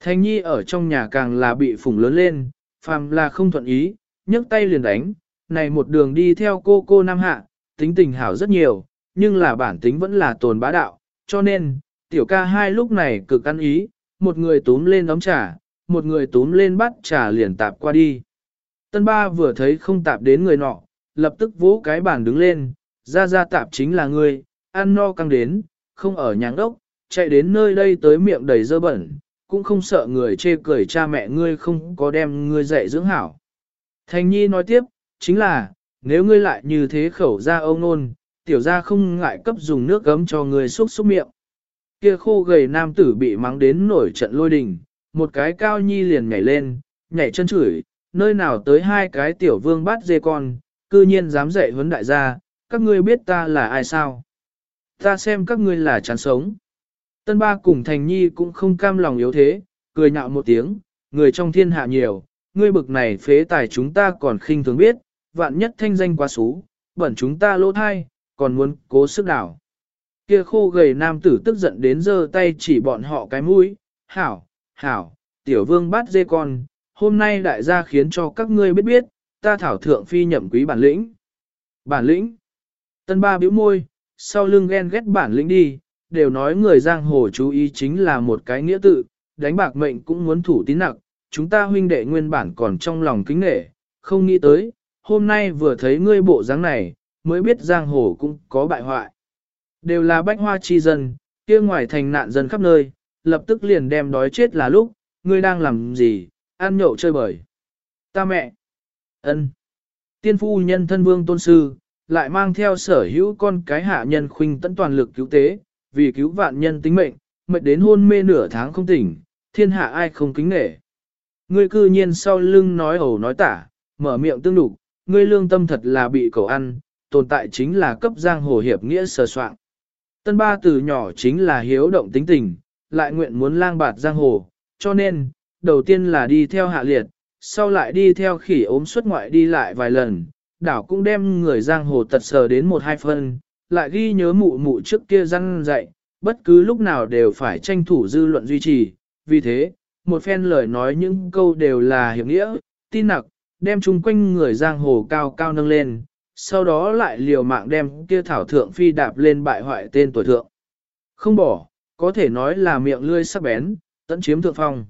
Thanh Nhi ở trong nhà càng là bị phủng lớn lên, phàm là không thuận ý, nhấc tay liền đánh, này một đường đi theo cô cô Nam Hạ, tính tình hảo rất nhiều, nhưng là bản tính vẫn là tồn bá đạo, cho nên, tiểu ca hai lúc này cực ăn ý, một người túm lên ấm trà, một người túm lên bắt trà liền tạp qua đi. Tân ba vừa thấy không tạp đến người nọ, lập tức vỗ cái bàn đứng lên, ra ra tạp chính là ngươi, ăn no căng đến, không ở nháng đốc, chạy đến nơi đây tới miệng đầy dơ bẩn, cũng không sợ người chê cười cha mẹ ngươi không có đem ngươi dạy dưỡng hảo. Thành nhi nói tiếp, chính là, nếu ngươi lại như thế khẩu ra ông nôn, tiểu ra không ngại cấp dùng nước gấm cho ngươi xúc xúc miệng. Kia khô gầy nam tử bị mắng đến nổi trận lôi đình, một cái cao nhi liền nhảy lên, nhảy chân chửi, nơi nào tới hai cái tiểu vương bắt dê con, cư nhiên dám dạy huấn đại gia, các ngươi biết ta là ai sao? Ta xem các ngươi là chán sống. Tân ba cùng thành nhi cũng không cam lòng yếu thế, cười nhạo một tiếng, người trong thiên hạ nhiều, ngươi bực này phế tài chúng ta còn khinh thường biết, vạn nhất thanh danh quá xú, bẩn chúng ta lỗ thai, còn muốn cố sức đảo. Kia khô gầy nam tử tức giận đến giơ tay chỉ bọn họ cái mũi, hảo, hảo, tiểu vương bắt dê con, hôm nay đại gia khiến cho các ngươi biết biết, ta thảo thượng phi nhậm quý bản lĩnh. Bản lĩnh. Tân ba bĩu môi, sau lưng ghen ghét bản lĩnh đi, đều nói người giang hồ chú ý chính là một cái nghĩa tự, đánh bạc mệnh cũng muốn thủ tín nặng, chúng ta huynh đệ nguyên bản còn trong lòng kính nghệ, không nghĩ tới, hôm nay vừa thấy ngươi bộ dáng này, mới biết giang hồ cũng có bại hoại. Đều là bách hoa chi dân, kia ngoài thành nạn dân khắp nơi, lập tức liền đem đói chết là lúc, ngươi đang làm gì, ăn nhậu chơi bời. Ta mẹ, ân, tiên phu nhân thân vương tôn sư, lại mang theo sở hữu con cái hạ nhân khuynh tận toàn lực cứu tế, vì cứu vạn nhân tính mệnh, mệt đến hôn mê nửa tháng không tỉnh, thiên hạ ai không kính nể. Ngươi cư nhiên sau lưng nói ẩu nói tả, mở miệng tương đục, ngươi lương tâm thật là bị cầu ăn, tồn tại chính là cấp giang hồ hiệp nghĩa sờ soạn. Tân ba từ nhỏ chính là hiếu động tính tình, lại nguyện muốn lang bạt giang hồ, cho nên, đầu tiên là đi theo hạ liệt, sau lại đi theo khỉ ốm xuất ngoại đi lại vài lần, đảo cũng đem người giang hồ tật sờ đến một hai phân, lại ghi nhớ mụ mụ trước kia răn dạy, bất cứ lúc nào đều phải tranh thủ dư luận duy trì, vì thế, một phen lời nói những câu đều là hiểu nghĩa, tin nặc, đem chung quanh người giang hồ cao cao nâng lên, sau đó lại liều mạng đem kia thảo thượng phi đạp lên bại hoại tên tuổi thượng. Không bỏ, có thể nói là miệng lươi sắc bén, tận chiếm thượng phong.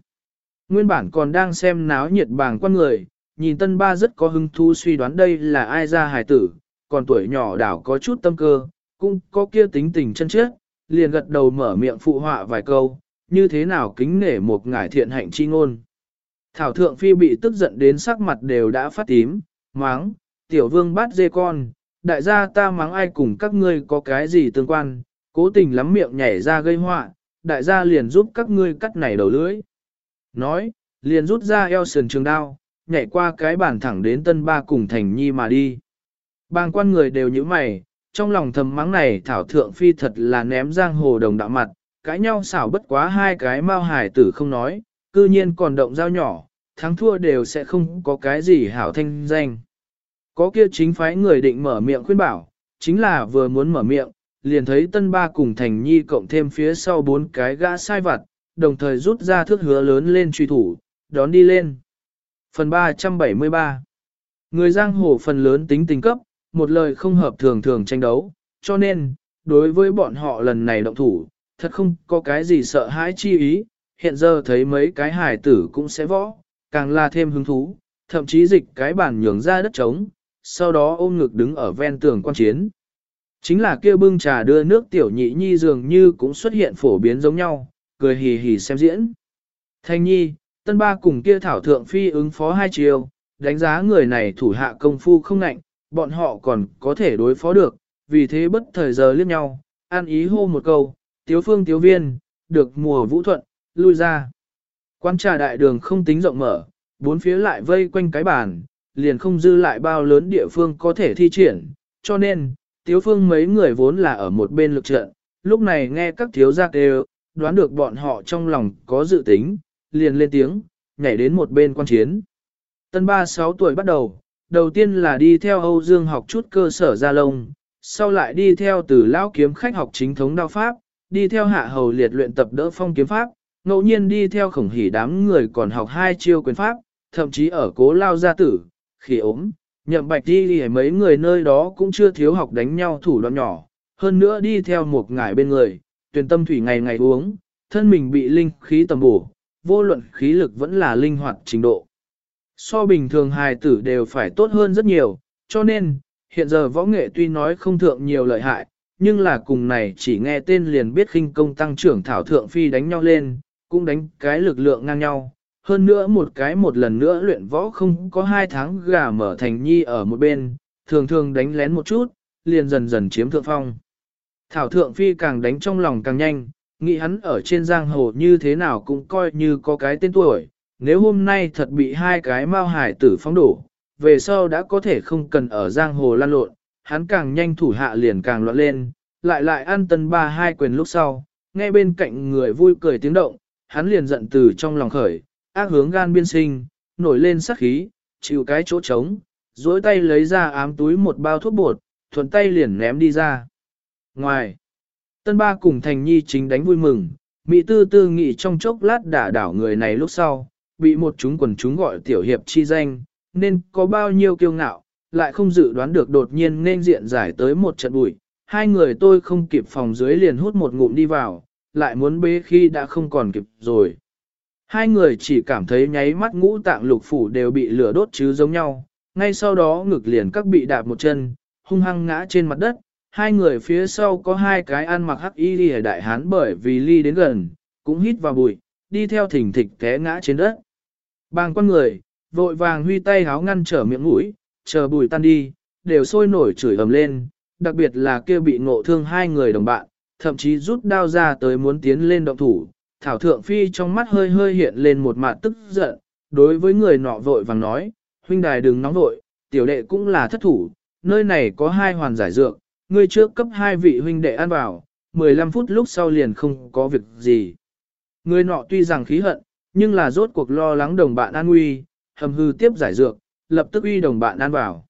Nguyên bản còn đang xem náo nhiệt bảng quan người, nhìn tân ba rất có hứng thú suy đoán đây là ai ra hài tử, còn tuổi nhỏ đảo có chút tâm cơ, cũng có kia tính tình chân trước, liền gật đầu mở miệng phụ họa vài câu, như thế nào kính nể một ngải thiện hạnh chi ngôn. Thảo thượng phi bị tức giận đến sắc mặt đều đã phát tím, máng, tiểu vương bắt dê con, đại gia ta mắng ai cùng các ngươi có cái gì tương quan, cố tình lắm miệng nhảy ra gây họa, đại gia liền giúp các ngươi cắt này đầu lưỡi. Nói, liền rút ra eo sườn trường đao, nhảy qua cái bàn thẳng đến tân ba cùng thành nhi mà đi. Bàng quan người đều như mày, trong lòng thầm mắng này thảo thượng phi thật là ném giang hồ đồng đạo mặt, cãi nhau xảo bất quá hai cái mau hải tử không nói, cư nhiên còn động dao nhỏ, thắng thua đều sẽ không có cái gì hảo thanh danh. Có kia chính phái người định mở miệng khuyên bảo, chính là vừa muốn mở miệng, liền thấy tân ba cùng thành nhi cộng thêm phía sau bốn cái gã sai vặt, đồng thời rút ra thước hứa lớn lên truy thủ, đón đi lên. Phần 373 Người giang hồ phần lớn tính tình cấp, một lời không hợp thường thường tranh đấu, cho nên, đối với bọn họ lần này động thủ, thật không có cái gì sợ hãi chi ý, hiện giờ thấy mấy cái hải tử cũng sẽ võ, càng là thêm hứng thú, thậm chí dịch cái bản nhường ra đất trống, sau đó ôm ngực đứng ở ven tường quan chiến. Chính là kia bưng trà đưa nước tiểu nhị nhi dường như cũng xuất hiện phổ biến giống nhau, cười hì hì xem diễn. Thanh nhi, tân ba cùng kia thảo thượng phi ứng phó hai chiều, đánh giá người này thủ hạ công phu không nạnh, bọn họ còn có thể đối phó được, vì thế bất thời giờ liếc nhau, an ý hô một câu, tiếu phương tiếu viên, được mùa vũ thuận, lui ra. Quán trà đại đường không tính rộng mở, bốn phía lại vây quanh cái bàn, liền không dư lại bao lớn địa phương có thể thi triển, cho nên, tiếu phương mấy người vốn là ở một bên lực trận, lúc này nghe các thiếu gia kêu, đoán được bọn họ trong lòng có dự tính, liền lên tiếng, nhảy đến một bên quan chiến. Tân ba sáu tuổi bắt đầu, đầu tiên là đi theo Âu Dương học chút cơ sở gia lông, sau lại đi theo từ lão kiếm khách học chính thống đao pháp, đi theo hạ hầu liệt luyện tập đỡ phong kiếm pháp, ngẫu nhiên đi theo khổng hỉ đám người còn học hai chiêu quyền pháp, thậm chí ở cố lao gia tử, khi ốm, nhậm bạch đi thì mấy người nơi đó cũng chưa thiếu học đánh nhau thủ đoạn nhỏ, hơn nữa đi theo một ngải bên người, tuyển tâm thủy ngày ngày uống, thân mình bị linh khí tầm bổ, vô luận khí lực vẫn là linh hoạt trình độ. So bình thường hài tử đều phải tốt hơn rất nhiều, cho nên, hiện giờ võ nghệ tuy nói không thượng nhiều lợi hại, nhưng là cùng này chỉ nghe tên liền biết khinh công tăng trưởng thảo thượng phi đánh nhau lên, cũng đánh cái lực lượng ngang nhau. Hơn nữa một cái một lần nữa luyện võ không có hai tháng gà mở thành nhi ở một bên, thường thường đánh lén một chút, liền dần dần chiếm thượng phong. Thảo thượng phi càng đánh trong lòng càng nhanh, nghĩ hắn ở trên giang hồ như thế nào cũng coi như có cái tên tuổi, nếu hôm nay thật bị hai cái mao hải tử phóng đổ, về sau đã có thể không cần ở giang hồ lan lộn, hắn càng nhanh thủ hạ liền càng loạn lên, lại lại ăn tân ba hai quyền lúc sau, nghe bên cạnh người vui cười tiếng động, hắn liền giận từ trong lòng khởi, ác hướng gan biên sinh, nổi lên sắc khí, chịu cái chỗ trống, duỗi tay lấy ra ám túi một bao thuốc bột, thuận tay liền ném đi ra. Ngoài, tân ba cùng thành nhi chính đánh vui mừng, Mỹ tư tư nghĩ trong chốc lát đả đảo người này lúc sau, bị một chúng quần chúng gọi tiểu hiệp chi danh, nên có bao nhiêu kiêu ngạo, lại không dự đoán được đột nhiên nên diện giải tới một trận bụi. Hai người tôi không kịp phòng dưới liền hút một ngụm đi vào, lại muốn bế khi đã không còn kịp rồi. Hai người chỉ cảm thấy nháy mắt ngũ tạng lục phủ đều bị lửa đốt chứ giống nhau, ngay sau đó ngực liền các bị đạp một chân, hung hăng ngã trên mặt đất, hai người phía sau có hai cái ăn mặc hắc y đi đại hán bởi vì ly đến gần, cũng hít vào bụi, đi theo thỉnh thịch té ngã trên đất. Bàng con người, vội vàng huy tay háo ngăn trở miệng mũi, chờ bụi tan đi, đều sôi nổi chửi ầm lên, đặc biệt là kia bị ngộ thương hai người đồng bạn, thậm chí rút đao ra tới muốn tiến lên động thủ. Thảo Thượng Phi trong mắt hơi hơi hiện lên một mặt tức giận, đối với người nọ vội vàng nói, huynh đài đừng nóng vội, tiểu đệ cũng là thất thủ, nơi này có hai hoàn giải dược, ngươi trước cấp hai vị huynh đệ ăn vào, 15 phút lúc sau liền không có việc gì. Người nọ tuy rằng khí hận, nhưng là rốt cuộc lo lắng đồng bạn an nguy, hầm hư tiếp giải dược, lập tức uy đồng bạn an vào.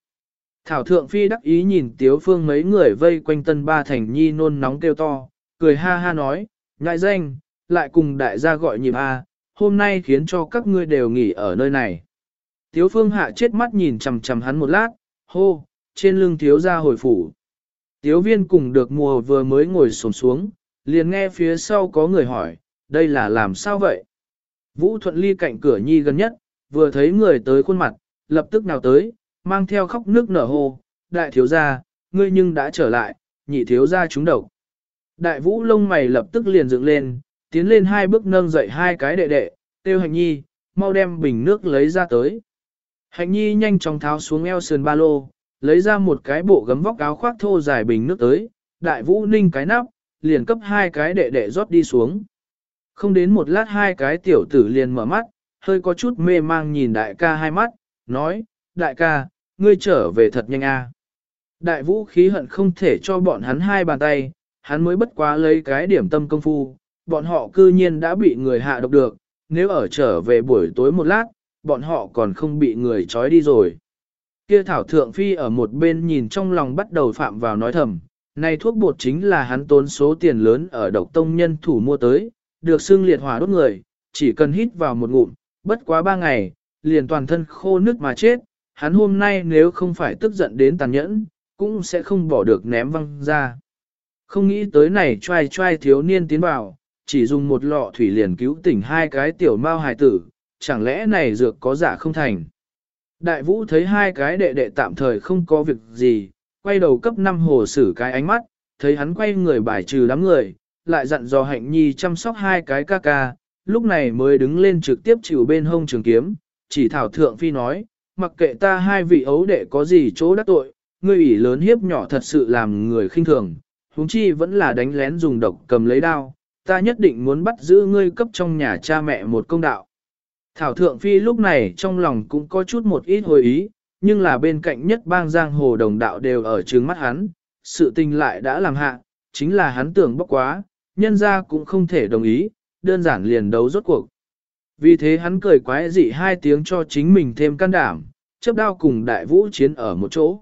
Thảo thượng phi đắc ý nhìn tiếu phương mấy người vây quanh tân ba thành nhi nôn nóng kêu to, cười ha ha nói, ngại danh, lại cùng đại gia gọi nhịp a, hôm nay khiến cho các ngươi đều nghỉ ở nơi này. Tiếu phương hạ chết mắt nhìn chằm chằm hắn một lát, hô, trên lưng thiếu gia hồi phủ. Tiếu viên cùng được mùa vừa mới ngồi sồn xuống, liền nghe phía sau có người hỏi, đây là làm sao vậy? Vũ Thuận ly cạnh cửa nhi gần nhất, vừa thấy người tới khuôn mặt, lập tức nào tới, mang theo khóc nước nở hồ, đại thiếu gia, ngươi nhưng đã trở lại, nhị thiếu gia trúng độc. Đại vũ lông mày lập tức liền dựng lên, tiến lên hai bước nâng dậy hai cái đệ đệ, tiêu hạnh nhi, mau đem bình nước lấy ra tới. Hạnh nhi nhanh chóng tháo xuống eo sườn ba lô, lấy ra một cái bộ gấm vóc áo khoác thô dài bình nước tới, đại vũ ninh cái nắp, liền cấp hai cái đệ đệ rót đi xuống. Không đến một lát hai cái tiểu tử liền mở mắt, hơi có chút mê mang nhìn đại ca hai mắt, nói, đại ca, ngươi trở về thật nhanh a. Đại vũ khí hận không thể cho bọn hắn hai bàn tay, hắn mới bất quá lấy cái điểm tâm công phu, bọn họ cư nhiên đã bị người hạ độc được, nếu ở trở về buổi tối một lát, bọn họ còn không bị người trói đi rồi. Kia thảo thượng phi ở một bên nhìn trong lòng bắt đầu phạm vào nói thầm, này thuốc bột chính là hắn tốn số tiền lớn ở độc tông nhân thủ mua tới, được xưng liệt hỏa đốt người, chỉ cần hít vào một ngụm, bất quá ba ngày, liền toàn thân khô nước mà chết, hắn hôm nay nếu không phải tức giận đến tàn nhẫn, cũng sẽ không bỏ được ném văng ra. Không nghĩ tới này trai trai thiếu niên tiến vào, chỉ dùng một lọ thủy liền cứu tỉnh hai cái tiểu mao hài tử, chẳng lẽ này dược có giả không thành. Đại vũ thấy hai cái đệ đệ tạm thời không có việc gì, quay đầu cấp năm hồ sử cái ánh mắt, thấy hắn quay người bài trừ đám người, lại dặn dò hạnh nhi chăm sóc hai cái ca ca, lúc này mới đứng lên trực tiếp chịu bên hông trường kiếm, chỉ thảo thượng phi nói, mặc kệ ta hai vị ấu đệ có gì chỗ đắc tội, ngươi ủy lớn hiếp nhỏ thật sự làm người khinh thường, huống chi vẫn là đánh lén dùng độc cầm lấy đao, ta nhất định muốn bắt giữ ngươi cấp trong nhà cha mẹ một công đạo. Thảo Thượng Phi lúc này trong lòng cũng có chút một ít hồi ý, nhưng là bên cạnh nhất bang giang hồ đồng đạo đều ở trừng mắt hắn, sự tình lại đã làm hạ, chính là hắn tưởng bốc quá, nhân ra cũng không thể đồng ý, đơn giản liền đấu rốt cuộc. Vì thế hắn cười quái dị hai tiếng cho chính mình thêm can đảm, chấp đao cùng đại vũ chiến ở một chỗ.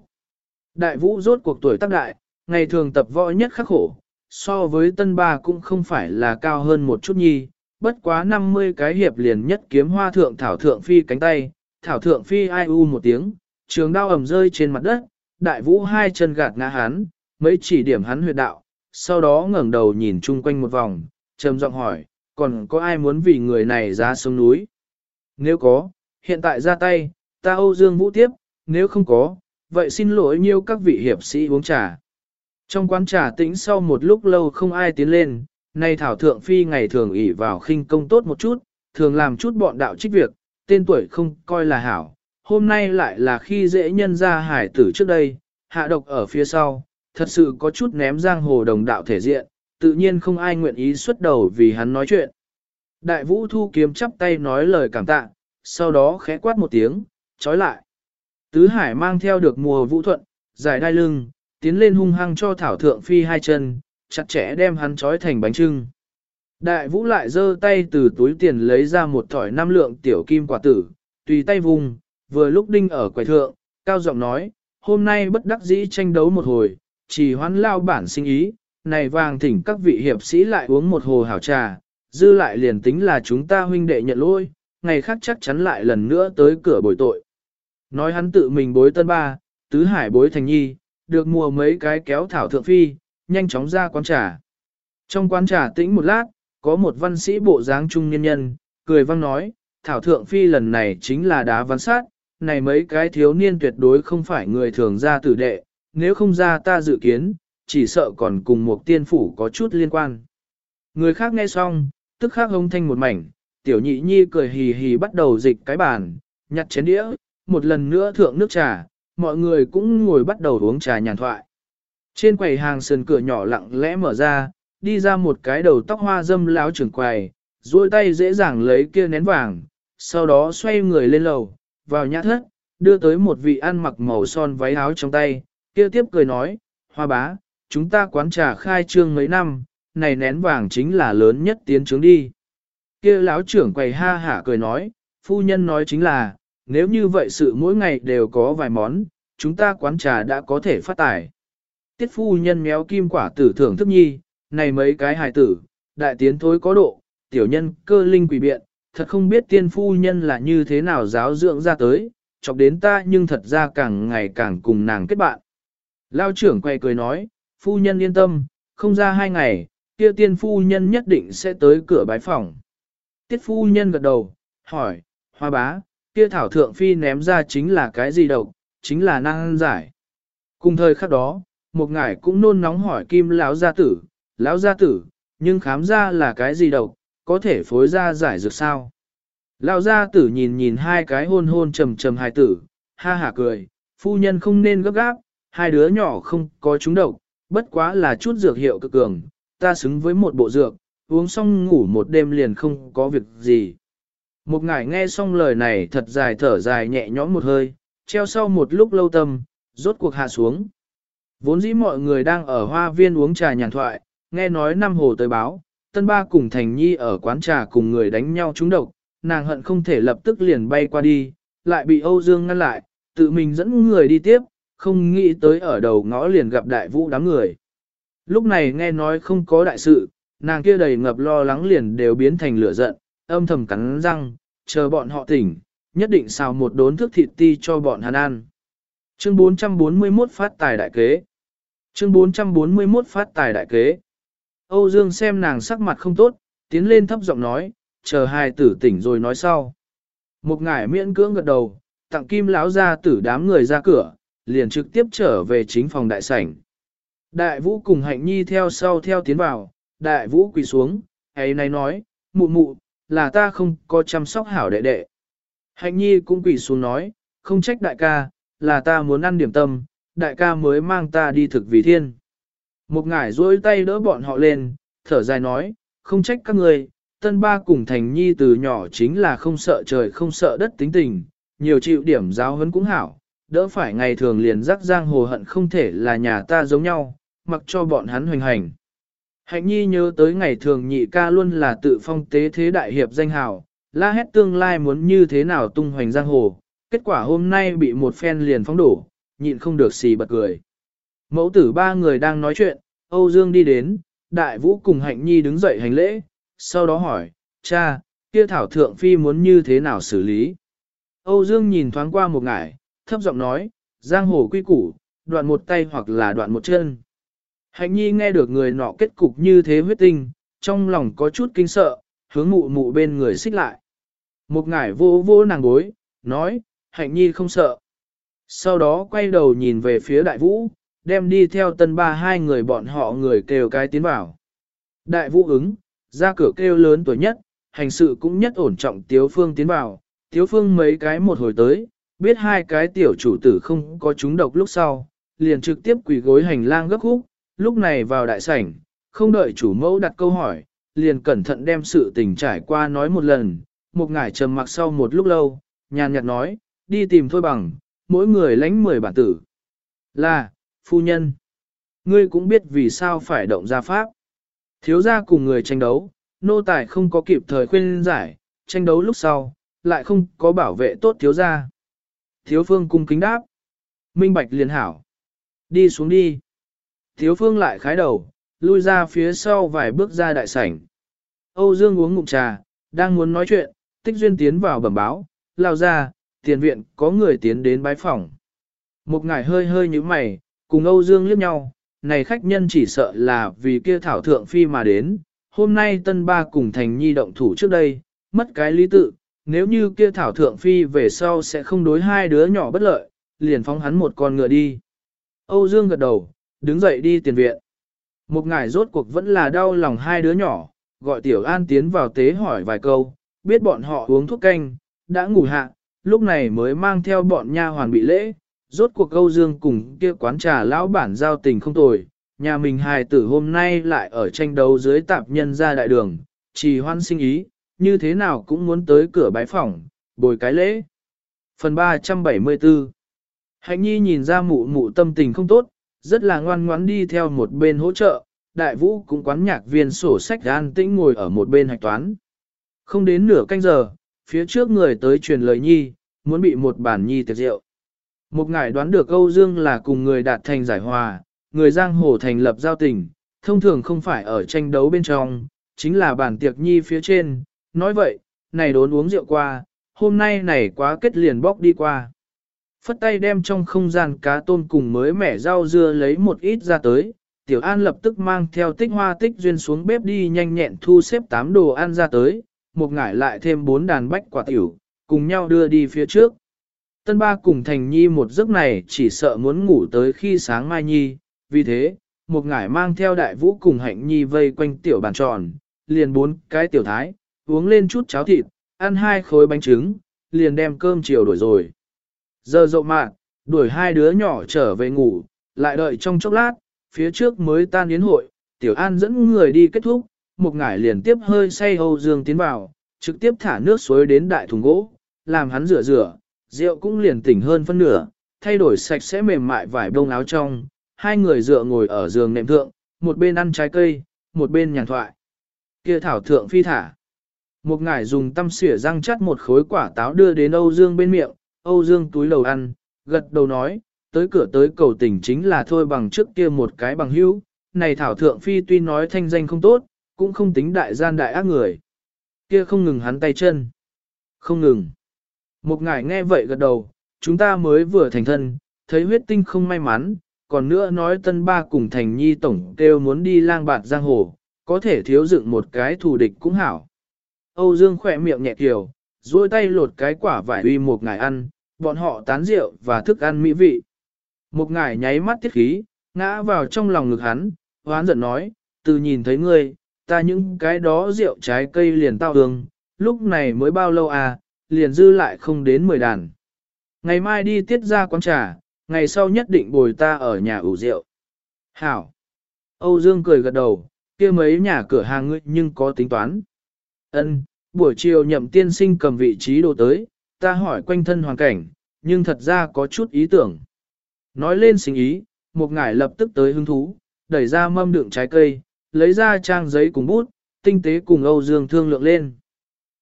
Đại vũ rốt cuộc tuổi tác đại, ngày thường tập võ nhất khắc khổ, so với tân ba cũng không phải là cao hơn một chút nhi, bất quá 50 cái hiệp liền nhất kiếm hoa thượng thảo thượng phi cánh tay, thảo thượng phi ai u một tiếng, trường đao ầm rơi trên mặt đất, đại vũ hai chân gạt ngã hắn, mấy chỉ điểm hắn huyệt đạo, sau đó ngẩng đầu nhìn chung quanh một vòng, trầm giọng hỏi, còn có ai muốn vì người này ra sông núi? Nếu có, hiện tại ra tay, ta Âu Dương Vũ tiếp, nếu không có, vậy xin lỗi nhiều các vị hiệp sĩ uống trà. Trong quán trà tĩnh sau một lúc lâu không ai tiến lên, nay Thảo Thượng Phi ngày thường ỷ vào khinh công tốt một chút, thường làm chút bọn đạo trích việc, tên tuổi không coi là hảo. Hôm nay lại là khi dễ nhân ra hải tử trước đây, hạ độc ở phía sau, thật sự có chút ném giang hồ đồng đạo thể diện, tự nhiên không ai nguyện ý xuất đầu vì hắn nói chuyện. Đại vũ thu kiếm chắp tay nói lời cảm tạ, sau đó khẽ quát một tiếng, trói lại. Tứ hải mang theo được mùa vũ thuận, giải đai lưng, tiến lên hung hăng cho thảo thượng phi hai chân, chặt chẽ đem hắn trói thành bánh trưng. Đại vũ lại giơ tay từ túi tiền lấy ra một thỏi năm lượng tiểu kim quả tử, tùy tay vùng, vừa lúc đinh ở quầy thượng, cao giọng nói, hôm nay bất đắc dĩ tranh đấu một hồi, chỉ hoán lao bản sinh ý, này vàng thỉnh các vị hiệp sĩ lại uống một hồ hảo trà, dư lại liền tính là chúng ta huynh đệ nhận lỗi, ngày khác chắc chắn lại lần nữa tới cửa bồi tội. Nói hắn tự mình bối tân ba, tứ hải bối thành nhi, được mua mấy cái kéo thảo thượng phi, nhanh chóng ra quán trà. Trong quán trà tĩnh một lát, có một văn sĩ bộ dáng trung nhân nhân, cười vang nói, thảo thượng phi lần này chính là đá văn sát, này mấy cái thiếu niên tuyệt đối không phải người thường ra tử đệ, nếu không ra ta dự kiến, chỉ sợ còn cùng một tiên phủ có chút liên quan. Người khác nghe xong, tức khắc hông thanh một mảnh, tiểu nhị nhi cười hì hì bắt đầu dịch cái bàn, nhặt chén đĩa, một lần nữa thượng nước trà, mọi người cũng ngồi bắt đầu uống trà nhàn thoại. Trên quầy hàng sườn cửa nhỏ lặng lẽ mở ra, đi ra một cái đầu tóc hoa dâm láo trưởng quầy, duỗi tay dễ dàng lấy kia nén vàng, sau đó xoay người lên lầu, vào nhã thất, đưa tới một vị ăn mặc màu son váy áo trong tay, kia tiếp cười nói, hoa bá, chúng ta quán trà khai trương mấy năm, này nén vàng chính là lớn nhất tiến trướng đi. Kia láo trưởng quầy ha hả cười nói, phu nhân nói chính là, nếu như vậy sự mỗi ngày đều có vài món, chúng ta quán trà đã có thể phát tài. Tiết phu nhân méo kim quả tử thưởng thức nhi, này mấy cái hài tử, đại tiến thối có độ, tiểu nhân cơ linh quỷ biện, thật không biết tiên phu nhân là như thế nào giáo dưỡng ra tới, chọc đến ta nhưng thật ra càng ngày càng cùng nàng kết bạn. Lao trưởng quay cười nói, phu nhân yên tâm, không ra hai ngày, kia tiên phu nhân nhất định sẽ tới cửa bái phòng. Tiết phu nhân gật đầu, hỏi, hoa bá, kia thảo thượng phi ném ra chính là cái gì độc, chính là năng giải. Cùng thời khắc đó, một ngải cũng nôn nóng hỏi kim lão gia tử, lão gia tử, nhưng khám ra là cái gì độc, có thể phối ra giải dược sao. Lão gia tử nhìn nhìn hai cái hôn hôn trầm trầm hài tử, ha hả cười, phu nhân không nên gấp gáp, hai đứa nhỏ không có chúng độc, bất quá là chút dược hiệu cực cường, ta xứng với một bộ dược, uống xong ngủ một đêm liền không có việc gì. Một ngải nghe xong lời này thật dài thở dài nhẹ nhõm một hơi, treo sau một lúc lâu tâm, rốt cuộc hạ xuống. Vốn dĩ mọi người đang ở hoa viên uống trà nhàn thoại, nghe nói năm hồ tới báo, tân ba cùng thành nhi ở quán trà cùng người đánh nhau trúng độc, nàng hận không thể lập tức liền bay qua đi, lại bị Âu Dương ngăn lại, tự mình dẫn người đi tiếp, không nghĩ tới ở đầu ngõ liền gặp đại vũ đám người. Lúc này nghe nói không có đại sự, nàng kia đầy ngập lo lắng liền đều biến thành lửa giận, âm thầm cắn răng, chờ bọn họ tỉnh, nhất định xào một đốn thức thịt ti cho bọn hắn ăn. Chương 441 phát tài đại kế. Chương 441 phát tài đại kế. Âu Dương xem nàng sắc mặt không tốt, tiến lên thấp giọng nói, chờ hai tử tỉnh rồi nói sau. Một ngải miễn cưỡng gật đầu, tặng kim lão ra tử đám người ra cửa, liền trực tiếp trở về chính phòng đại sảnh. Đại vũ cùng hạnh nhi theo sau theo tiến vào, đại vũ quỳ xuống, ấy này nói, mụ mụ, là ta không có chăm sóc hảo đệ đệ. Hạnh nhi cũng quỳ xuống nói, không trách đại ca, là ta muốn ăn điểm tâm, đại ca mới mang ta đi thực vì thiên. Một ngải duỗi tay đỡ bọn họ lên, thở dài nói, không trách các người, tân ba cùng thành nhi từ nhỏ chính là không sợ trời không sợ đất tính tình, nhiều chịu điểm giáo huấn cũng hảo, đỡ phải ngày thường liền rắc giang hồ hận không thể là nhà ta giống nhau, mặc cho bọn hắn hoành hành. Hạnh nhi nhớ tới ngày thường nhị ca luôn là tự phong tế thế đại hiệp danh hào, la hét tương lai muốn như thế nào tung hoành giang hồ, kết quả hôm nay bị một phen liền phóng đổ, nhịn không được xì bật cười. Mẫu tử ba người đang nói chuyện, Âu Dương đi đến, đại vũ cùng hạnh nhi đứng dậy hành lễ, sau đó hỏi, cha, kia thảo thượng phi muốn như thế nào xử lý? Âu Dương nhìn thoáng qua một ngải, thấp giọng nói, giang hồ quy củ, đoạn một tay hoặc là đoạn một chân. Hạnh nhi nghe được người nọ kết cục như thế huyết tinh, trong lòng có chút kinh sợ, hướng mụ mụ bên người xích lại. Một ngải vô vô nàng gối, nói, hạnh nhi không sợ. Sau đó quay đầu nhìn về phía đại vũ, đem đi theo tân ba hai người bọn họ người kêu cái tiến vào. Đại vũ ứng, ra cửa kêu lớn tuổi nhất, hành sự cũng nhất ổn trọng tiếu phương tiến vào, tiếu phương mấy cái một hồi tới, biết hai cái tiểu chủ tử không có chúng độc lúc sau, liền trực tiếp quỳ gối hành lang gấp khúc, lúc này vào đại sảnh, không đợi chủ mẫu đặt câu hỏi, liền cẩn thận đem sự tình trải qua nói một lần, một ngải trầm mặc sau một lúc lâu, nhàn nhạt nói, đi tìm thôi bằng, mỗi người lãnh mười bản tử. Là, phu nhân, ngươi cũng biết vì sao phải động ra pháp. Thiếu gia cùng người tranh đấu, nô tài không có kịp thời khuyên giải, tranh đấu lúc sau, lại không có bảo vệ tốt thiếu gia. Thiếu phương cung kính đáp. Minh bạch liền hảo. Đi xuống đi. Thiếu phương lại khái đầu, lui ra phía sau vài bước ra đại sảnh. Âu Dương uống ngụm trà, đang muốn nói chuyện, tích duyên tiến vào bẩm báo, lao ra, tiền viện có người tiến đến bái phòng. Một ngải hơi hơi như mày, cùng Âu Dương liếc nhau, này khách nhân chỉ sợ là vì kia thảo thượng phi mà đến, hôm nay tân ba cùng thành nhi động thủ trước đây, mất cái lý tự, nếu như kia thảo thượng phi về sau sẽ không đối hai đứa nhỏ bất lợi, liền phóng hắn một con ngựa đi. Âu Dương gật đầu, đứng dậy đi tiền viện. Một ngày rốt cuộc vẫn là đau lòng hai đứa nhỏ, gọi Tiểu An tiến vào tế hỏi vài câu, biết bọn họ uống thuốc canh, đã ngủ hạ, lúc này mới mang theo bọn nha hoàn bị lễ. Rốt cuộc Âu Dương cùng kia quán trà lão bản giao tình không tồi, nhà mình hài tử hôm nay lại ở tranh đấu dưới tạp nhân ra đại đường, chỉ hoan sinh ý, như thế nào cũng muốn tới cửa bái phỏng, bồi cái lễ. Phần 374 Hạnh nhi nhìn ra mụ mụ tâm tình không tốt, rất là ngoan ngoãn đi theo một bên hỗ trợ, đại vũ cũng quán nhạc viên sổ sách an tĩnh ngồi ở một bên hạch toán. Không đến nửa canh giờ, phía trước người tới truyền lời nhi, muốn bị một bản nhi tiệc rượu. Một ngài đoán được Âu Dương là cùng người đạt thành giải hòa, người giang hồ thành lập giao tình, thông thường không phải ở tranh đấu bên trong, chính là bản tiệc nhi phía trên, nói vậy, này đốn uống rượu qua, hôm nay này quá kết liền bóc đi qua. Phất tay đem trong không gian cá tôm cùng mới mẻ rau dưa lấy một ít ra tới, Tiểu An lập tức mang theo tích hoa tích duyên xuống bếp đi nhanh nhẹn thu xếp 8 đồ ăn ra tới, một ngải lại thêm 4 đàn bách quả tiểu, cùng nhau đưa đi phía trước. Tân ba cùng Thành Nhi một giấc này chỉ sợ muốn ngủ tới khi sáng mai Nhi, vì thế, một ngải mang theo đại vũ cùng hạnh Nhi vây quanh tiểu bàn tròn, liền bốn cái tiểu thái, uống lên chút cháo thịt, ăn hai khối bánh trứng, liền đem cơm chiều đổi rồi. Giờ rộng mạng, đuổi hai đứa nhỏ trở về ngủ, lại đợi trong chốc lát, phía trước mới tan yến hội, Tiểu An dẫn người đi kết thúc, một ngải liền tiếp hơi say Âu Dương tiến vào, trực tiếp thả nước suối đến đại thùng gỗ, làm hắn rửa rửa, rượu cũng liền tỉnh hơn phân nửa, thay đổi sạch sẽ mềm mại vải bông áo trong, hai người dựa ngồi ở giường nệm thượng, một bên ăn trái cây, một bên nhàn thoại. Kia thảo thượng phi thả. Một ngải dùng tăm xỉa răng chắt một khối quả táo đưa đến Âu Dương bên miệng, Âu Dương túi lầu ăn, gật đầu nói, tới cửa tới cầu tỉnh chính là thôi bằng trước kia một cái bằng hữu, này Thảo Thượng Phi tuy nói thanh danh không tốt, cũng không tính đại gian đại ác người. Kia không ngừng hắn tay chân. Không ngừng. Một ngải nghe vậy gật đầu, chúng ta mới vừa thành thân, thấy huyết tinh không may mắn, còn nữa nói tân ba cùng thành nhi tổng kêu muốn đi lang bạt giang hồ, có thể thiếu dựng một cái thù địch cũng hảo. Âu Dương khỏe miệng nhẹ kiều, duỗi tay lột cái quả vải uy một ngải ăn, bọn họ tán rượu và thức ăn mỹ vị. Một ngải nháy mắt tiết khí, ngã vào trong lòng ngực hắn, hoán giận nói, từ nhìn thấy ngươi, ta những cái đó rượu trái cây liền tao hương, lúc này mới bao lâu à, liền dư lại không đến 10 đàn. Ngày mai đi tiết ra quán trà, ngày sau nhất định bồi ta ở nhà ủ rượu. Hảo! Âu Dương cười gật đầu, kia mấy nhà cửa hàng ngươi nhưng có tính toán. Ân, buổi chiều nhậm tiên sinh cầm vị trí đồ tới, ta hỏi quanh thân hoàn cảnh, nhưng thật ra có chút ý tưởng. Nói lên sinh ý, một ngải lập tức tới hứng thú, đẩy ra mâm đựng trái cây, lấy ra trang giấy cùng bút, tinh tế cùng Âu Dương thương lượng lên.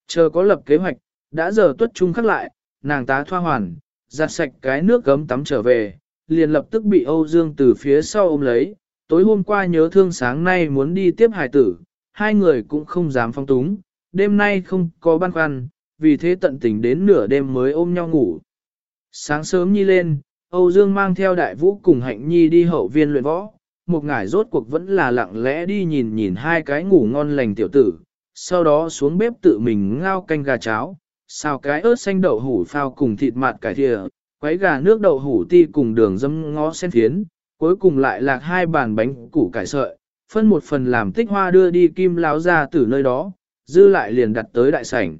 Chờ có lập kế hoạch, đã giờ tuất trung khắc lại, nàng tá thoa hoàn, giặt sạch cái nước gấm tắm trở về, liền lập tức bị Âu Dương từ phía sau ôm lấy. Tối hôm qua nhớ thương sáng nay muốn đi tiếp hải tử, hai người cũng không dám phong túng, đêm nay không có băn khoăn, vì thế tận tình đến nửa đêm mới ôm nhau ngủ. Sáng sớm nhi lên, Âu Dương mang theo đại vũ cùng hạnh nhi đi hậu viên luyện võ, một ngải rốt cuộc vẫn là lặng lẽ đi nhìn nhìn hai cái ngủ ngon lành tiểu tử, sau đó xuống bếp tự mình ngao canh gà cháo, xào cái ớt xanh đậu hủ phao cùng thịt mạt cải thìa, quấy gà nước đậu hủ ti cùng đường dâm ngó sen phiến, cuối cùng lại lạc hai bàn bánh củ cải sợi, phân một phần làm tích hoa đưa đi kim láo ra từ nơi đó, dư lại liền đặt tới đại sảnh.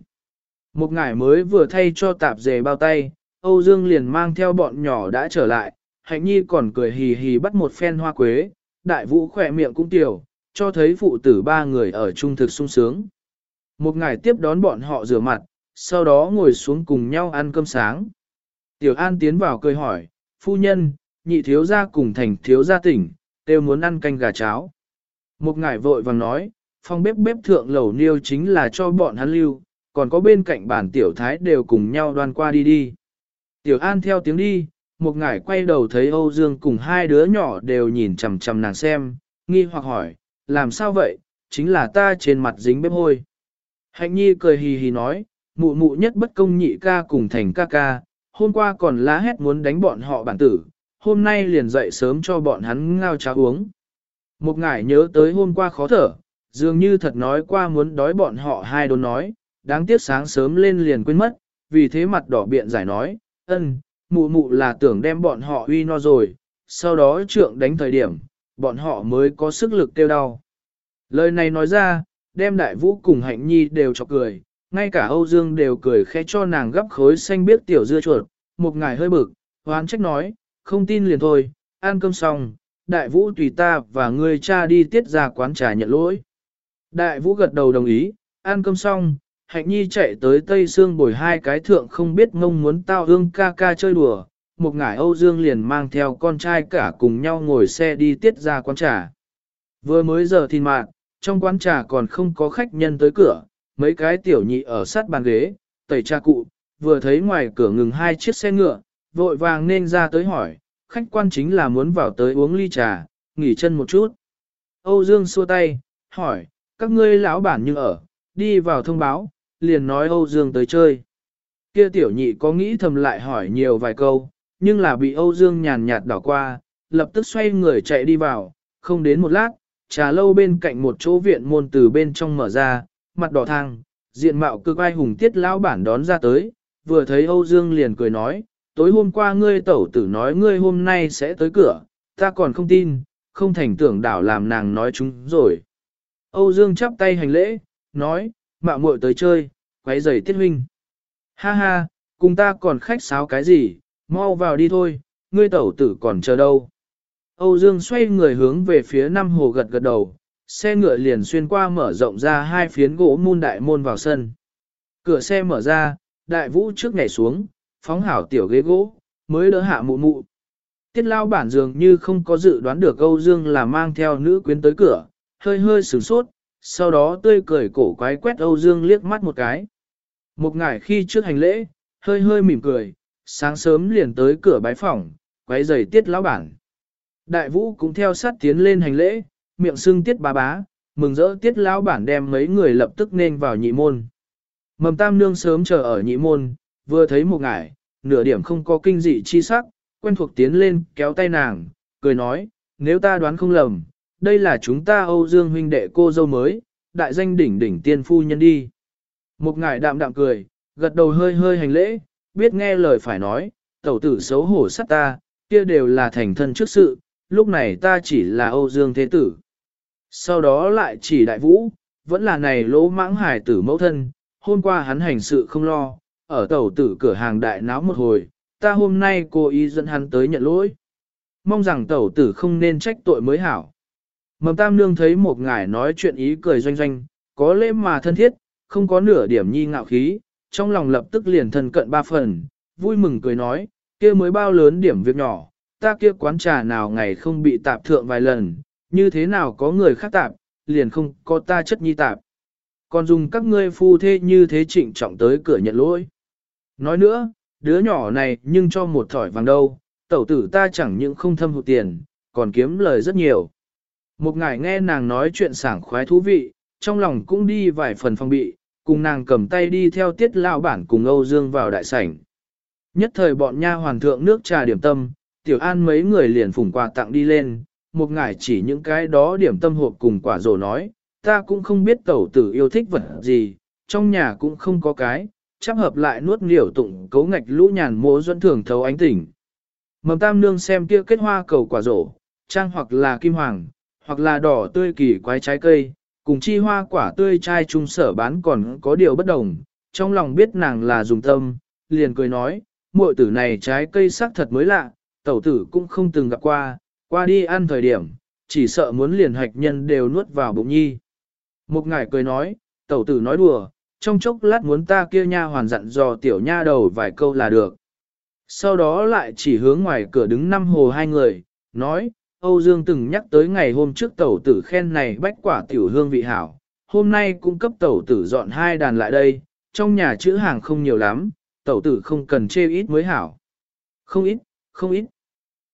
Một ngải mới vừa thay cho tạp dề bao tay, Âu Dương liền mang theo bọn nhỏ đã trở lại, hạnh nhi còn cười hì hì bắt một phen hoa quế, đại vũ khỏe miệng cũng tiểu, cho thấy phụ tử ba người ở trung thực sung sướng. Một ngày tiếp đón bọn họ rửa mặt, sau đó ngồi xuống cùng nhau ăn cơm sáng. Tiểu An tiến vào cười hỏi, phu nhân, nhị thiếu gia cùng thành thiếu gia tỉnh, đều muốn ăn canh gà cháo. Một ngải vội vàng nói, phòng bếp bếp thượng lẩu niêu chính là cho bọn hắn lưu, còn có bên cạnh bàn tiểu thái đều cùng nhau đoan qua đi đi. Tiểu An theo tiếng đi, một ngải quay đầu thấy Âu Dương cùng hai đứa nhỏ đều nhìn chằm chằm nàng xem, nghi hoặc hỏi, làm sao vậy, chính là ta trên mặt dính bếp hôi. Hạnh nhi cười hì hì nói, mụ mụ nhất bất công nhị ca cùng thành ca ca, hôm qua còn lá hét muốn đánh bọn họ bản tử, hôm nay liền dậy sớm cho bọn hắn ngao cháo uống. Một ngải nhớ tới hôm qua khó thở, dường như thật nói qua muốn đói bọn họ hai đồn nói, đáng tiếc sáng sớm lên liền quên mất, vì thế mặt đỏ biện giải nói, ân, mụ mụ là tưởng đem bọn họ uy no rồi, sau đó trượng đánh thời điểm, bọn họ mới có sức lực tiêu đau. Lời này nói ra, đem đại vũ cùng hạnh nhi đều cho cười, ngay cả Âu Dương đều cười khẽ cho nàng gấp khối xanh biết tiểu dưa chuột, một ngày hơi bực, hoán trách nói, không tin liền thôi, ăn cơm xong, đại vũ tùy ta và người cha đi tiết ra quán trà nhận lỗi. Đại vũ gật đầu đồng ý, ăn cơm xong, hạnh nhi chạy tới Tây Sương bồi hai cái thượng không biết ngông muốn tao hương ca ca chơi đùa, một ngải Âu Dương liền mang theo con trai cả cùng nhau ngồi xe đi tiết ra quán trà. Vừa mới giờ thì mạng, trong quán trà còn không có khách nhân tới cửa, mấy cái tiểu nhị ở sát bàn ghế, tẩy trà cụ, vừa thấy ngoài cửa ngừng hai chiếc xe ngựa, vội vàng nên ra tới hỏi, khách quan chính là muốn vào tới uống ly trà, nghỉ chân một chút. Âu Dương xua tay, hỏi, các ngươi lão bản như ở, đi vào thông báo, liền nói Âu Dương tới chơi. Kia tiểu nhị có nghĩ thầm lại hỏi nhiều vài câu, nhưng là bị Âu Dương nhàn nhạt đảo qua, lập tức xoay người chạy đi vào, không đến một lát, trà lâu bên cạnh một chỗ viện môn từ bên trong mở ra, mặt đỏ thang, diện mạo cực ai hùng tiết lão bản đón ra tới, vừa thấy Âu Dương liền cười nói, tối hôm qua ngươi tẩu tử nói ngươi hôm nay sẽ tới cửa, ta còn không tin, không thành tưởng đảo làm nàng nói chúng rồi. Âu Dương chắp tay hành lễ, nói, mạo muội tới chơi, quấy giày tiết huynh. Ha ha, cùng ta còn khách sáo cái gì, mau vào đi thôi, ngươi tẩu tử còn chờ đâu. Âu Dương xoay người hướng về phía năm hồ gật gật đầu, xe ngựa liền xuyên qua mở rộng ra hai phiến gỗ môn đại môn vào sân. Cửa xe mở ra, đại vũ trước nhảy xuống, phóng hảo tiểu ghế gỗ, mới đỡ hạ mụ mụ. Tiết lao bản dường như không có dự đoán được Âu Dương là mang theo nữ quyến tới cửa, hơi hơi sửng sốt, sau đó tươi cười cổ quái quét Âu Dương liếc mắt một cái. Một ngày khi trước hành lễ, hơi hơi mỉm cười, sáng sớm liền tới cửa bái phòng, quấy giày tiết lão bản. Đại vũ cũng theo sát tiến lên hành lễ, miệng sưng tiết bá bá, mừng rỡ tiết lão bản đem mấy người lập tức nên vào nhị môn. Mầm tam nương sớm chờ ở nhị môn, vừa thấy một ngải, nửa điểm không có kinh dị chi sắc, quen thuộc tiến lên kéo tay nàng, cười nói, nếu ta đoán không lầm, đây là chúng ta Âu Dương huynh đệ cô dâu mới, đại danh đỉnh đỉnh tiên phu nhân đi. Một ngài đạm đạm cười, gật đầu hơi hơi hành lễ, biết nghe lời phải nói, tẩu tử xấu hổ sát ta, kia đều là thành thân trước sự, lúc này ta chỉ là Âu Dương Thế Tử. Sau đó lại chỉ đại vũ, vẫn là này lỗ mãng hải tử mẫu thân, hôm qua hắn hành sự không lo, ở tẩu tử cửa hàng đại náo một hồi, ta hôm nay cố ý dẫn hắn tới nhận lỗi. Mong rằng tẩu tử không nên trách tội mới hảo. Mầm tam nương thấy một ngài nói chuyện ý cười doanh doanh, có lễ mà thân thiết, không có nửa điểm nhi ngạo khí, trong lòng lập tức liền thân cận ba phần, vui mừng cười nói, kia mới bao lớn điểm việc nhỏ, ta kia quán trà nào ngày không bị tạp thượng vài lần, như thế nào có người khác tạp, liền không có ta chất nhi tạp. Còn dùng các ngươi phu thê như thế trịnh trọng tới cửa nhận lỗi. Nói nữa, đứa nhỏ này nhưng cho một thỏi vàng đâu, tẩu tử ta chẳng những không thâm hụt tiền, còn kiếm lời rất nhiều. Một ngày nghe nàng nói chuyện sảng khoái thú vị, trong lòng cũng đi vài phần phong bị, cùng nàng cầm tay đi theo tiết lao bản cùng Âu Dương vào đại sảnh. Nhất thời bọn nha hoàn thượng nước trà điểm tâm, tiểu an mấy người liền phủng quà tặng đi lên, một ngải chỉ những cái đó điểm tâm hộp cùng quả rổ nói, ta cũng không biết tẩu tử yêu thích vật gì, trong nhà cũng không có cái, chắc hợp lại nuốt liều tụng cấu ngạch lũ nhàn mố dẫn thường thấu ánh tỉnh. Mầm tam nương xem kia kết hoa cầu quả rổ, trang hoặc là kim hoàng, hoặc là đỏ tươi kỳ quái trái cây, cùng chi hoa quả tươi chai trung sở bán còn có điều bất đồng, trong lòng biết nàng là dùng tâm, liền cười nói, muội tử này trái cây sắc thật mới lạ, tẩu tử cũng không từng gặp qua, qua đi ăn thời điểm, chỉ sợ muốn liền hạch nhân đều nuốt vào bụng nhi. Một ngải cười nói, tẩu tử nói đùa, trong chốc lát muốn ta kia nha hoàn dặn dò tiểu nha đầu vài câu là được. Sau đó lại chỉ hướng ngoài cửa đứng năm hồ hai người, nói, Âu Dương từng nhắc tới ngày hôm trước tẩu tử khen này bách quả tiểu hương vị hảo, hôm nay cung cấp tẩu tử dọn hai đàn lại đây, trong nhà chữ hàng không nhiều lắm, tẩu tử không cần chê ít mới hảo. Không ít, không ít.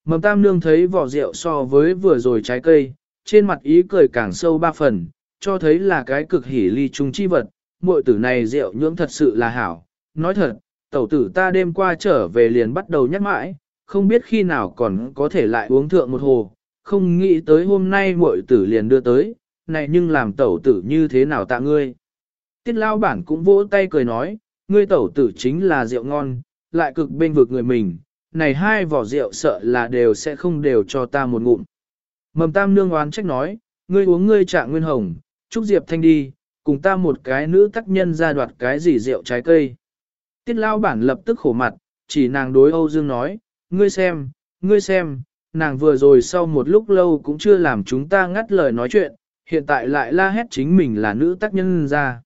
Mầm tam nương thấy vỏ rượu so với vừa rồi trái cây, trên mặt ý cười càng sâu ba phần, cho thấy là cái cực hỉ ly trung chi vật, muội tử này rượu nhưỡng thật sự là hảo. Nói thật, tẩu tử ta đêm qua trở về liền bắt đầu nhắc mãi, không biết khi nào còn có thể lại uống thượng một hồ, không nghĩ tới hôm nay muội tử liền đưa tới, này nhưng làm tẩu tử như thế nào tạ ngươi. Tiết lao bản cũng vỗ tay cười nói, ngươi tẩu tử chính là rượu ngon, lại cực bên vực người mình, này hai vỏ rượu sợ là đều sẽ không đều cho ta một ngụm. Mầm tam nương oán trách nói, ngươi uống ngươi trạng nguyên hồng, chúc diệp thanh đi, cùng ta một cái nữ tác nhân ra đoạt cái gì rượu trái cây. Tiết lao bản lập tức khổ mặt, chỉ nàng đối Âu Dương nói, ngươi xem, ngươi xem, nàng vừa rồi sau một lúc lâu cũng chưa làm chúng ta ngắt lời nói chuyện, hiện tại lại la hét chính mình là nữ tác nhân ra.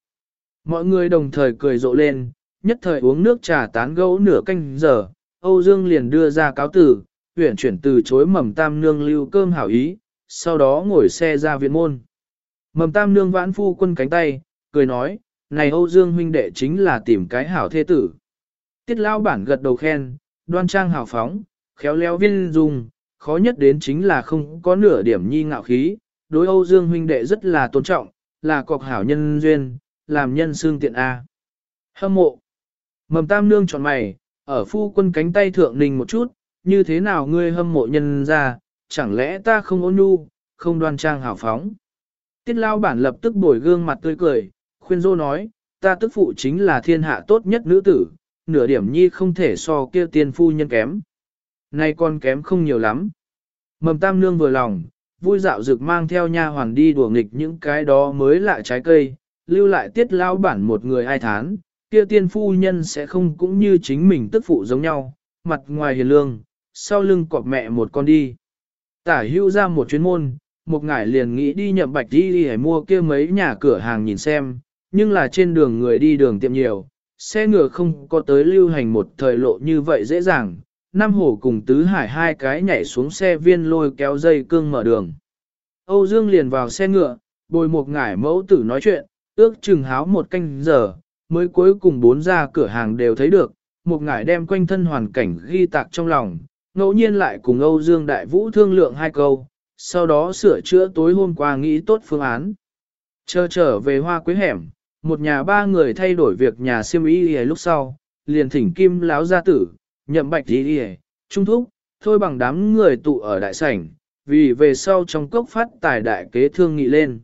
Mọi người đồng thời cười rộ lên, nhất thời uống nước trà tán gẫu nửa canh giờ, Âu Dương liền đưa ra cáo tử, huyển chuyển từ chối mầm tam nương lưu cơm hảo ý, sau đó ngồi xe ra viện môn. Mầm tam nương vãn phu quân cánh tay, cười nói, này Âu Dương huynh đệ chính là tìm cái hảo thê tử. Tiết lao bản gật đầu khen, đoan trang hào phóng, khéo léo viên dung, khó nhất đến chính là không có nửa điểm nhi ngạo khí, đối Âu Dương huynh đệ rất là tôn trọng, là cọc hảo nhân duyên, làm nhân xương tiện A. Hâm mộ. Mầm tam nương chọn mày, ở phu quân cánh tay thượng ninh một chút, như thế nào ngươi hâm mộ nhân ra, chẳng lẽ ta không ôn nhu, không đoan trang hảo phóng. Tiết lao bản lập tức bồi gương mặt tươi cười, khuyên dô nói, ta tức phụ chính là thiên hạ tốt nhất nữ tử, nửa điểm nhi không thể so kia tiên phu nhân kém. Nay con kém không nhiều lắm. Mầm tam nương vừa lòng, vui dạo dực mang theo nha hoàn đi đùa nghịch những cái đó mới lạ trái cây, lưu lại tiết lao bản một người ai thán, kia tiên phu nhân sẽ không cũng như chính mình tức phụ giống nhau, mặt ngoài hiền lương, sau lưng cọp mẹ một con đi. Tả hưu ra một chuyến môn, một ngải liền nghĩ đi nhậm bạch đi đi mua kia mấy nhà cửa hàng nhìn xem, nhưng là trên đường người đi đường tiệm nhiều, xe ngựa không có tới lưu hành một thời lộ như vậy dễ dàng. Nam Hổ cùng Tứ Hải hai cái nhảy xuống xe viên lôi kéo dây cương mở đường. Âu Dương liền vào xe ngựa, bồi một ngải mẫu tử nói chuyện, ước chừng háo một canh giờ, mới cuối cùng bốn ra cửa hàng đều thấy được, một ngải đem quanh thân hoàn cảnh ghi tạc trong lòng, ngẫu nhiên lại cùng Âu Dương Đại Vũ thương lượng hai câu, sau đó sửa chữa tối hôm qua nghĩ tốt phương án. Chờ trở về hoa quế hẻm, một nhà ba người thay đổi việc nhà siêm ý lúc sau, liền thỉnh kim láo gia tử, nhậm bạch y trung thúc, thôi bằng đám người tụ ở đại sảnh, vì về sau trong cốc phát tài đại kế thương nghị lên.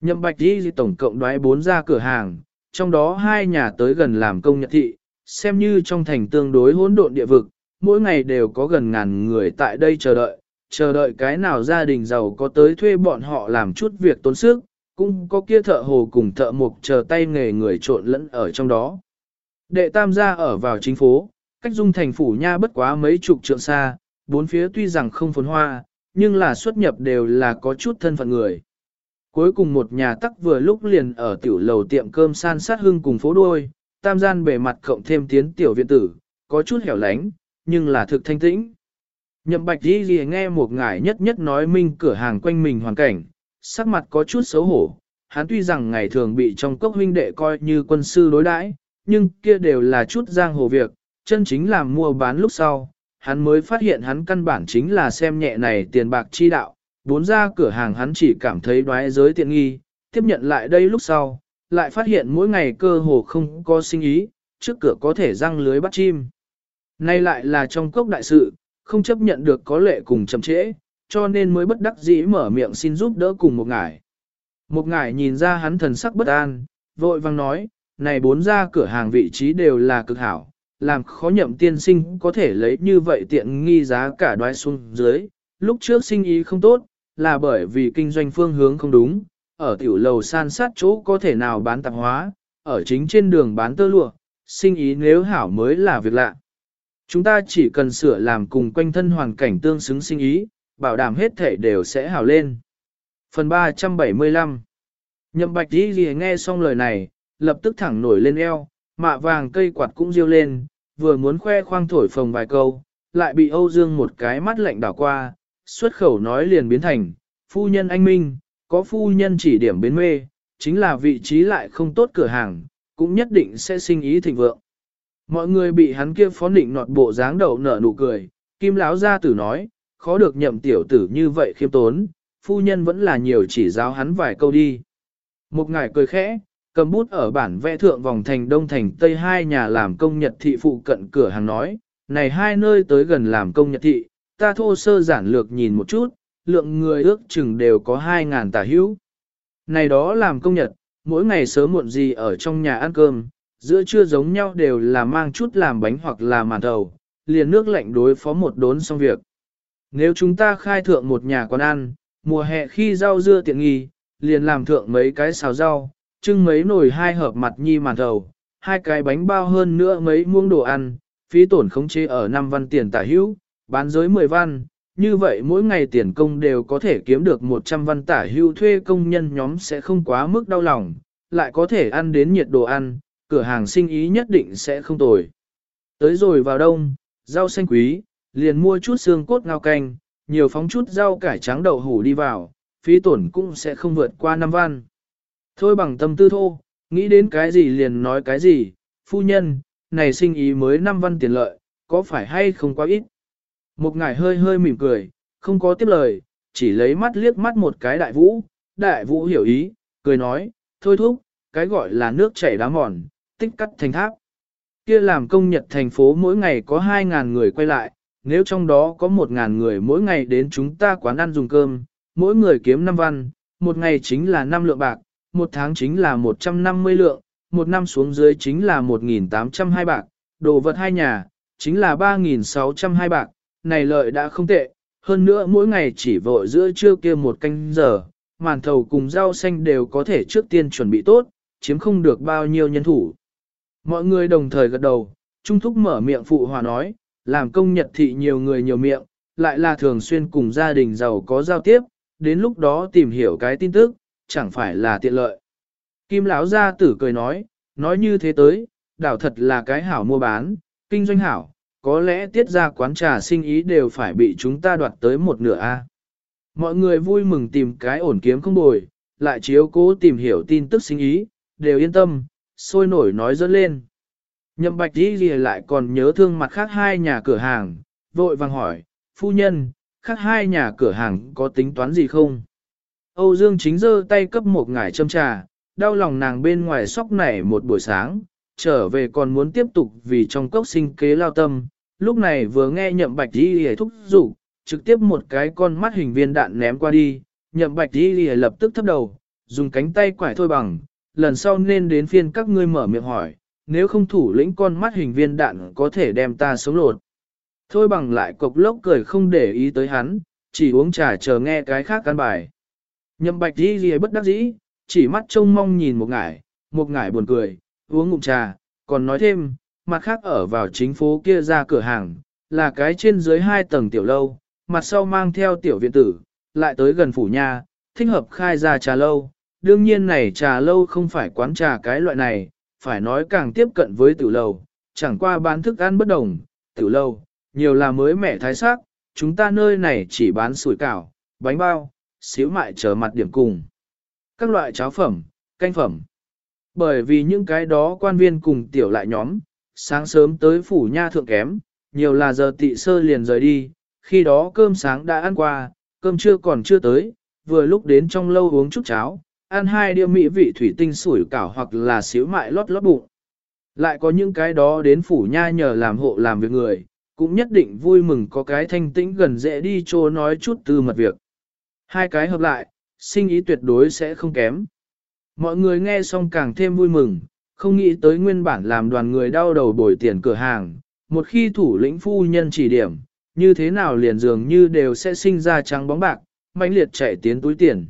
Nhậm bạch đi tổng cộng đoái bốn ra cửa hàng, trong đó hai nhà tới gần làm công nhật thị, xem như trong thành tương đối hỗn độn địa vực, mỗi ngày đều có gần ngàn người tại đây chờ đợi, chờ đợi cái nào gia đình giàu có tới thuê bọn họ làm chút việc tốn sức, cũng có kia thợ hồ cùng thợ mục chờ tay nghề người trộn lẫn ở trong đó. Đệ tam gia ở vào chính phố, cách dung thành phủ nha bất quá mấy chục trượng xa, bốn phía tuy rằng không phồn hoa, nhưng là xuất nhập đều là có chút thân phận người. Cuối cùng một nhà tắc vừa lúc liền ở tiểu lầu tiệm cơm san sát hưng cùng phố đuôi, tam gian bề mặt cộng thêm tiến tiểu viện tử, có chút hẻo lánh, nhưng là thực thanh tĩnh. Nhậm bạch đi gì nghe một ngải nhất nhất nói minh cửa hàng quanh mình hoàn cảnh, sắc mặt có chút xấu hổ. Hắn tuy rằng ngày thường bị trong cốc huynh đệ coi như quân sư đối đãi, nhưng kia đều là chút giang hồ việc, chân chính làm mua bán lúc sau, hắn mới phát hiện hắn căn bản chính là xem nhẹ này tiền bạc chi đạo, bốn ra cửa hàng hắn chỉ cảm thấy đoái giới tiện nghi, tiếp nhận lại đây lúc sau, lại phát hiện mỗi ngày cơ hồ không có sinh ý, trước cửa có thể răng lưới bắt chim. Nay lại là trong cốc đại sự, không chấp nhận được có lệ cùng chậm trễ, cho nên mới bất đắc dĩ mở miệng xin giúp đỡ cùng một ngải. Một ngải nhìn ra hắn thần sắc bất an, vội vang nói, này bốn ra cửa hàng vị trí đều là cực hảo, làm khó nhậm tiên sinh có thể lấy như vậy tiện nghi giá cả đoái xuống dưới. Lúc trước sinh ý không tốt, là bởi vì kinh doanh phương hướng không đúng, ở tiểu lầu san sát chỗ có thể nào bán tạp hóa, ở chính trên đường bán tơ lụa, sinh ý nếu hảo mới là việc lạ. Chúng ta chỉ cần sửa làm cùng quanh thân hoàn cảnh tương xứng sinh ý, bảo đảm hết thể đều sẽ hảo lên. Phần 375 Nhậm bạch đi gì nghe xong lời này, lập tức thẳng nổi lên eo, mạ vàng cây quạt cũng riêu lên, vừa muốn khoe khoang thổi phồng vài câu, lại bị Âu Dương một cái mắt lạnh đảo qua, xuất khẩu nói liền biến thành, phu nhân anh Minh, có phu nhân chỉ điểm biến mê, chính là vị trí lại không tốt cửa hàng, cũng nhất định sẽ sinh ý thịnh vượng. Mọi người bị hắn kia phó định nọt bộ dáng đầu nở nụ cười, kim láo gia tử nói, khó được nhậm tiểu tử như vậy khiêm tốn, phu nhân vẫn là nhiều chỉ giáo hắn vài câu đi. Một ngải cười khẽ, cầm bút ở bản vẽ thượng vòng thành đông thành tây hai nhà làm công nhật thị phụ cận cửa hàng nói, này hai nơi tới gần làm công nhật thị, ta thô sơ giản lược nhìn một chút, lượng người ước chừng đều có 2.000 tả hữu. Này đó làm công nhật, mỗi ngày sớm muộn gì ở trong nhà ăn cơm, giữa trưa giống nhau đều là mang chút làm bánh hoặc là màn thầu, liền nước lạnh đối phó một đốn xong việc. Nếu chúng ta khai thượng một nhà quán ăn, mùa hè khi rau dưa tiện nghi, liền làm thượng mấy cái xào rau, trưng mấy nồi hai hợp mặt nhi màn thầu, hai cái bánh bao hơn nữa mấy muỗng đồ ăn, phí tổn khống chế ở 5 văn tiền tả hữu, bán giới 10 văn, như vậy mỗi ngày tiền công đều có thể kiếm được 100 văn tả hữu thuê công nhân nhóm sẽ không quá mức đau lòng, lại có thể ăn đến nhiệt đồ ăn, cửa hàng sinh ý nhất định sẽ không tồi. Tới rồi vào đông, rau xanh quý, liền mua chút xương cốt ngao canh, nhiều phóng chút rau cải trắng đậu hủ đi vào, phí tổn cũng sẽ không vượt qua 5 văn. Thôi bằng tâm tư thô, nghĩ đến cái gì liền nói cái gì, phu nhân, này sinh ý mới 5 văn tiền lợi, có phải hay không quá ít. Một ngải hơi hơi mỉm cười, không có tiếp lời, chỉ lấy mắt liếc mắt một cái đại vũ, đại vũ hiểu ý, cười nói, thôi thúc, cái gọi là nước chảy đá mòn, tích cắt thành tháp. Kia làm công nhật thành phố mỗi ngày có 2.000 người quay lại, nếu trong đó có 1.000 người mỗi ngày đến chúng ta quán ăn dùng cơm, mỗi người kiếm 5 văn, một ngày chính là 5 lượng bạc, một tháng chính là 150 lượng, một năm xuống dưới chính là 1.802 bạc, đồ vật hai nhà, chính là 3.602 bạc, này lợi đã không tệ, hơn nữa mỗi ngày chỉ vội giữa trưa kia một canh giờ, màn thầu cùng rau xanh đều có thể trước tiên chuẩn bị tốt, chiếm không được bao nhiêu nhân thủ. Mọi người đồng thời gật đầu, Trung Thúc mở miệng phụ hòa nói, làm công nhật thị nhiều người nhiều miệng, lại là thường xuyên cùng gia đình giàu có giao tiếp, đến lúc đó tìm hiểu cái tin tức, chẳng phải là tiện lợi. Kim lão gia tử cười nói, nói như thế tới, đảo thật là cái hảo mua bán, kinh doanh hảo, có lẽ tiết ra quán trà sinh ý đều phải bị chúng ta đoạt tới một nửa a. Mọi người vui mừng tìm cái ổn kiếm không bồi, lại chiếu cố tìm hiểu tin tức sinh ý, đều yên tâm, sôi nổi nói dẫn lên. Nhậm bạch đi gì lại còn nhớ thương mặt khác hai nhà cửa hàng, vội vàng hỏi, phu nhân, khác hai nhà cửa hàng có tính toán gì không? Âu Dương chính giơ tay cấp một ngải châm trà, đau lòng nàng bên ngoài sóc nảy một buổi sáng, trở về còn muốn tiếp tục vì trong cốc sinh kế lao tâm, lúc này vừa nghe nhậm bạch đi hề thúc rủ, trực tiếp một cái con mắt hình viên đạn ném qua đi, nhậm bạch đi hề lập tức thấp đầu, dùng cánh tay quải thôi bằng, lần sau nên đến phiên các ngươi mở miệng hỏi, nếu không thủ lĩnh con mắt hình viên đạn có thể đem ta sống lột. Thôi bằng lại cục lốc cười không để ý tới hắn, chỉ uống trà chờ nghe cái khác căn bài. Nhậm bạch đi gì bất đắc dĩ, chỉ mắt trông mong nhìn một ngải, một ngải buồn cười, uống ngụm trà, còn nói thêm, mặt khác ở vào chính phố kia ra cửa hàng, là cái trên dưới hai tầng tiểu lâu, mặt sau mang theo tiểu viện tử, lại tới gần phủ nha, thích hợp khai ra trà lâu. Đương nhiên này trà lâu không phải quán trà cái loại này, phải nói càng tiếp cận với tiểu lầu, chẳng qua bán thức ăn bất đồng, tiểu lâu, nhiều là mới mẻ thái sắc, chúng ta nơi này chỉ bán sủi cảo, bánh bao, xíu mại chờ mặt điểm cùng. Các loại cháo phẩm, canh phẩm. Bởi vì những cái đó quan viên cùng tiểu lại nhóm, sáng sớm tới phủ nha thượng kém, nhiều là giờ tị sơ liền rời đi, khi đó cơm sáng đã ăn qua, cơm trưa còn chưa tới, vừa lúc đến trong lâu uống chút cháo, ăn hai đĩa mỹ vị thủy tinh sủi cảo hoặc là xíu mại lót lót bụng. Lại có những cái đó đến phủ nha nhờ làm hộ làm việc người, cũng nhất định vui mừng có cái thanh tĩnh gần dễ đi chỗ nói chút từ mật việc. Hai cái hợp lại, sinh ý tuyệt đối sẽ không kém. Mọi người nghe xong càng thêm vui mừng, không nghĩ tới nguyên bản làm đoàn người đau đầu bồi tiền cửa hàng. Một khi thủ lĩnh phu nhân chỉ điểm, như thế nào liền dường như đều sẽ sinh ra trắng bóng bạc, mãnh liệt chạy tiến túi tiền.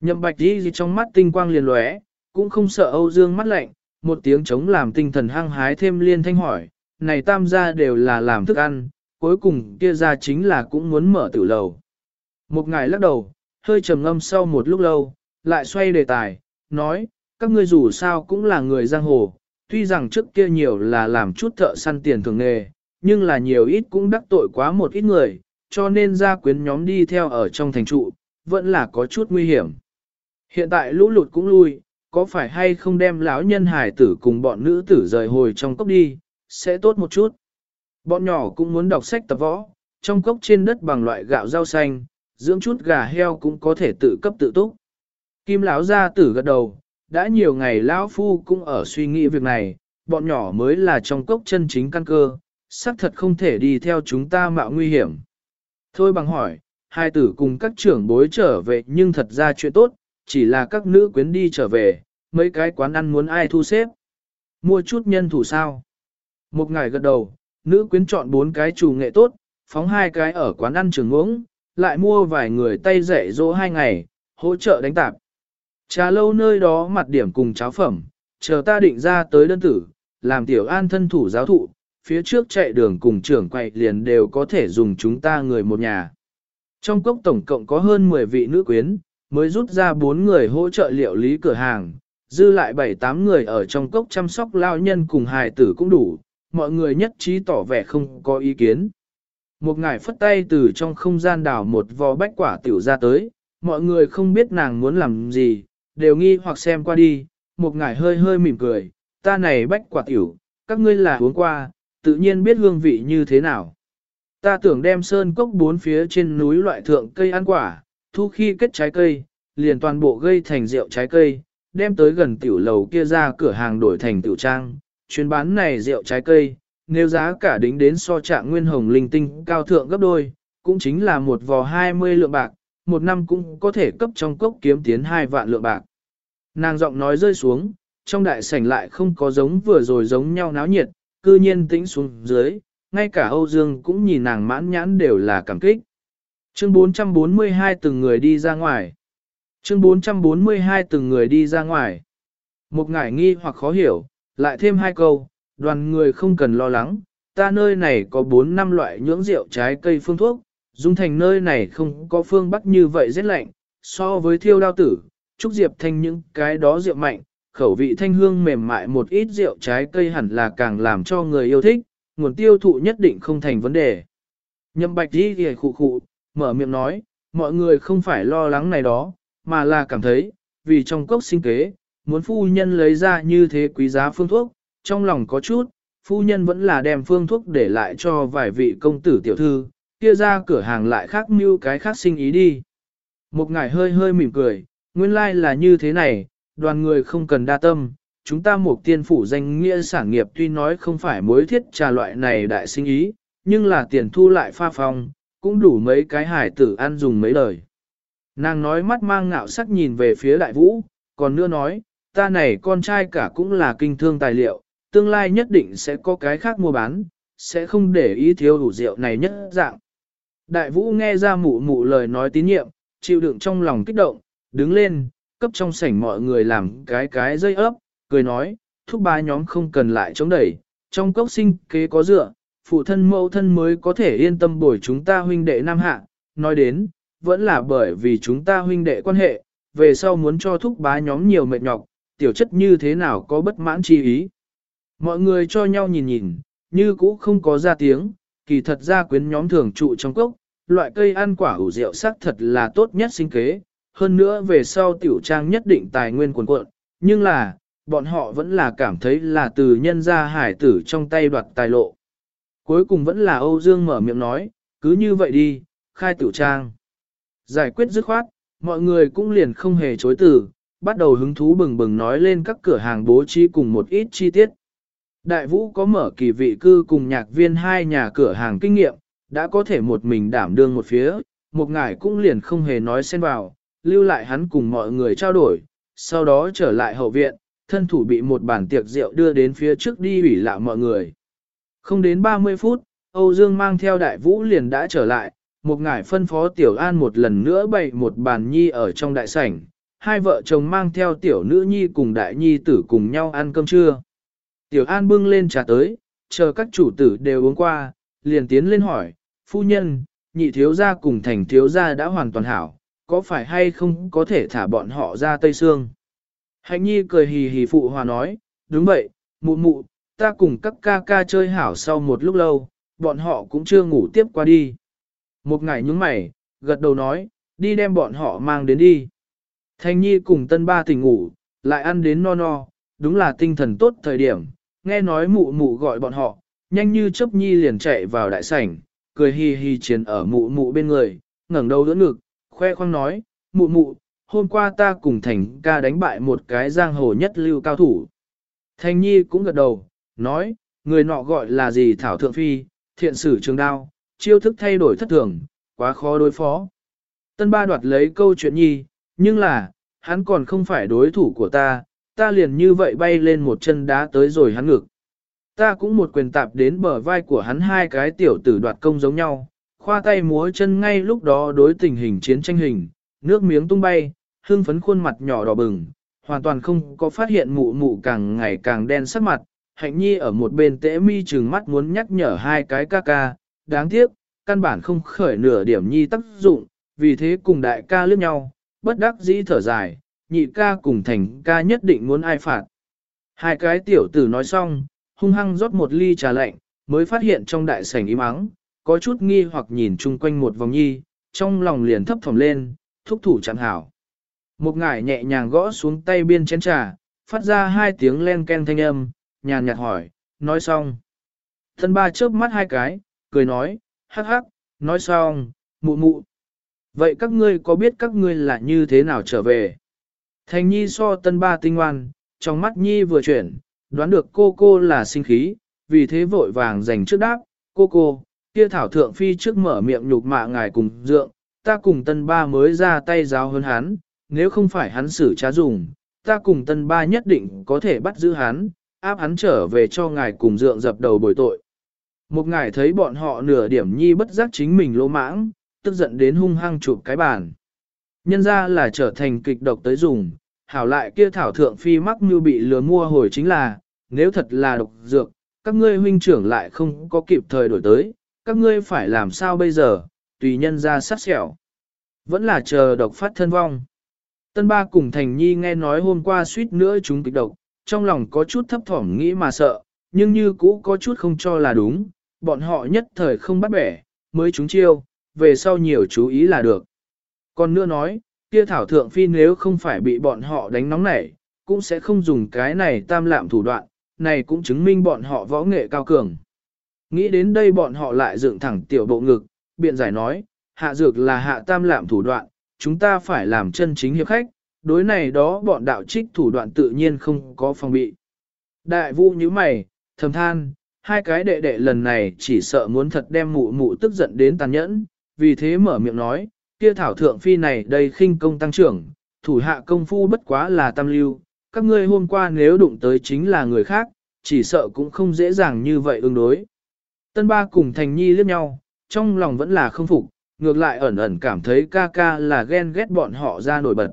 Nhậm bạch đi gì trong mắt tinh quang liền lóe, cũng không sợ Âu Dương mắt lạnh, một tiếng chống làm tinh thần hăng hái thêm liên thanh hỏi, này tam gia đều là làm thức ăn, cuối cùng kia ra chính là cũng muốn mở tử lầu. Một ngày lắc đầu, hơi trầm ngâm sau một lúc lâu, lại xoay đề tài, nói, các ngươi dù sao cũng là người giang hồ, tuy rằng trước kia nhiều là làm chút thợ săn tiền thường nghề, nhưng là nhiều ít cũng đắc tội quá một ít người, cho nên gia quyến nhóm đi theo ở trong thành trụ, vẫn là có chút nguy hiểm. Hiện tại lũ lụt cũng lui, có phải hay không đem lão nhân hải tử cùng bọn nữ tử rời hồi trong cốc đi, sẽ tốt một chút. Bọn nhỏ cũng muốn đọc sách tập võ, trong cốc trên đất bằng loại gạo rau xanh, dưỡng chút gà heo cũng có thể tự cấp tự túc. Kim lão gia tử gật đầu, đã nhiều ngày lão phu cũng ở suy nghĩ việc này, bọn nhỏ mới là trong cốc chân chính căn cơ, xác thật không thể đi theo chúng ta mạo nguy hiểm. Thôi bằng hỏi, hai tử cùng các trưởng bối trở về nhưng thật ra chuyện tốt, chỉ là các nữ quyến đi trở về, mấy cái quán ăn muốn ai thu xếp. Mua chút nhân thủ sao? Một ngày gật đầu, nữ quyến chọn bốn cái chủ nghệ tốt, phóng hai cái ở quán ăn trường uống, lại mua vài người tay dạy dỗ hai ngày, hỗ trợ đánh tạp. Trà lâu nơi đó mặt điểm cùng cháo phẩm, chờ ta định ra tới đơn tử, làm tiểu an thân thủ giáo thụ, phía trước chạy đường cùng trưởng quậy liền đều có thể dùng chúng ta người một nhà. Trong cốc tổng cộng có hơn 10 vị nữ quyến, mới rút ra 4 người hỗ trợ liệu lý cửa hàng, dư lại 7-8 người ở trong cốc chăm sóc lao nhân cùng hài tử cũng đủ, mọi người nhất trí tỏ vẻ không có ý kiến. Một ngải phất tay từ trong không gian đảo một vò bách quả tiểu ra tới, mọi người không biết nàng muốn làm gì, đều nghi hoặc xem qua đi, một ngải hơi hơi mỉm cười, ta này bách quả tiểu, các ngươi là uống qua, tự nhiên biết hương vị như thế nào. Ta tưởng đem sơn cốc bốn phía trên núi loại thượng cây ăn quả, thu khi kết trái cây, liền toàn bộ gây thành rượu trái cây, đem tới gần tiểu lầu kia ra cửa hàng đổi thành tiểu trang, chuyên bán này rượu trái cây, nếu giá cả đính đến so trạng nguyên hồng linh tinh cao thượng gấp đôi, cũng chính là một vò 20 lượng bạc, một năm cũng có thể cấp trong cốc kiếm tiến hai vạn lượng bạc. Nàng giọng nói rơi xuống, trong đại sảnh lại không có giống vừa rồi giống nhau náo nhiệt, cư nhiên tĩnh xuống dưới, ngay cả Âu Dương cũng nhìn nàng mãn nhãn đều là cảm kích. Chương 442 từng người đi ra ngoài. Chương 442 từng người đi ra ngoài. Một ngải nghi hoặc khó hiểu, lại thêm hai câu, đoàn người không cần lo lắng, ta nơi này có 4 năm loại nhưỡng rượu trái cây phương thuốc, dung thành nơi này không có phương bắc như vậy rất lạnh, so với thiêu đao tử, trúc diệp thanh những cái đó rượu mạnh, khẩu vị thanh hương mềm mại một ít rượu trái cây hẳn là càng làm cho người yêu thích, nguồn tiêu thụ nhất định không thành vấn đề. Nhậm bạch đi thì khụ khụ, mở miệng nói, mọi người không phải lo lắng này đó, mà là cảm thấy, vì trong cốc sinh kế, muốn phu nhân lấy ra như thế quý giá phương thuốc, trong lòng có chút, phu nhân vẫn là đem phương thuốc để lại cho vài vị công tử tiểu thư, kia ra cửa hàng lại khác mưu cái khác sinh ý đi. Một ngải hơi hơi mỉm cười, nguyên lai like là như thế này, đoàn người không cần đa tâm, chúng ta một tiên phủ danh nghĩa sản nghiệp tuy nói không phải mối thiết trà loại này đại sinh ý, nhưng là tiền thu lại pha phong, cũng đủ mấy cái hải tử ăn dùng mấy đời. Nàng nói mắt mang ngạo sắc nhìn về phía đại vũ, còn nữa nói, ta này con trai cả cũng là kinh thương tài liệu, tương lai nhất định sẽ có cái khác mua bán, sẽ không để ý thiếu đủ rượu này nhất dạng. Đại vũ nghe ra mụ mụ lời nói tín nhiệm, chịu đựng trong lòng kích động, đứng lên, cấp trong sảnh mọi người làm cái cái dây ấp, cười nói, thúc ba nhóm không cần lại chống đẩy, trong cốc sinh kế có dựa, phụ thân mẫu thân mới có thể yên tâm bồi chúng ta huynh đệ nam hạ, nói đến, vẫn là bởi vì chúng ta huynh đệ quan hệ, về sau muốn cho thúc bá nhóm nhiều mệt nhọc, tiểu chất như thế nào có bất mãn chi ý. Mọi người cho nhau nhìn nhìn, như cũ không có ra tiếng, kỳ thật ra quyến nhóm thường trụ trong cốc, loại cây ăn quả ủ rượu sắc thật là tốt nhất sinh kế, hơn nữa về sau tiểu trang nhất định tài nguyên quần cuộn, nhưng là, bọn họ vẫn là cảm thấy là từ nhân gia hải tử trong tay đoạt tài lộ. Cuối cùng vẫn là Âu Dương mở miệng nói, cứ như vậy đi, khai tiểu trang. Giải quyết dứt khoát, mọi người cũng liền không hề chối từ, bắt đầu hứng thú bừng bừng nói lên các cửa hàng bố trí cùng một ít chi tiết. Đại vũ có mở kỳ vị cư cùng nhạc viên hai nhà cửa hàng kinh nghiệm, đã có thể một mình đảm đương một phía, một ngải cũng liền không hề nói xen vào, lưu lại hắn cùng mọi người trao đổi, sau đó trở lại hậu viện, thân thủ bị một bàn tiệc rượu đưa đến phía trước đi ủy lạ mọi người. Không đến 30 phút, Âu Dương mang theo đại vũ liền đã trở lại, một ngải phân phó Tiểu An một lần nữa bày một bàn nhi ở trong đại sảnh, hai vợ chồng mang theo Tiểu Nữ Nhi cùng Đại Nhi tử cùng nhau ăn cơm trưa. Tiểu An bưng lên trà tới, chờ các chủ tử đều uống qua, liền tiến lên hỏi, phu nhân, nhị thiếu gia cùng thành thiếu gia đã hoàn toàn hảo, có phải hay không có thể thả bọn họ ra Tây Sương? Hạnh nhi cười hì hì phụ hòa nói, đúng vậy, mụ mụ, ta cùng các ca ca chơi hảo sau một lúc lâu, bọn họ cũng chưa ngủ tiếp qua đi. Một ngày nhúng mày, gật đầu nói, đi đem bọn họ mang đến đi. Thanh nhi cùng tân ba tỉnh ngủ, lại ăn đến no no, đúng là tinh thần tốt thời điểm, nghe nói mụ mụ gọi bọn họ, nhanh như chớp nhi liền chạy vào đại sảnh, cười hi hi chiến ở mụ mụ bên người, ngẩng đầu đỡ ngực, khoe khoang nói, mụ mụ, hôm qua ta cùng thành ca đánh bại một cái giang hồ nhất lưu cao thủ. Thành nhi cũng gật đầu, nói, người nọ gọi là gì Thảo Thượng Phi, thiện sử trường đao, chiêu thức thay đổi thất thường, quá khó đối phó. Tân ba đoạt lấy câu chuyện nhi, nhưng là, hắn còn không phải đối thủ của ta, ta liền như vậy bay lên một chân đá tới rồi hắn ngực. Ta cũng một quyền tạp đến bờ vai của hắn hai cái tiểu tử đoạt công giống nhau, khoa tay múa chân ngay lúc đó đối tình hình chiến tranh hình, nước miếng tung bay, hương phấn khuôn mặt nhỏ đỏ bừng, hoàn toàn không có phát hiện mụ mụ càng ngày càng đen sắc mặt, hạnh nhi ở một bên tễ mi trừng mắt muốn nhắc nhở hai cái ca ca, đáng tiếc, căn bản không khởi nửa điểm nhi tác dụng, vì thế cùng đại ca liếc nhau, bất đắc dĩ thở dài, nhị ca cùng thành ca nhất định muốn ai phạt. Hai cái tiểu tử nói xong, hung hăng rót một ly trà lạnh, mới phát hiện trong đại sảnh im ắng, có chút nghi hoặc nhìn chung quanh một vòng nhi, trong lòng liền thấp thỏm lên, thúc thủ chẳng hảo. Một ngải nhẹ nhàng gõ xuống tay biên chén trà, phát ra hai tiếng len ken thanh âm, nhàn nhạt hỏi, nói xong. Thân ba chớp mắt hai cái, cười nói, hắc hắc, nói xong, mụ mụ. Vậy các ngươi có biết các ngươi là như thế nào trở về? Thành nhi so tân ba tinh ngoan, trong mắt nhi vừa chuyển, đoán được cô cô là sinh khí, vì thế vội vàng dành trước đáp, cô cô, kia thảo thượng phi trước mở miệng nhục mạ ngài cùng dượng, ta cùng tân ba mới ra tay giáo hơn hắn, nếu không phải hắn xử trá dùng, ta cùng tân ba nhất định có thể bắt giữ hắn, áp hắn trở về cho ngài cùng dượng dập đầu bồi tội. Một ngài thấy bọn họ nửa điểm nhi bất giác chính mình lỗ mãng, tức giận đến hung hăng chụp cái bàn. Nhân ra là trở thành kịch độc tới dùng, hảo lại kia thảo thượng phi mắc như bị lừa mua hồi chính là, nếu thật là độc dược, các ngươi huynh trưởng lại không có kịp thời đổi tới, các ngươi phải làm sao bây giờ, tùy nhân ra sát sẹo. Vẫn là chờ độc phát thân vong. Tân ba cùng thành nhi nghe nói hôm qua suýt nữa chúng kịch độc, trong lòng có chút thấp thỏm nghĩ mà sợ, nhưng như cũ có chút không cho là đúng, bọn họ nhất thời không bắt bẻ, mới chúng chiêu, về sau nhiều chú ý là được. Còn nữa nói, kia thảo thượng phi nếu không phải bị bọn họ đánh nóng nảy, cũng sẽ không dùng cái này tam lạm thủ đoạn, này cũng chứng minh bọn họ võ nghệ cao cường. Nghĩ đến đây bọn họ lại dựng thẳng tiểu bộ ngực, biện giải nói, hạ dược là hạ tam lạm thủ đoạn, chúng ta phải làm chân chính hiệp khách, đối này đó bọn đạo trích thủ đoạn tự nhiên không có phòng bị. Đại vũ như mày, thầm than, hai cái đệ đệ lần này chỉ sợ muốn thật đem mụ mụ tức giận đến tàn nhẫn, vì thế mở miệng nói, kia thảo thượng phi này đây khinh công tăng trưởng, thủ hạ công phu bất quá là tam lưu, các ngươi hôm qua nếu đụng tới chính là người khác, chỉ sợ cũng không dễ dàng như vậy ứng đối. Tân ba cùng thành nhi liếc nhau, trong lòng vẫn là không phục, ngược lại ẩn ẩn cảm thấy ca ca là ghen ghét bọn họ ra nổi bật.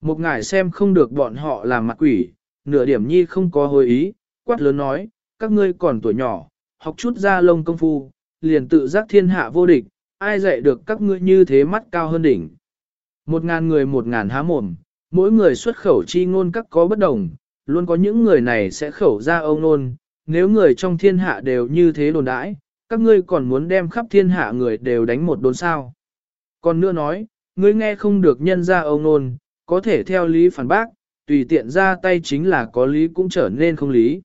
Một ngài xem không được bọn họ làm mặt quỷ, nửa điểm nhi không có hồi ý, quát lớn nói, các ngươi còn tuổi nhỏ, học chút ra lông công phu, liền tự giác thiên hạ vô địch, ai dạy được các ngươi như thế mắt cao hơn đỉnh. Một ngàn người một ngàn há mồm, mỗi người xuất khẩu chi ngôn các có bất đồng, luôn có những người này sẽ khẩu ra ông nôn, nếu người trong thiên hạ đều như thế đồn đãi, các ngươi còn muốn đem khắp thiên hạ người đều đánh một đốn sao. Còn nữa nói, ngươi nghe không được nhân ra ông nôn, có thể theo lý phản bác, tùy tiện ra tay chính là có lý cũng trở nên không lý.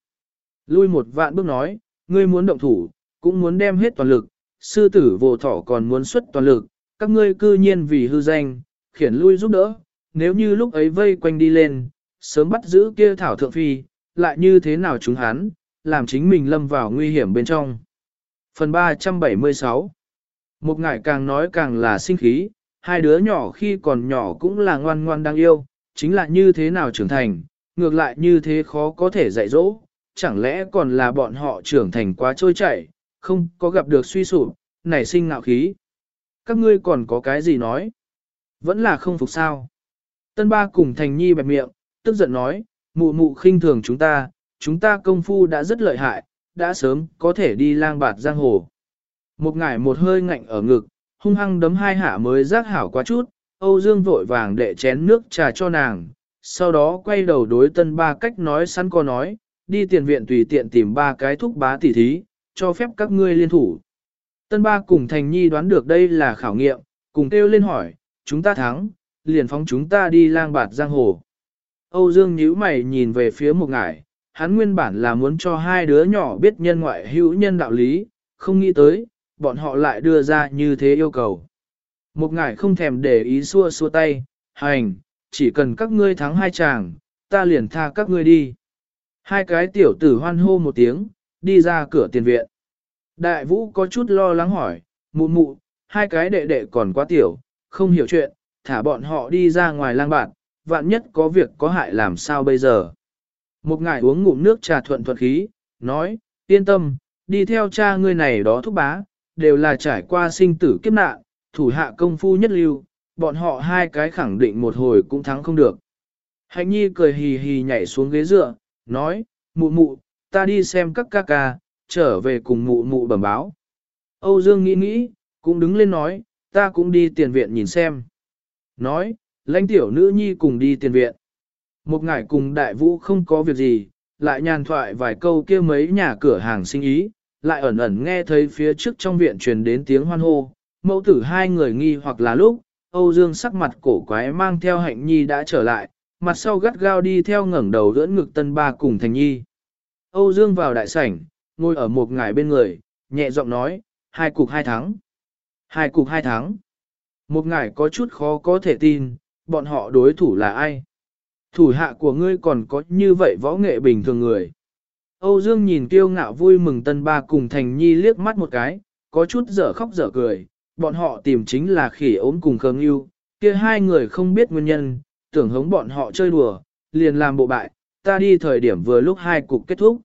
Lui một vạn bước nói, ngươi muốn động thủ, cũng muốn đem hết toàn lực, sư tử vô thọ còn muốn xuất toàn lực, các ngươi cư nhiên vì hư danh, khiển lui giúp đỡ, nếu như lúc ấy vây quanh đi lên, sớm bắt giữ kia thảo thượng phi, lại như thế nào chúng hắn, làm chính mình lâm vào nguy hiểm bên trong. Phần 376 Một ngải càng nói càng là sinh khí, hai đứa nhỏ khi còn nhỏ cũng là ngoan ngoan đáng yêu, chính là như thế nào trưởng thành, ngược lại như thế khó có thể dạy dỗ, chẳng lẽ còn là bọn họ trưởng thành quá trôi chảy, không có gặp được suy sụp, nảy sinh ngạo khí. Các ngươi còn có cái gì nói? Vẫn là không phục sao? Tân ba cùng thành nhi bẹp miệng, tức giận nói, mụ mụ khinh thường chúng ta, chúng ta công phu đã rất lợi hại, đã sớm có thể đi lang bạt giang hồ. Một ngải một hơi ngạnh ở ngực, hung hăng đấm hai hạ mới giác hảo quá chút, Âu Dương vội vàng đệ chén nước trà cho nàng, sau đó quay đầu đối tân ba cách nói sẵn có nói, đi tiền viện tùy tiện tìm ba cái thúc bá tỉ thí, cho phép các ngươi liên thủ. Tân ba cùng Thành Nhi đoán được đây là khảo nghiệm, cùng kêu lên hỏi, chúng ta thắng, liền phóng chúng ta đi lang bạt giang hồ. Âu Dương nhíu mày nhìn về phía một ngải, hắn nguyên bản là muốn cho hai đứa nhỏ biết nhân ngoại hữu nhân đạo lý, không nghĩ tới, bọn họ lại đưa ra như thế yêu cầu. Một ngải không thèm để ý xua xua tay, hành, chỉ cần các ngươi thắng hai chàng, ta liền tha các ngươi đi. Hai cái tiểu tử hoan hô một tiếng, đi ra cửa tiền viện. Đại vũ có chút lo lắng hỏi, mụ mụ, hai cái đệ đệ còn quá tiểu, không hiểu chuyện, thả bọn họ đi ra ngoài lang bạn, vạn nhất có việc có hại làm sao bây giờ. Một ngài uống ngụm nước trà thuận thuận khí, nói, yên tâm, đi theo cha ngươi này đó thúc bá, đều là trải qua sinh tử kiếp nạn, thủ hạ công phu nhất lưu, bọn họ hai cái khẳng định một hồi cũng thắng không được. Hạnh nhi cười hì hì nhảy xuống ghế dựa, nói, mụ mụ, ta đi xem các ca ca, trở về cùng mụ mụ bẩm báo. Âu Dương nghĩ nghĩ, cũng đứng lên nói, ta cũng đi tiền viện nhìn xem. Nói, lãnh tiểu nữ nhi cùng đi tiền viện. Một ngày cùng đại vũ không có việc gì, lại nhàn thoại vài câu kia mấy nhà cửa hàng sinh ý, lại ẩn ẩn nghe thấy phía trước trong viện truyền đến tiếng hoan hô, mẫu tử hai người nghi hoặc là lúc, Âu Dương sắc mặt cổ quái mang theo hạnh nhi đã trở lại, mặt sau gắt gao đi theo ngẩng đầu dưỡng ngực tân ba cùng thành nhi. Âu Dương vào đại sảnh, ngồi ở một ngải bên người, nhẹ giọng nói, hai cục hai thắng. Hai cục hai thắng. Một ngải có chút khó có thể tin, bọn họ đối thủ là ai? Thủ hạ của ngươi còn có như vậy võ nghệ bình thường người. Âu Dương nhìn kiêu ngạo vui mừng tân ba cùng thành nhi liếc mắt một cái, có chút dở khóc dở cười, bọn họ tìm chính là khỉ ốm cùng khờ ngưu, kia hai người không biết nguyên nhân, tưởng hống bọn họ chơi đùa, liền làm bộ bại, ta đi thời điểm vừa lúc hai cục kết thúc.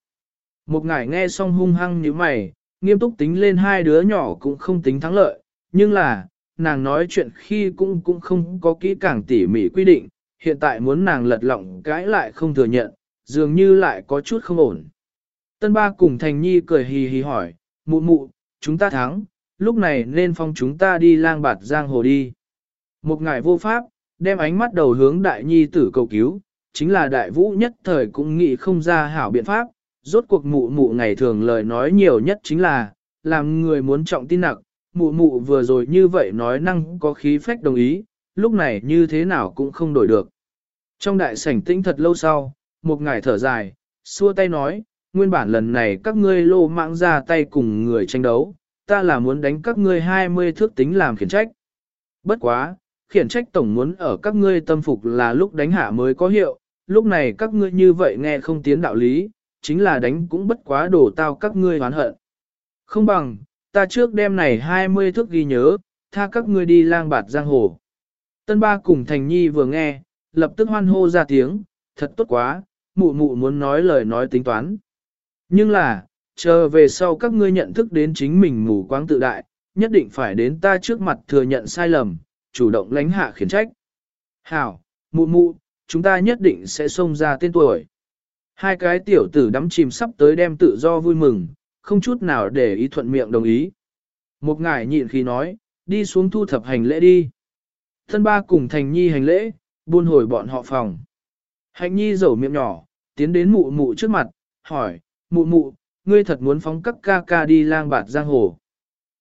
Một ngải nghe xong hung hăng như mày, nghiêm túc tính lên hai đứa nhỏ cũng không tính thắng lợi, nhưng là, nàng nói chuyện khi cũng cũng không có kỹ càng tỉ mỉ quy định, hiện tại muốn nàng lật lọng cãi lại không thừa nhận, dường như lại có chút không ổn. Tân ba cùng Thành Nhi cười hì hì hỏi, mụ mụ, chúng ta thắng, lúc này nên phong chúng ta đi lang bạt giang hồ đi. Một ngài vô pháp, đem ánh mắt đầu hướng đại nhi tử cầu cứu, chính là đại vũ nhất thời cũng nghĩ không ra hảo biện pháp, rốt cuộc mụ mụ ngày thường lời nói nhiều nhất chính là, làm người muốn trọng tin nặng, mụ mụ vừa rồi như vậy nói năng có khí phách đồng ý, lúc này như thế nào cũng không đổi được. Trong đại sảnh tĩnh thật lâu sau, một ngài thở dài, xua tay nói, nguyên bản lần này các ngươi lô mạng ra tay cùng người tranh đấu, ta là muốn đánh các ngươi 20 thước tính làm khiển trách. Bất quá, khiển trách tổng muốn ở các ngươi tâm phục là lúc đánh hạ mới có hiệu, lúc này các ngươi như vậy nghe không tiến đạo lý, chính là đánh cũng bất quá đổ tao các ngươi hoán hận. Không bằng, ta trước đêm này 20 thước ghi nhớ, tha các ngươi đi lang bạt giang hồ. Tân ba cùng Thành Nhi vừa nghe, lập tức hoan hô ra tiếng, thật tốt quá, mụ mụ muốn nói lời nói tính toán. Nhưng là, chờ về sau các ngươi nhận thức đến chính mình mù quáng tự đại, nhất định phải đến ta trước mặt thừa nhận sai lầm, chủ động lánh hạ khiển trách. Hảo, mụ mụ, chúng ta nhất định sẽ xông ra tên tuổi. Hai cái tiểu tử đắm chìm sắp tới đem tự do vui mừng, không chút nào để ý thuận miệng đồng ý. Một ngải nhịn khi nói, Đi xuống thu thập hành lễ đi. Thân ba cùng Thành Nhi hành lễ, buôn hồi bọn họ phòng. Hạnh Nhi rầu miệng nhỏ, tiến đến mụ mụ trước mặt, hỏi, mụ mụ, ngươi thật muốn phóng các ca ca đi lang bạt giang hồ.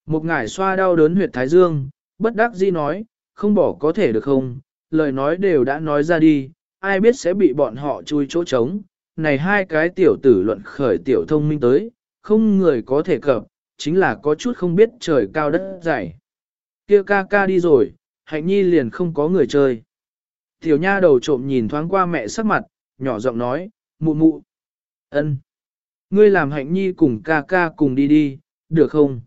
Một ngải xoa đau đớn huyệt thái dương, bất đắc dĩ nói, không bỏ có thể được không, lời nói đều đã nói ra đi, ai biết sẽ bị bọn họ chui chỗ trống. Này hai cái tiểu tử luận khởi tiểu thông minh tới, không người có thể cập, chính là có chút không biết trời cao đất dày. Kia ca ca đi rồi, hạnh nhi liền không có người chơi. Tiểu nha đầu trộm nhìn thoáng qua mẹ sắc mặt, nhỏ giọng nói, mụ mụ. ân, Ngươi làm hạnh nhi cùng ca ca cùng đi đi, được không?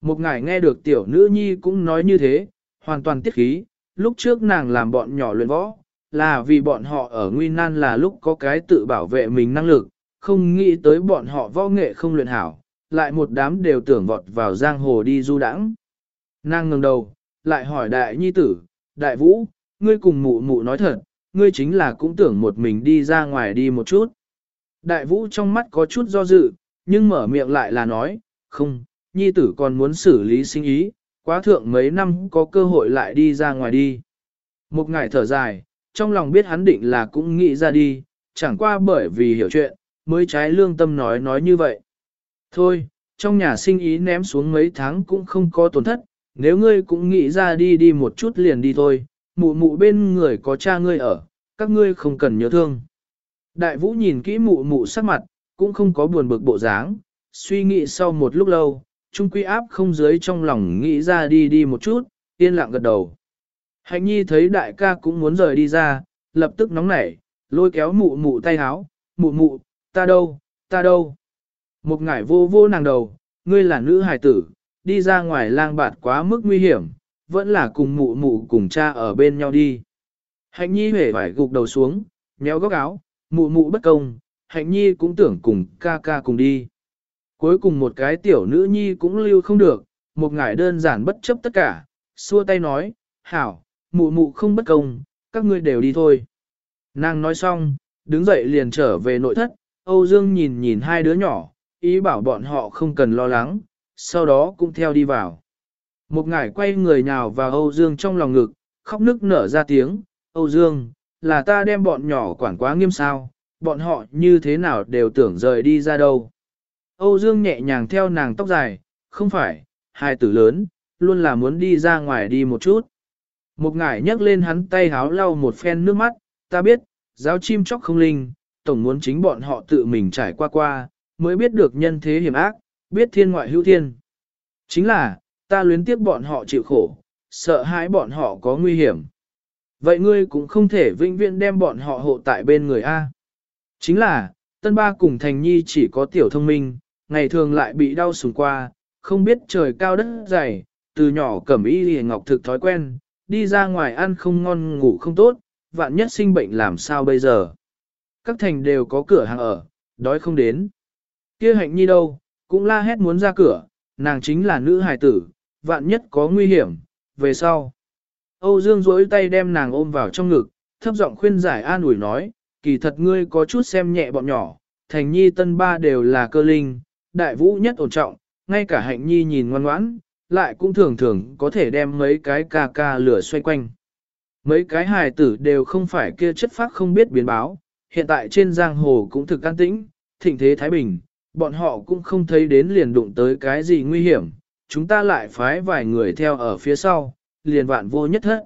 Một ngài nghe được tiểu nữ nhi cũng nói như thế, hoàn toàn tiết khí, lúc trước nàng làm bọn nhỏ luyện võ, là vì bọn họ ở nguy nan là lúc có cái tự bảo vệ mình năng lực, không nghĩ tới bọn họ võ nghệ không luyện hảo, lại một đám đều tưởng vọt vào giang hồ đi du đãng. Nàng ngẩng đầu, lại hỏi đại nhi tử, đại vũ, ngươi cùng mụ mụ nói thật, ngươi chính là cũng tưởng một mình đi ra ngoài đi một chút. Đại vũ trong mắt có chút do dự, nhưng mở miệng lại là nói, không, nhi tử còn muốn xử lý sinh ý, quá thượng mấy năm có cơ hội lại đi ra ngoài đi. Một ngày thở dài, trong lòng biết hắn định là cũng nghĩ ra đi, chẳng qua bởi vì hiểu chuyện, mới trái lương tâm nói nói như vậy. Thôi, trong nhà sinh ý ném xuống mấy tháng cũng không có tổn thất, nếu ngươi cũng nghĩ ra đi đi một chút liền đi thôi, mụ mụ bên người có cha ngươi ở, các ngươi không cần nhớ thương. Đại vũ nhìn kỹ mụ mụ sắc mặt, cũng không có buồn bực bộ dáng, suy nghĩ sau một lúc lâu, trung quy áp không dưới trong lòng nghĩ ra đi đi một chút, yên lặng gật đầu. Hạnh nhi thấy đại ca cũng muốn rời đi ra, lập tức nóng nảy, lôi kéo mụ mụ tay háo, mụ mụ, ta đâu, ta đâu. Một ngải vô vô nàng đầu, ngươi là nữ hài tử, đi ra ngoài lang bạt quá mức nguy hiểm, vẫn là cùng mụ mụ cùng cha ở bên nhau đi. Hạnh nhi hề phải gục đầu xuống, méo góc áo, mụ mụ bất công, hạnh nhi cũng tưởng cùng ca ca cùng đi. Cuối cùng một cái tiểu nữ nhi cũng lưu không được, một ngải đơn giản bất chấp tất cả, xua tay nói, hảo, mụ mụ không bất công, các ngươi đều đi thôi. Nàng nói xong, đứng dậy liền trở về nội thất, Âu Dương nhìn nhìn hai đứa nhỏ, ý bảo bọn họ không cần lo lắng, sau đó cũng theo đi vào. Một ngải quay người nhào vào Âu Dương trong lòng ngực, khóc nức nở ra tiếng, Âu Dương, là ta đem bọn nhỏ quản quá nghiêm sao, bọn họ như thế nào đều tưởng rời đi ra đâu. Âu Dương nhẹ nhàng theo nàng tóc dài, không phải, hai tử lớn, luôn là muốn đi ra ngoài đi một chút. Một ngải nhấc lên hắn tay háo lau một phen nước mắt, ta biết, giáo chim chóc không linh, tổng muốn chính bọn họ tự mình trải qua qua, mới biết được nhân thế hiểm ác, biết thiên ngoại hữu thiên. Chính là, ta luyến tiếc bọn họ chịu khổ, sợ hãi bọn họ có nguy hiểm. Vậy ngươi cũng không thể vĩnh viễn đem bọn họ hộ tại bên người A. Chính là, tân ba cùng thành nhi chỉ có tiểu thông minh, ngày thường lại bị đau sùng qua, không biết trời cao đất dày, từ nhỏ cẩm y hề ngọc thực thói quen, đi ra ngoài ăn không ngon ngủ không tốt, vạn nhất sinh bệnh làm sao bây giờ. Các thành đều có cửa hàng ở, đói không đến. kia hạnh nhi đâu, cũng la hét muốn ra cửa, nàng chính là nữ hài tử, vạn nhất có nguy hiểm, về sau. Âu Dương duỗi tay đem nàng ôm vào trong ngực, thấp giọng khuyên giải an ủi nói, kỳ thật ngươi có chút xem nhẹ bọn nhỏ, thành nhi tân ba đều là cơ linh, đại vũ nhất ổn trọng, ngay cả hạnh nhi nhìn ngoan ngoãn, lại cũng thường thường có thể đem mấy cái ca ca lửa xoay quanh. Mấy cái hài tử đều không phải kia chất phác không biết biến báo, hiện tại trên giang hồ cũng thực an tĩnh, thịnh thế Thái Bình, bọn họ cũng không thấy đến liền đụng tới cái gì nguy hiểm, chúng ta lại phái vài người theo ở phía sau, liền vạn vô nhất hết.